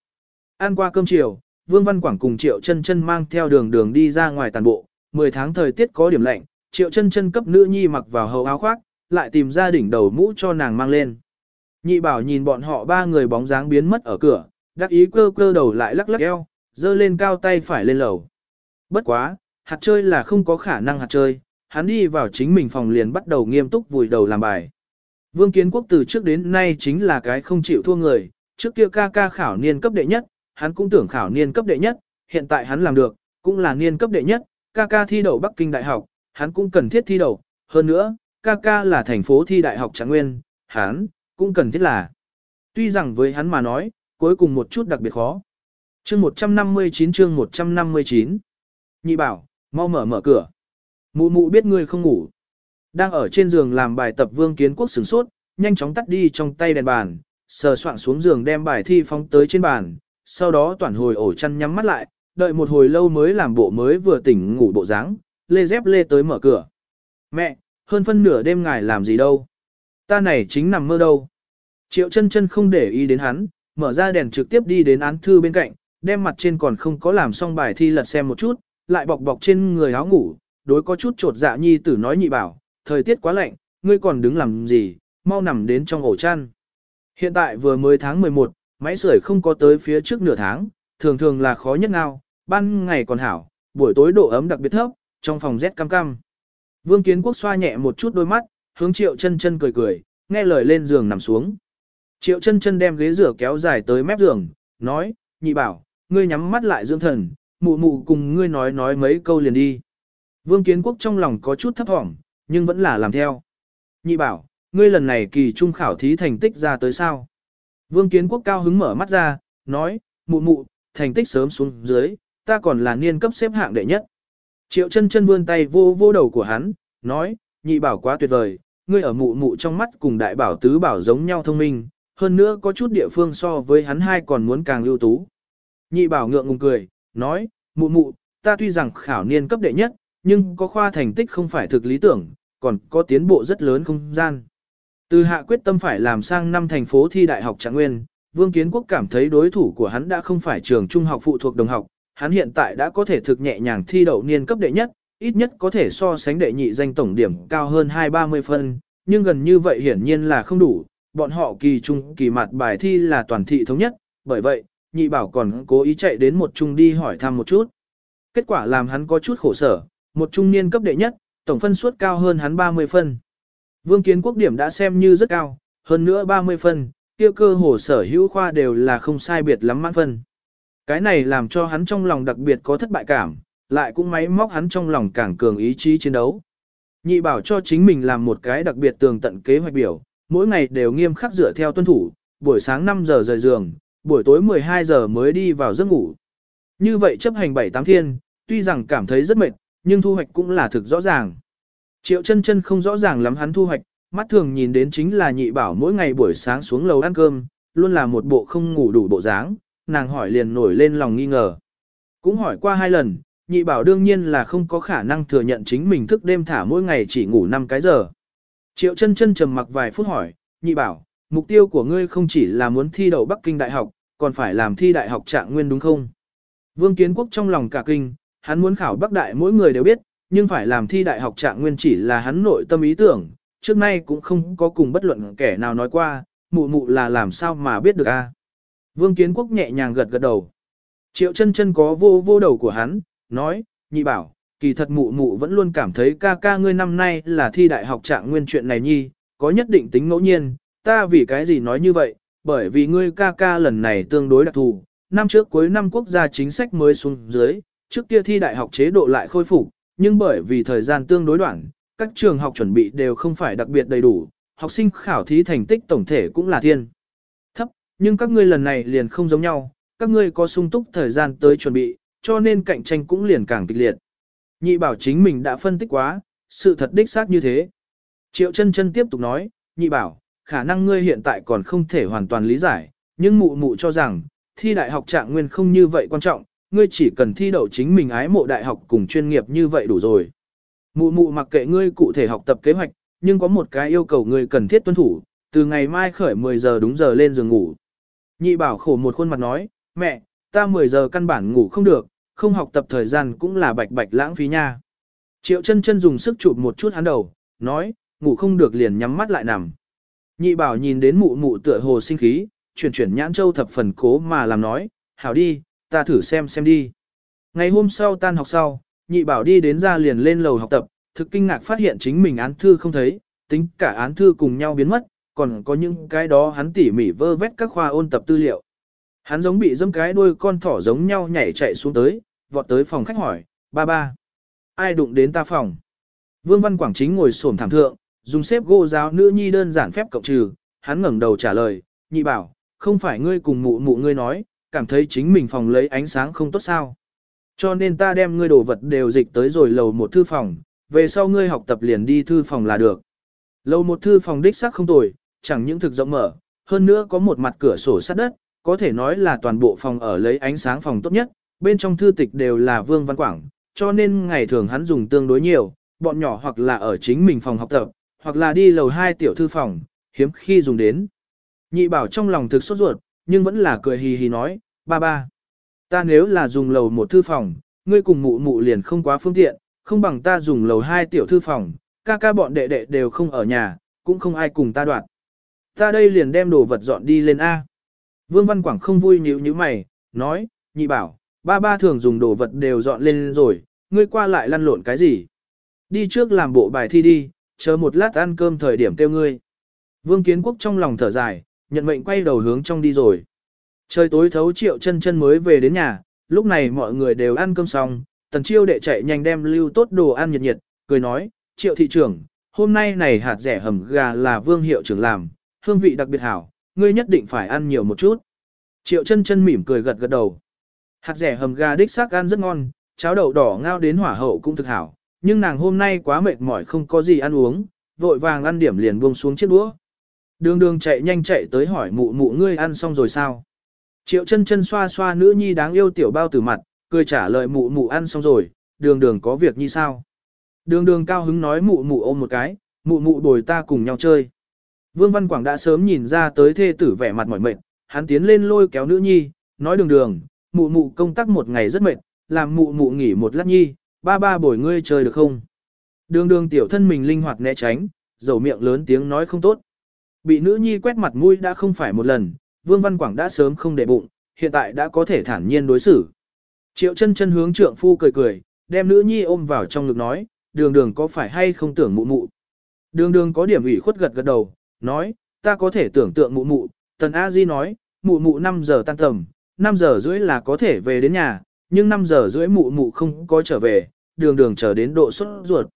Ăn qua cơm chiều, Vương Văn Quảng cùng Triệu chân chân mang theo đường đường đi ra ngoài tàn bộ. 10 tháng thời tiết có điểm lạnh, Triệu chân chân cấp nữ nhi mặc vào hầu áo khoác, lại tìm ra đỉnh đầu mũ cho nàng mang lên. Nhị bảo nhìn bọn họ ba người bóng dáng biến mất ở cửa, đắc ý cơ cơ đầu lại lắc lắc eo, dơ lên cao tay phải lên lầu. Bất quá, hạt chơi là không có khả năng hạt chơi, hắn đi vào chính mình phòng liền bắt đầu nghiêm túc vùi đầu làm bài. Vương Kiến Quốc từ trước đến nay chính là cái không chịu thua người, trước kia ca ca khảo niên cấp đệ nhất, hắn cũng tưởng khảo niên cấp đệ nhất, hiện tại hắn làm được, cũng là niên cấp đệ nhất, ca ca thi đậu Bắc Kinh Đại học, hắn cũng cần thiết thi đậu, hơn nữa, ca ca là thành phố thi đại học Trạng Nguyên, hắn, cũng cần thiết là. Tuy rằng với hắn mà nói, cuối cùng một chút đặc biệt khó. Chương 159 chương 159 Nhị bảo, mau mở mở cửa. Mụ mụ biết ngươi không ngủ. Đang ở trên giường làm bài tập vương kiến quốc sửng sốt, nhanh chóng tắt đi trong tay đèn bàn, sờ soạn xuống giường đem bài thi phóng tới trên bàn, sau đó toàn hồi ổ chăn nhắm mắt lại, đợi một hồi lâu mới làm bộ mới vừa tỉnh ngủ bộ dáng, lê dép lê tới mở cửa. Mẹ, hơn phân nửa đêm ngài làm gì đâu? Ta này chính nằm mơ đâu? Triệu chân chân không để ý đến hắn, mở ra đèn trực tiếp đi đến án thư bên cạnh, đem mặt trên còn không có làm xong bài thi lật xem một chút, lại bọc bọc trên người áo ngủ, đối có chút trột dạ nhi tử nói nhị bảo, thời tiết quá lạnh, ngươi còn đứng làm gì, mau nằm đến trong ổ chăn. Hiện tại vừa mới tháng 11, máy sưởi không có tới phía trước nửa tháng, thường thường là khó nhất nào, ban ngày còn hảo, buổi tối độ ấm đặc biệt thấp, trong phòng rét cam cam. Vương Kiến Quốc xoa nhẹ một chút đôi mắt, hướng Triệu chân chân cười cười, nghe lời lên giường nằm xuống. Triệu chân chân đem ghế rửa kéo dài tới mép giường, nói, nhị bảo, ngươi nhắm mắt lại dưỡng thần, mụ mụ cùng ngươi nói nói mấy câu liền đi. Vương Kiến Quốc trong lòng có chút thấp thỏm, nhưng vẫn là làm theo. Nhị bảo, ngươi lần này kỳ trung khảo thí thành tích ra tới sao? Vương Kiến Quốc cao hứng mở mắt ra, nói, mụ mụ, thành tích sớm xuống dưới, ta còn là niên cấp xếp hạng đệ nhất. Triệu chân chân vươn tay vô vô đầu của hắn, nói, nhị bảo quá tuyệt vời, ngươi ở mụ mụ trong mắt cùng đại bảo tứ bảo giống nhau thông minh, hơn nữa có chút địa phương so với hắn hai còn muốn càng ưu tú. Nhị bảo ngượng ngùng cười, nói, mụ mụ, ta tuy rằng khảo niên cấp đệ nhất, nhưng có khoa thành tích không phải thực lý tưởng, còn có tiến bộ rất lớn không gian. Từ hạ quyết tâm phải làm sang năm thành phố thi đại học trạng nguyên, Vương Kiến Quốc cảm thấy đối thủ của hắn đã không phải trường trung học phụ thuộc đồng học, hắn hiện tại đã có thể thực nhẹ nhàng thi đậu niên cấp đệ nhất, ít nhất có thể so sánh đệ nhị danh tổng điểm cao hơn 2-30 phân, nhưng gần như vậy hiển nhiên là không đủ, bọn họ kỳ trung kỳ mặt bài thi là toàn thị thống nhất, bởi vậy, nhị bảo còn cố ý chạy đến một trung đi hỏi thăm một chút. Kết quả làm hắn có chút khổ sở, một trung niên cấp đệ nhất, tổng phân suất cao hơn hắn 30 phân. Vương kiến quốc điểm đã xem như rất cao, hơn nữa 30 phân, kia cơ hồ sở hữu khoa đều là không sai biệt lắm mãn phân. Cái này làm cho hắn trong lòng đặc biệt có thất bại cảm, lại cũng máy móc hắn trong lòng càng cường ý chí chiến đấu. Nhị bảo cho chính mình làm một cái đặc biệt tường tận kế hoạch biểu, mỗi ngày đều nghiêm khắc dựa theo tuân thủ, buổi sáng 5 giờ rời giường, buổi tối 12 giờ mới đi vào giấc ngủ. Như vậy chấp hành 7-8 thiên, tuy rằng cảm thấy rất mệt, nhưng thu hoạch cũng là thực rõ ràng. Triệu chân chân không rõ ràng lắm hắn thu hoạch, mắt thường nhìn đến chính là nhị bảo mỗi ngày buổi sáng xuống lầu ăn cơm, luôn là một bộ không ngủ đủ bộ dáng, nàng hỏi liền nổi lên lòng nghi ngờ. Cũng hỏi qua hai lần, nhị bảo đương nhiên là không có khả năng thừa nhận chính mình thức đêm thả mỗi ngày chỉ ngủ 5 cái giờ. Triệu chân chân trầm mặc vài phút hỏi, nhị bảo, mục tiêu của ngươi không chỉ là muốn thi đậu Bắc Kinh Đại học, còn phải làm thi đại học trạng nguyên đúng không? Vương Kiến Quốc trong lòng cả kinh, hắn muốn khảo Bắc Đại mỗi người đều biết, nhưng phải làm thi đại học trạng nguyên chỉ là hắn nội tâm ý tưởng, trước nay cũng không có cùng bất luận kẻ nào nói qua, mụ mụ là làm sao mà biết được a? Vương Kiến Quốc nhẹ nhàng gật gật đầu. Triệu chân chân có vô vô đầu của hắn, nói, nhị bảo, kỳ thật mụ mụ vẫn luôn cảm thấy ca ca ngươi năm nay là thi đại học trạng nguyên chuyện này nhi, có nhất định tính ngẫu nhiên, ta vì cái gì nói như vậy, bởi vì ngươi ca ca lần này tương đối đặc thù, năm trước cuối năm quốc gia chính sách mới xuống dưới, trước kia thi đại học chế độ lại khôi phục, nhưng bởi vì thời gian tương đối đoạn, các trường học chuẩn bị đều không phải đặc biệt đầy đủ, học sinh khảo thí thành tích tổng thể cũng là thiên. Thấp, nhưng các ngươi lần này liền không giống nhau, các ngươi có sung túc thời gian tới chuẩn bị, cho nên cạnh tranh cũng liền càng kịch liệt. Nhị bảo chính mình đã phân tích quá, sự thật đích xác như thế. Triệu chân chân tiếp tục nói, nhị bảo, khả năng ngươi hiện tại còn không thể hoàn toàn lý giải, nhưng mụ mụ cho rằng, thi đại học trạng nguyên không như vậy quan trọng, ngươi chỉ cần thi đậu chính mình ái mộ đại học cùng chuyên nghiệp như vậy đủ rồi. Mụ mụ mặc kệ ngươi cụ thể học tập kế hoạch, nhưng có một cái yêu cầu ngươi cần thiết tuân thủ, từ ngày mai khởi 10 giờ đúng giờ lên giường ngủ. Nhị bảo khổ một khuôn mặt nói, mẹ, ta 10 giờ căn bản ngủ không được, không học tập thời gian cũng là bạch bạch lãng phí nha. Triệu chân chân dùng sức chụp một chút hắn đầu, nói, ngủ không được liền nhắm mắt lại nằm. Nhị bảo nhìn đến mụ mụ tựa hồ sinh khí, chuyển chuyển nhãn châu thập phần cố mà làm nói, hảo đi, ta thử xem xem đi. Ngày hôm sau tan học sau, nhị bảo đi đến ra liền lên lầu học tập, thực kinh ngạc phát hiện chính mình án thư không thấy, tính cả án thư cùng nhau biến mất, còn có những cái đó hắn tỉ mỉ vơ vét các khoa ôn tập tư liệu. Hắn giống bị dâm cái đuôi con thỏ giống nhau nhảy chạy xuống tới, vọt tới phòng khách hỏi, ba ba, ai đụng đến ta phòng? Vương Văn Quảng chính ngồi xổm thảm thượng, dùng xếp gỗ giáo nữ nhi đơn giản phép cộng trừ, hắn ngẩng đầu trả lời, nhị bảo, không phải ngươi cùng mụ mụ ngươi nói, cảm thấy chính mình phòng lấy ánh sáng không tốt sao. Cho nên ta đem ngươi đồ vật đều dịch tới rồi lầu một thư phòng, về sau ngươi học tập liền đi thư phòng là được. Lầu một thư phòng đích xác không tồi, chẳng những thực rộng mở, hơn nữa có một mặt cửa sổ sát đất, có thể nói là toàn bộ phòng ở lấy ánh sáng phòng tốt nhất, bên trong thư tịch đều là Vương Văn Quảng, cho nên ngày thường hắn dùng tương đối nhiều, bọn nhỏ hoặc là ở chính mình phòng học tập, hoặc là đi lầu hai tiểu thư phòng, hiếm khi dùng đến. Nhị bảo trong lòng thực sốt ruột, nhưng vẫn là cười hì hì nói, ba ba. Ta nếu là dùng lầu một thư phòng, ngươi cùng mụ mụ liền không quá phương tiện, không bằng ta dùng lầu hai tiểu thư phòng, ca ca bọn đệ đệ đều không ở nhà, cũng không ai cùng ta đoạt. Ta đây liền đem đồ vật dọn đi lên A. Vương Văn Quảng không vui nhíu như mày, nói, nhị bảo, ba ba thường dùng đồ vật đều dọn lên rồi, ngươi qua lại lăn lộn cái gì? Đi trước làm bộ bài thi đi, chờ một lát ăn cơm thời điểm kêu ngươi. Vương Kiến Quốc trong lòng thở dài, nhận mệnh quay đầu hướng trong đi rồi. Trời tối thấu triệu chân chân mới về đến nhà, lúc này mọi người đều ăn cơm xong, tần chiêu đệ chạy nhanh đem lưu tốt đồ ăn nhiệt nhiệt, cười nói, triệu thị trưởng, hôm nay này hạt rẻ hầm gà là vương hiệu trưởng làm, hương vị đặc biệt hảo, ngươi nhất định phải ăn nhiều một chút. Triệu chân chân mỉm cười gật gật đầu. Hạt rẻ hầm gà đích xác ăn rất ngon, cháo đậu đỏ ngao đến hỏa hậu cũng thực hảo, nhưng nàng hôm nay quá mệt mỏi không có gì ăn uống, vội vàng ăn điểm liền buông xuống chiếc đũa. Đường đường chạy nhanh chạy tới hỏi mụ mụ ngươi ăn xong rồi sao? Triệu chân chân xoa xoa nữ nhi đáng yêu tiểu bao tử mặt, cười trả lời mụ mụ ăn xong rồi, đường đường có việc như sao? Đường đường cao hứng nói mụ mụ ôm một cái, mụ mụ bồi ta cùng nhau chơi. Vương Văn Quảng đã sớm nhìn ra tới thê tử vẻ mặt mỏi mệt, hắn tiến lên lôi kéo nữ nhi, nói đường đường, mụ mụ công tác một ngày rất mệt, làm mụ mụ nghỉ một lát nhi, ba ba bồi ngươi chơi được không? Đường đường tiểu thân mình linh hoạt né tránh, dầu miệng lớn tiếng nói không tốt. Bị nữ nhi quét mặt mũi đã không phải một lần, Vương Văn Quảng đã sớm không để bụng, hiện tại đã có thể thản nhiên đối xử. Triệu chân chân hướng trượng phu cười cười, đem nữ nhi ôm vào trong ngực nói, đường đường có phải hay không tưởng mụ mụ. Đường đường có điểm ủy khuất gật gật đầu, nói, ta có thể tưởng tượng mụ mụ, tần A Di nói, mụ mụ 5 giờ tan tầm, 5 giờ rưỡi là có thể về đến nhà, nhưng 5 giờ rưỡi mụ mụ không có trở về, đường đường chờ đến độ sốt ruột.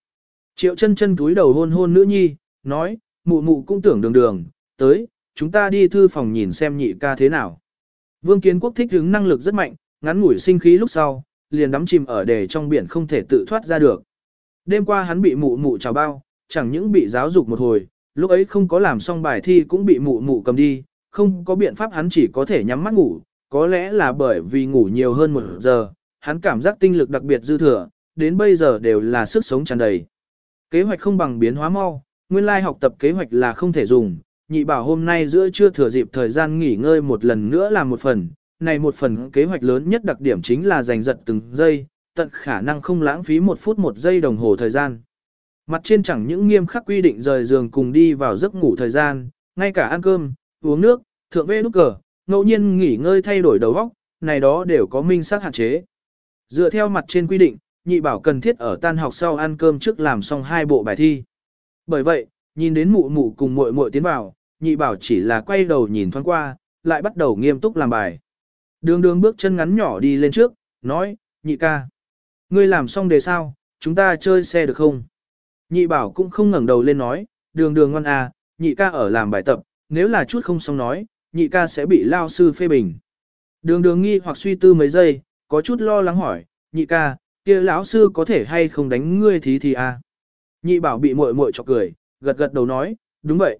Triệu chân chân túi đầu hôn hôn nữ nhi, nói, mụ mụ cũng tưởng đường đường, tới, chúng ta đi thư phòng nhìn xem nhị ca thế nào. Vương Kiến Quốc thích hứng năng lực rất mạnh, ngắn ngủi sinh khí lúc sau, liền đắm chìm ở đề trong biển không thể tự thoát ra được. Đêm qua hắn bị mụ mụ trào bao, chẳng những bị giáo dục một hồi, lúc ấy không có làm xong bài thi cũng bị mụ mụ cầm đi, không có biện pháp hắn chỉ có thể nhắm mắt ngủ, có lẽ là bởi vì ngủ nhiều hơn một giờ, hắn cảm giác tinh lực đặc biệt dư thừa, đến bây giờ đều là sức sống tràn đầy. Kế hoạch không bằng biến hóa mau, nguyên lai học tập kế hoạch là không thể dùng, nhị bảo hôm nay giữa trưa thừa dịp thời gian nghỉ ngơi một lần nữa là một phần, này một phần kế hoạch lớn nhất đặc điểm chính là giành giật từng giây, tận khả năng không lãng phí một phút một giây đồng hồ thời gian. Mặt trên chẳng những nghiêm khắc quy định rời giường cùng đi vào giấc ngủ thời gian, ngay cả ăn cơm, uống nước, thượng vê nút cờ, ngẫu nhiên nghỉ ngơi thay đổi đầu óc, này đó đều có minh xác hạn chế. Dựa theo mặt trên quy định, nhị bảo cần thiết ở tan học sau ăn cơm trước làm xong hai bộ bài thi. Bởi vậy, nhìn đến mụ mụ cùng muội muội tiến vào, nhị bảo chỉ là quay đầu nhìn thoáng qua, lại bắt đầu nghiêm túc làm bài. Đường đường bước chân ngắn nhỏ đi lên trước, nói, nhị ca. Ngươi làm xong đề sao, chúng ta chơi xe được không? Nhị bảo cũng không ngẩng đầu lên nói, đường đường ngoan à, nhị ca ở làm bài tập, nếu là chút không xong nói, nhị ca sẽ bị lao sư phê bình. Đường đường nghi hoặc suy tư mấy giây, có chút lo lắng hỏi, nhị ca, kia lão sư có thể hay không đánh ngươi thí thì à? Nhị bảo bị muội muội chọc cười, gật gật đầu nói, đúng vậy.